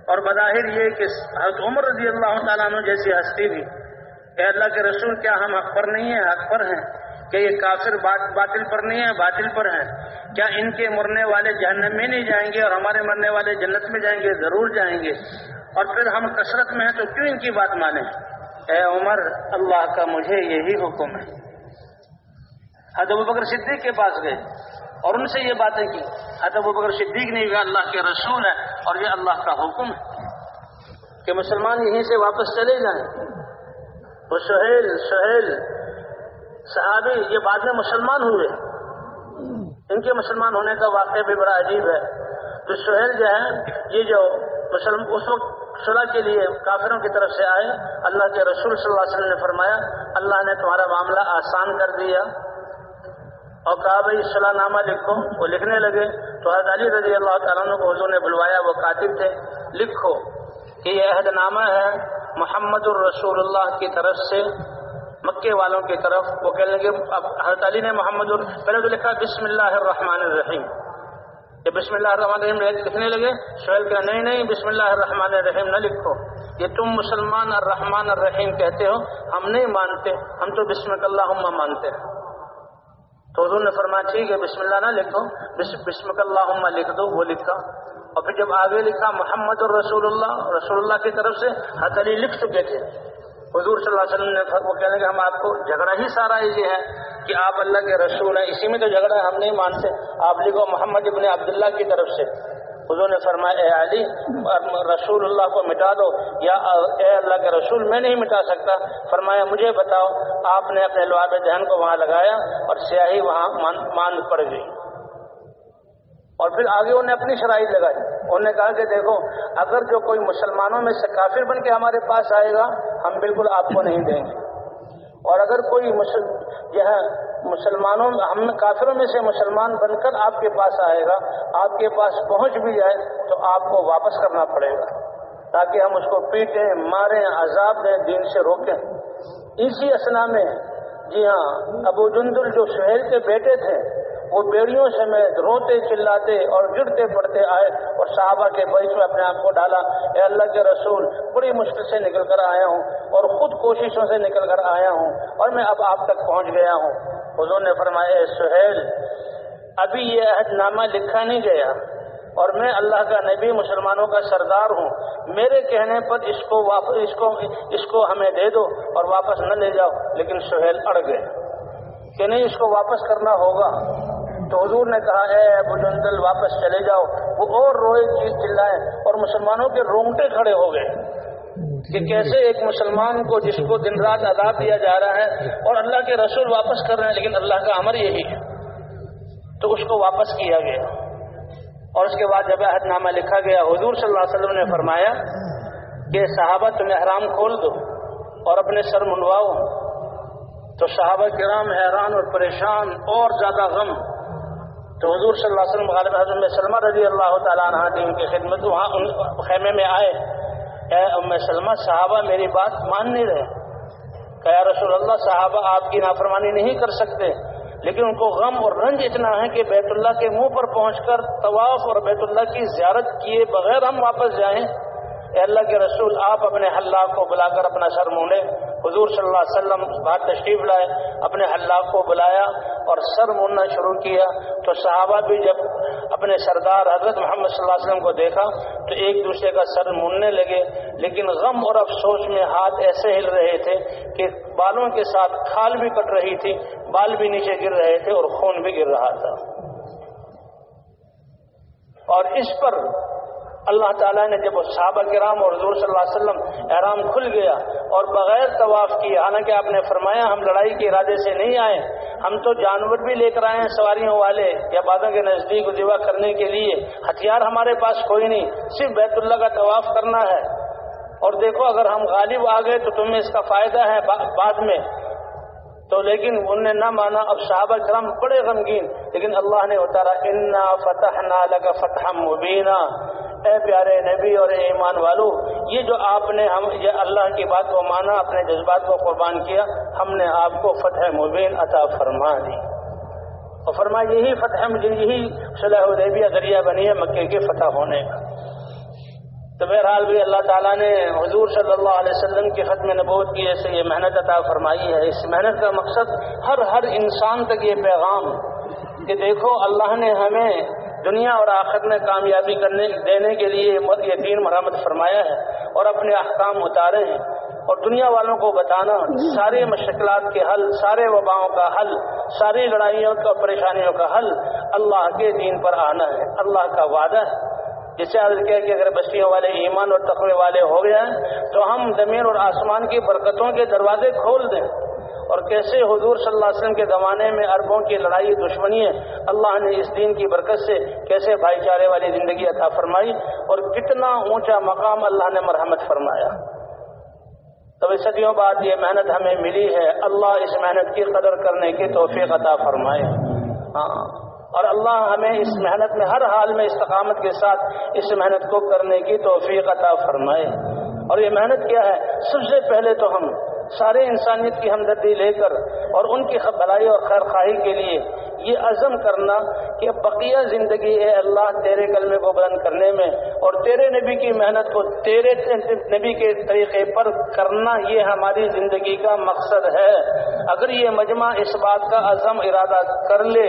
اور بظاہر یہ کہ حضرت عمر رضی اللہ تعالیٰ عنہ جیسی ہستی بھی۔ کہ اللہ کے رسول، کیا ہم حق پر نہیں ہیں؟ حق پر ہیں۔ کہ یہ کافر باطل پر نہیں ہے، باطل پر ہیں کیا ان کے مرنے والے جہنم میں نہیں جائیں گے اور ہمارے مرنے والے جنت میں جائیں گے؟ ضرور جائیں گے۔ اور پھر ہم کثرت میں ہیں تو کیوں ان کی بات مانیں؟ اے عمر، اللہ کا مجھے یہی حکم ہے۔ حضرت بکر صدیق کے پاس گئے اور ان سے یہ باتیں کی۔ حضرت بکر صدیق نے کہا، اللہ کے رسول ہے اور یہ اللہ کا حکم ہے کہ مسلمان یہیں سے واپس چلے جائیں۔ وہ سہیل سہیل صحابی یہ بعد میں مسلمان ہوئے ان کے مسلمان ہونے کا واقعہ بھی بڑا عجیب ہے۔ تو سہیل جو ہے، یہ جو مسلم اس وقت صلاح کے لیے کافروں کی طرف سے آئے۔ اللہ کے رسول صلی اللہ علیہ وسلم نے فرمایا، اللہ نے تمہارا معاملہ آسان کر دیا۔ اور کہا، بھائی صلاح نامہ لکھو۔ وہ لکھنے لگے۔ تو حضرت علی رضی اللہ تعالیٰ کو حضور نے بلوایا، وہ کاتب تھے۔ لکھو کہ یہ عہد نامہ ہے محمد الرسول اللہ کی طرف سے۔ مکے والوں کی طرف وہ کہنے لگے حضرت علی نے محمد پہلے تو لکھا بسم اللہ الرحمن الرحیم۔ یہ بسم اللہ الرحمن الرحیم لکھنے لگے، سہیل کہا، نہیں نہیں بسم اللہ الرحمن الرحیم نہ لکھو۔ یہ تم مسلمان الرحمن الرحیم کہتے ہو، ہم نہیں مانتے، ہم تو بسم اللہ مانتے ہیں۔ تو حضور نے فرمایا، ٹھیک ہے بسم اللہ نہ لکھو بسم اللہ لکھ دو، وہ لکھا۔ اور پھر جب آگے لکھا، محمد الرسول اللہ، رسول اللہ کی طرف سے حت علی لکھ چکے تھے۔ حضور صلی اللہ علیہ وسلم نے وہ کہنے کہ ہم آپ کو جھگڑا ہی سارا یہ ہے کہ آپ اللہ کے رسول ہیں، اسی میں تو جھگڑا ہے، ہم نہیں مانتے۔ آپ لکھو محمد ابن عبداللہ کی طرف سے۔ حضور نے فرمایا، اے علی، رسول اللہ کو مٹا دو، یا اے اللہ کے رسول، میں نہیں مٹا سکتا۔ فرمایا، مجھے بتاؤ، آپ نے اپنے لواب دہن کو وہاں لگایا اور سیاہی وہاں مان پڑ گئی۔ اور پھر آگے انہیں اپنی شرائط لگائی۔ انہوں نے کہا کہ دیکھو، اگر جو کوئی مسلمانوں میں سے کافر بن کے ہمارے پاس آئے گا، ہم بالکل آپ کو نہیں دیں گے۔ اور اگر کوئی جو ہے، مسلمانوں، ہم کافروں میں سے مسلمان بن کر آپ کے پاس آئے گا، آپ کے پاس پہنچ بھی جائے، تو آپ کو واپس کرنا پڑے گا۔ تاکہ ہم اس کو پیٹیں، ماریں، عذاب دیں، دین سے روکیں۔ اسی اسنا میں جی ہاں ابو جندل جو سہیل کے بیٹے تھے وہ بیڑیوں سے میں روتے چلاتے اور گرتے پڑتے آئے اور صحابہ کے بیچ میں اپنے آپ کو ڈالا۔ اے اللہ کے رسول، بڑی مشکل سے نکل کر آیا ہوں اور خود کوششوں سے نکل کر آیا ہوں اور میں اب آپ تک پہنچ گیا ہوں۔ حضور نے فرمایا سہیل، ابھی یہ عہد نامہ لکھا نہیں گیا اور میں اللہ کا نبی، مسلمانوں کا سردار ہوں۔ میرے کہنے پر اس کو واپس اس کو اس کو ہمیں دے دو اور واپس نہ لے جاؤ۔ لیکن سہیل اڑ گئے کہ نہیں، اس کو واپس کرنا ہوگا۔ تو حضور نے کہا، اے ابو جندل، واپس چلے جاؤ. وہ اور روئے چیز چلائے اور مسلمانوں کے رونگٹے کھڑے ہو گئے کہ کیسے ایک مسلمان کو جس کو دن رات عذاب دیا جا رہا ہے اور اللہ کے رسول واپس کر رہے ہیں، لیکن اللہ کا امر یہی ہے۔ تو اس کو واپس کیا گیا۔ اور اس کے بعد جب عہد نامہ لکھا گیا، حضور صلی اللہ علیہ وسلم نے فرمایا کہ صحابہ تمہیں حرام کھول دو اور اپنے سر منواؤ تو صحابہ کرام حیران اور پریشان، اور زیادہ غم۔ تو حضور صلی اللہ علیہ وسلم، غالب حضرت سلمہ رضی اللہ تعالیٰ عنہ دین کی خدمت، وہاں ان خیمے میں آئے۔ اے ام سلمہ، صحابہ میری بات مان نہیں رہے۔ کہ یا رسول اللہ، صحابہ آپ کی نافرمانی نہیں کر سکتے، لیکن ان کو غم اور رنج اتنا ہے کہ بیت اللہ کے منہ پر پہنچ کر طواف اور بیت اللہ کی زیارت کیے بغیر ہم واپس جائیں۔ اے اللہ کے رسول، آپ اپنے حلاق کو بلا کر اپنا سر مونڈے۔ حضور صلی اللہ علیہ وسلم بات تشریف لائے، اپنے حلاق کو بلایا اور سر موننا شروع کیا۔ تو صحابہ بھی جب اپنے سردار حضرت محمد صلی اللہ علیہ وسلم کو دیکھا، تو ایک دوسرے کا سر موننے لگے۔ لیکن غم اور افسوس میں ہاتھ ایسے ہل رہے تھے کہ بالوں کے ساتھ کھال بھی کٹ رہی تھی، بال بھی نیچے گر رہے تھے اور خون بھی گر رہا تھا۔ اور اس پر اللہ تعالیٰ نے جب صحابہ کرام اور حضور صلی اللہ علیہ وسلم احرام کھل گیا اور بغیر طواف کیا حالانکہ آپ نے فرمایا ہم لڑائی کے ارادے سے نہیں آئے، ہم تو جانور بھی لے کر آئے ہیں سواریوں والے یا بادوں کے نزدیک دیوا کرنے کے لیے۔ ہتھیار ہمارے پاس کوئی نہیں، صرف بیت اللہ کا طواف کرنا ہے۔ اور دیکھو، اگر ہم غالب آ گئے تو تمہیں اس کا فائدہ ہے۔ بعد میں تو لیکن انہوں نے نہ مانا، اب صحابہ کرم بڑے غمگین، لیکن اللہ نے اتارا، انا فتح نہ فتح مبینہ اے پیارے نبی اور اے ایمان والو، یہ جو آپ نے ہم، یہ اللہ کی بات کو مانا، اپنے جذبات کو قربان کیا، ہم نے آپ کو فتح مبین عطا فرما دی۔ اور فرما یہی فتح یہی صلاح الدیبیہ ذریعہ بنی ہے مکے کے فتح ہونے کا۔ تو بہرحال بھی اللہ تعالیٰ نے حضور صلی اللہ علیہ وسلم کی ختم نبوت کی ایسے یہ محنت عطا فرمائی ہے۔ اس محنت کا مقصد ہر ہر انسان تک یہ پیغام کہ دیکھو اللہ نے ہمیں دنیا اور آخر میں کامیابی کرنے دینے کے لیے یہ دین مرمت فرمایا ہے اور اپنے احکام اتارے ہیں۔ اور دنیا والوں کو بتانا، سارے مشکلات کے حل، سارے وباؤں کا حل، ساری لڑائیوں کا پریشانیوں کا حل اللہ کے دین پر آنا ہے۔ اللہ کا وعدہ ہے۔ جس سے عرض کیا کہ اگر بستیوں والے ایمان اور تقوی والے ہو گئے ہیں، تو ہم زمین اور آسمان کی برکتوں کے دروازے کھول دیں۔ اور کیسے حضور صلی اللہ علیہ وسلم کے زمانے میں عربوں کی لڑائی دشمنی ہے، اللہ نے اس دین کی برکت سے کیسے بھائی چارے والی زندگی عطا فرمائی اور کتنا اونچا مقام اللہ نے مرحمت فرمایا۔ تو صدیوں بعد یہ محنت ہمیں ملی ہے، اللہ اس محنت کی قدر کرنے کی توفیق عطا فرمائے۔ ہاں۔ اور اللہ ہمیں اس محنت میں، ہر حال میں استقامت کے ساتھ اس محنت کو کرنے کی توفیق عطا فرمائے۔ اور یہ محنت کیا ہے؟ سب سے پہلے تو ہم سارے انسانیت کی ہمدردی لے کر اور ان کی بھلائی اور خیر خواہی کے لیے یہ عزم کرنا کہ بقیہ زندگی اے اللہ تیرے کلمے کو بلند کرنے میں اور تیرے نبی کی محنت کو تیرے نبی کے طریقے پر کرنا یہ ہماری زندگی کا مقصد ہے۔ اگر یہ مجمع اس بات کا عزم ارادہ کر لے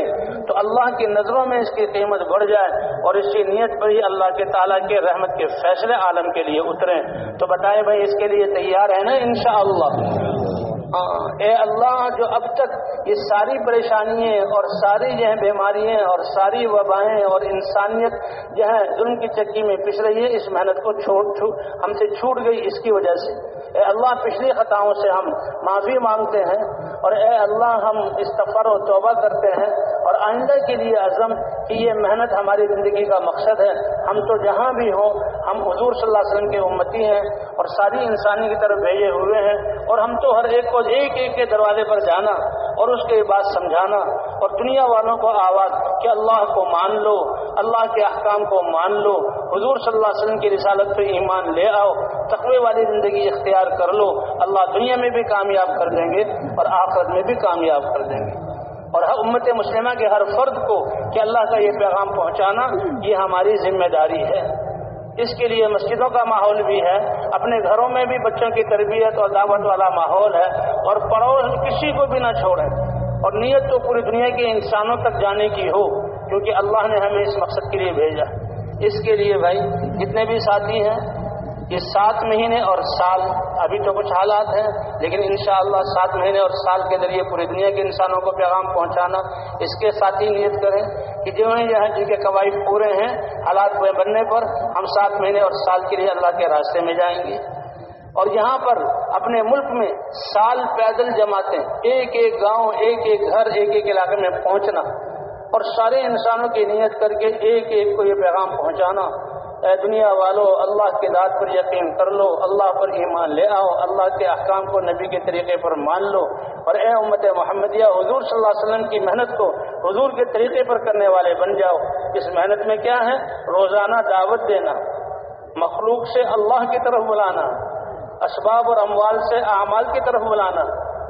تو اللہ کی نظروں میں اس کی قیمت بڑھ جائے اور اس کی نیت پر ہی اللہ کے تعالیٰ کے رحمت کے فیصلے عالم کے لیے اتریں۔ تو بتائیں بھائی اس کے لیے تیار ہے نا انشاءاللہ؟ ہاں اے اللہ جو اب تک یہ ساری پریشانیاں اور ساری جو ہے بیماریاں اور ساری وبائیں اور انسانیت جو ہے ظلم کی چکی میں پس رہی ہے اس محنت کو چھوڑ ہم سے چھوٹ گئی اس کی وجہ سے۔ اے اللہ، پچھلی خطاؤں سے ہم معافی مانگتے ہیں اور اے اللہ، ہم استفر و توبہ کرتے ہیں اور آئندہ کے لیے عزم کہ یہ محنت ہماری زندگی کا مقصد ہے۔ ہم تو جہاں بھی ہوں، ہم حضور صلی اللہ علیہ وسلم کے امتی ہیں اور ساری انسانی کی طرف بھیجے ہوئے ہیں اور ہم تو ہر ایک کو ایک ایک کے دروازے پر جانا اور اس کے بات سمجھانا اور دنیا والوں کو آواز کہ اللہ کو مان لو، اللہ کے احکام کو مان لو۔ حضور صلی اللہ علیہ وسلم کی رسالت پہ ایمان لے آؤ، تقوی والی زندگی اختیار کر لو۔ اللہ دنیا میں بھی کامیاب کر دیں گے اور آخرت میں بھی کامیاب کر دیں گے۔ اور ہر امت مسلمہ کے ہر فرد کو کہ اللہ کا یہ پیغام پہنچانا، یہ ہماری ذمہ داری ہے۔ اس کے لیے مسجدوں کا ماحول بھی ہے، اپنے گھروں میں بھی بچوں کی تربیت اور دعوت والا ماحول ہے، اور پڑوس کسی کو بھی نہ چھوڑے۔ اور نیت تو پوری دنیا کے انسانوں تک جانے کی ہو، کیونکہ اللہ نے ہمیں اس مقصد کے لیے بھیجا۔ اس کے لیے بھائی، جتنے بھی ساتھی ہیں یہ سات مہینے اور سال، ابھی تو کچھ حالات ہیں، لیکن انشاءاللہ سات مہینے اور سال کے ذریعے پوری دنیا کے انسانوں کو پیغام پہنچانا، اس کے ساتھ ہی نیت کریں کہ جو ہیں جن کے قواعد پورے ہیں، حالات پورے بننے پر ہم سات مہینے اور سال کے لیے اللہ کے راستے میں جائیں گے۔ اور یہاں پر اپنے ملک میں سال پیدل جماتے ایک ایک گاؤں، ایک ایک گھر، ایک ایک علاقے میں پہنچنا اور سارے انسانوں کی نیت کر کے ایک ایک کو یہ پیغام پہنچانا۔ اے دنیا والو، اللہ کے داد پر یقین کر لو، اللہ پر ایمان لے آؤ، اللہ کے احکام کو نبی کے طریقے پر مان لو۔ اور اے امت محمدیہ، حضور صلی اللہ علیہ وسلم کی محنت کو حضور کے طریقے پر کرنے والے بن جاؤ۔ اس محنت میں کیا ہے؟ روزانہ دعوت دینا، مخلوق سے اللہ کی طرف بلانا، اسباب اور اموال سے اعمال کی طرف بلانا،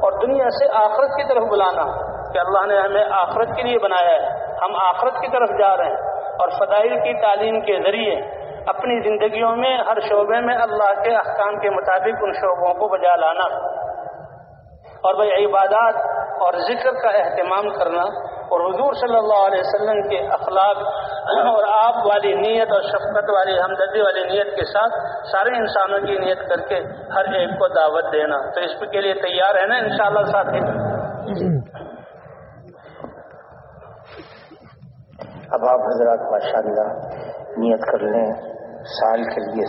اور دنیا سے آخرت کی طرف بلانا۔ کہ اللہ نے ہمیں آخرت کے لیے بنایا ہے، ہم آخرت کی طرف جا رہے ہیں، اور فضائل کی تعلیم کے ذریعے اپنی زندگیوں میں، ہر شعبے میں اللہ کے احکام کے مطابق ان شعبوں کو بجا لانا۔ اور بھائی عبادات اور ذکر کا اہتمام کرنا۔ اور حضور صلی اللہ علیہ وسلم کے اخلاق اور آپ والی نیت اور شفقت والی، ہمدردی والی نیت کے ساتھ سارے انسانوں کی نیت کر کے ہر ایک کو دعوت دینا۔ تو اس کے لیے تیار ہے نا انشاءاللہ ساتھی؟ جی۔ اب آپ حضرات ماشاء اللہ نیت کر لیں سال کے لیے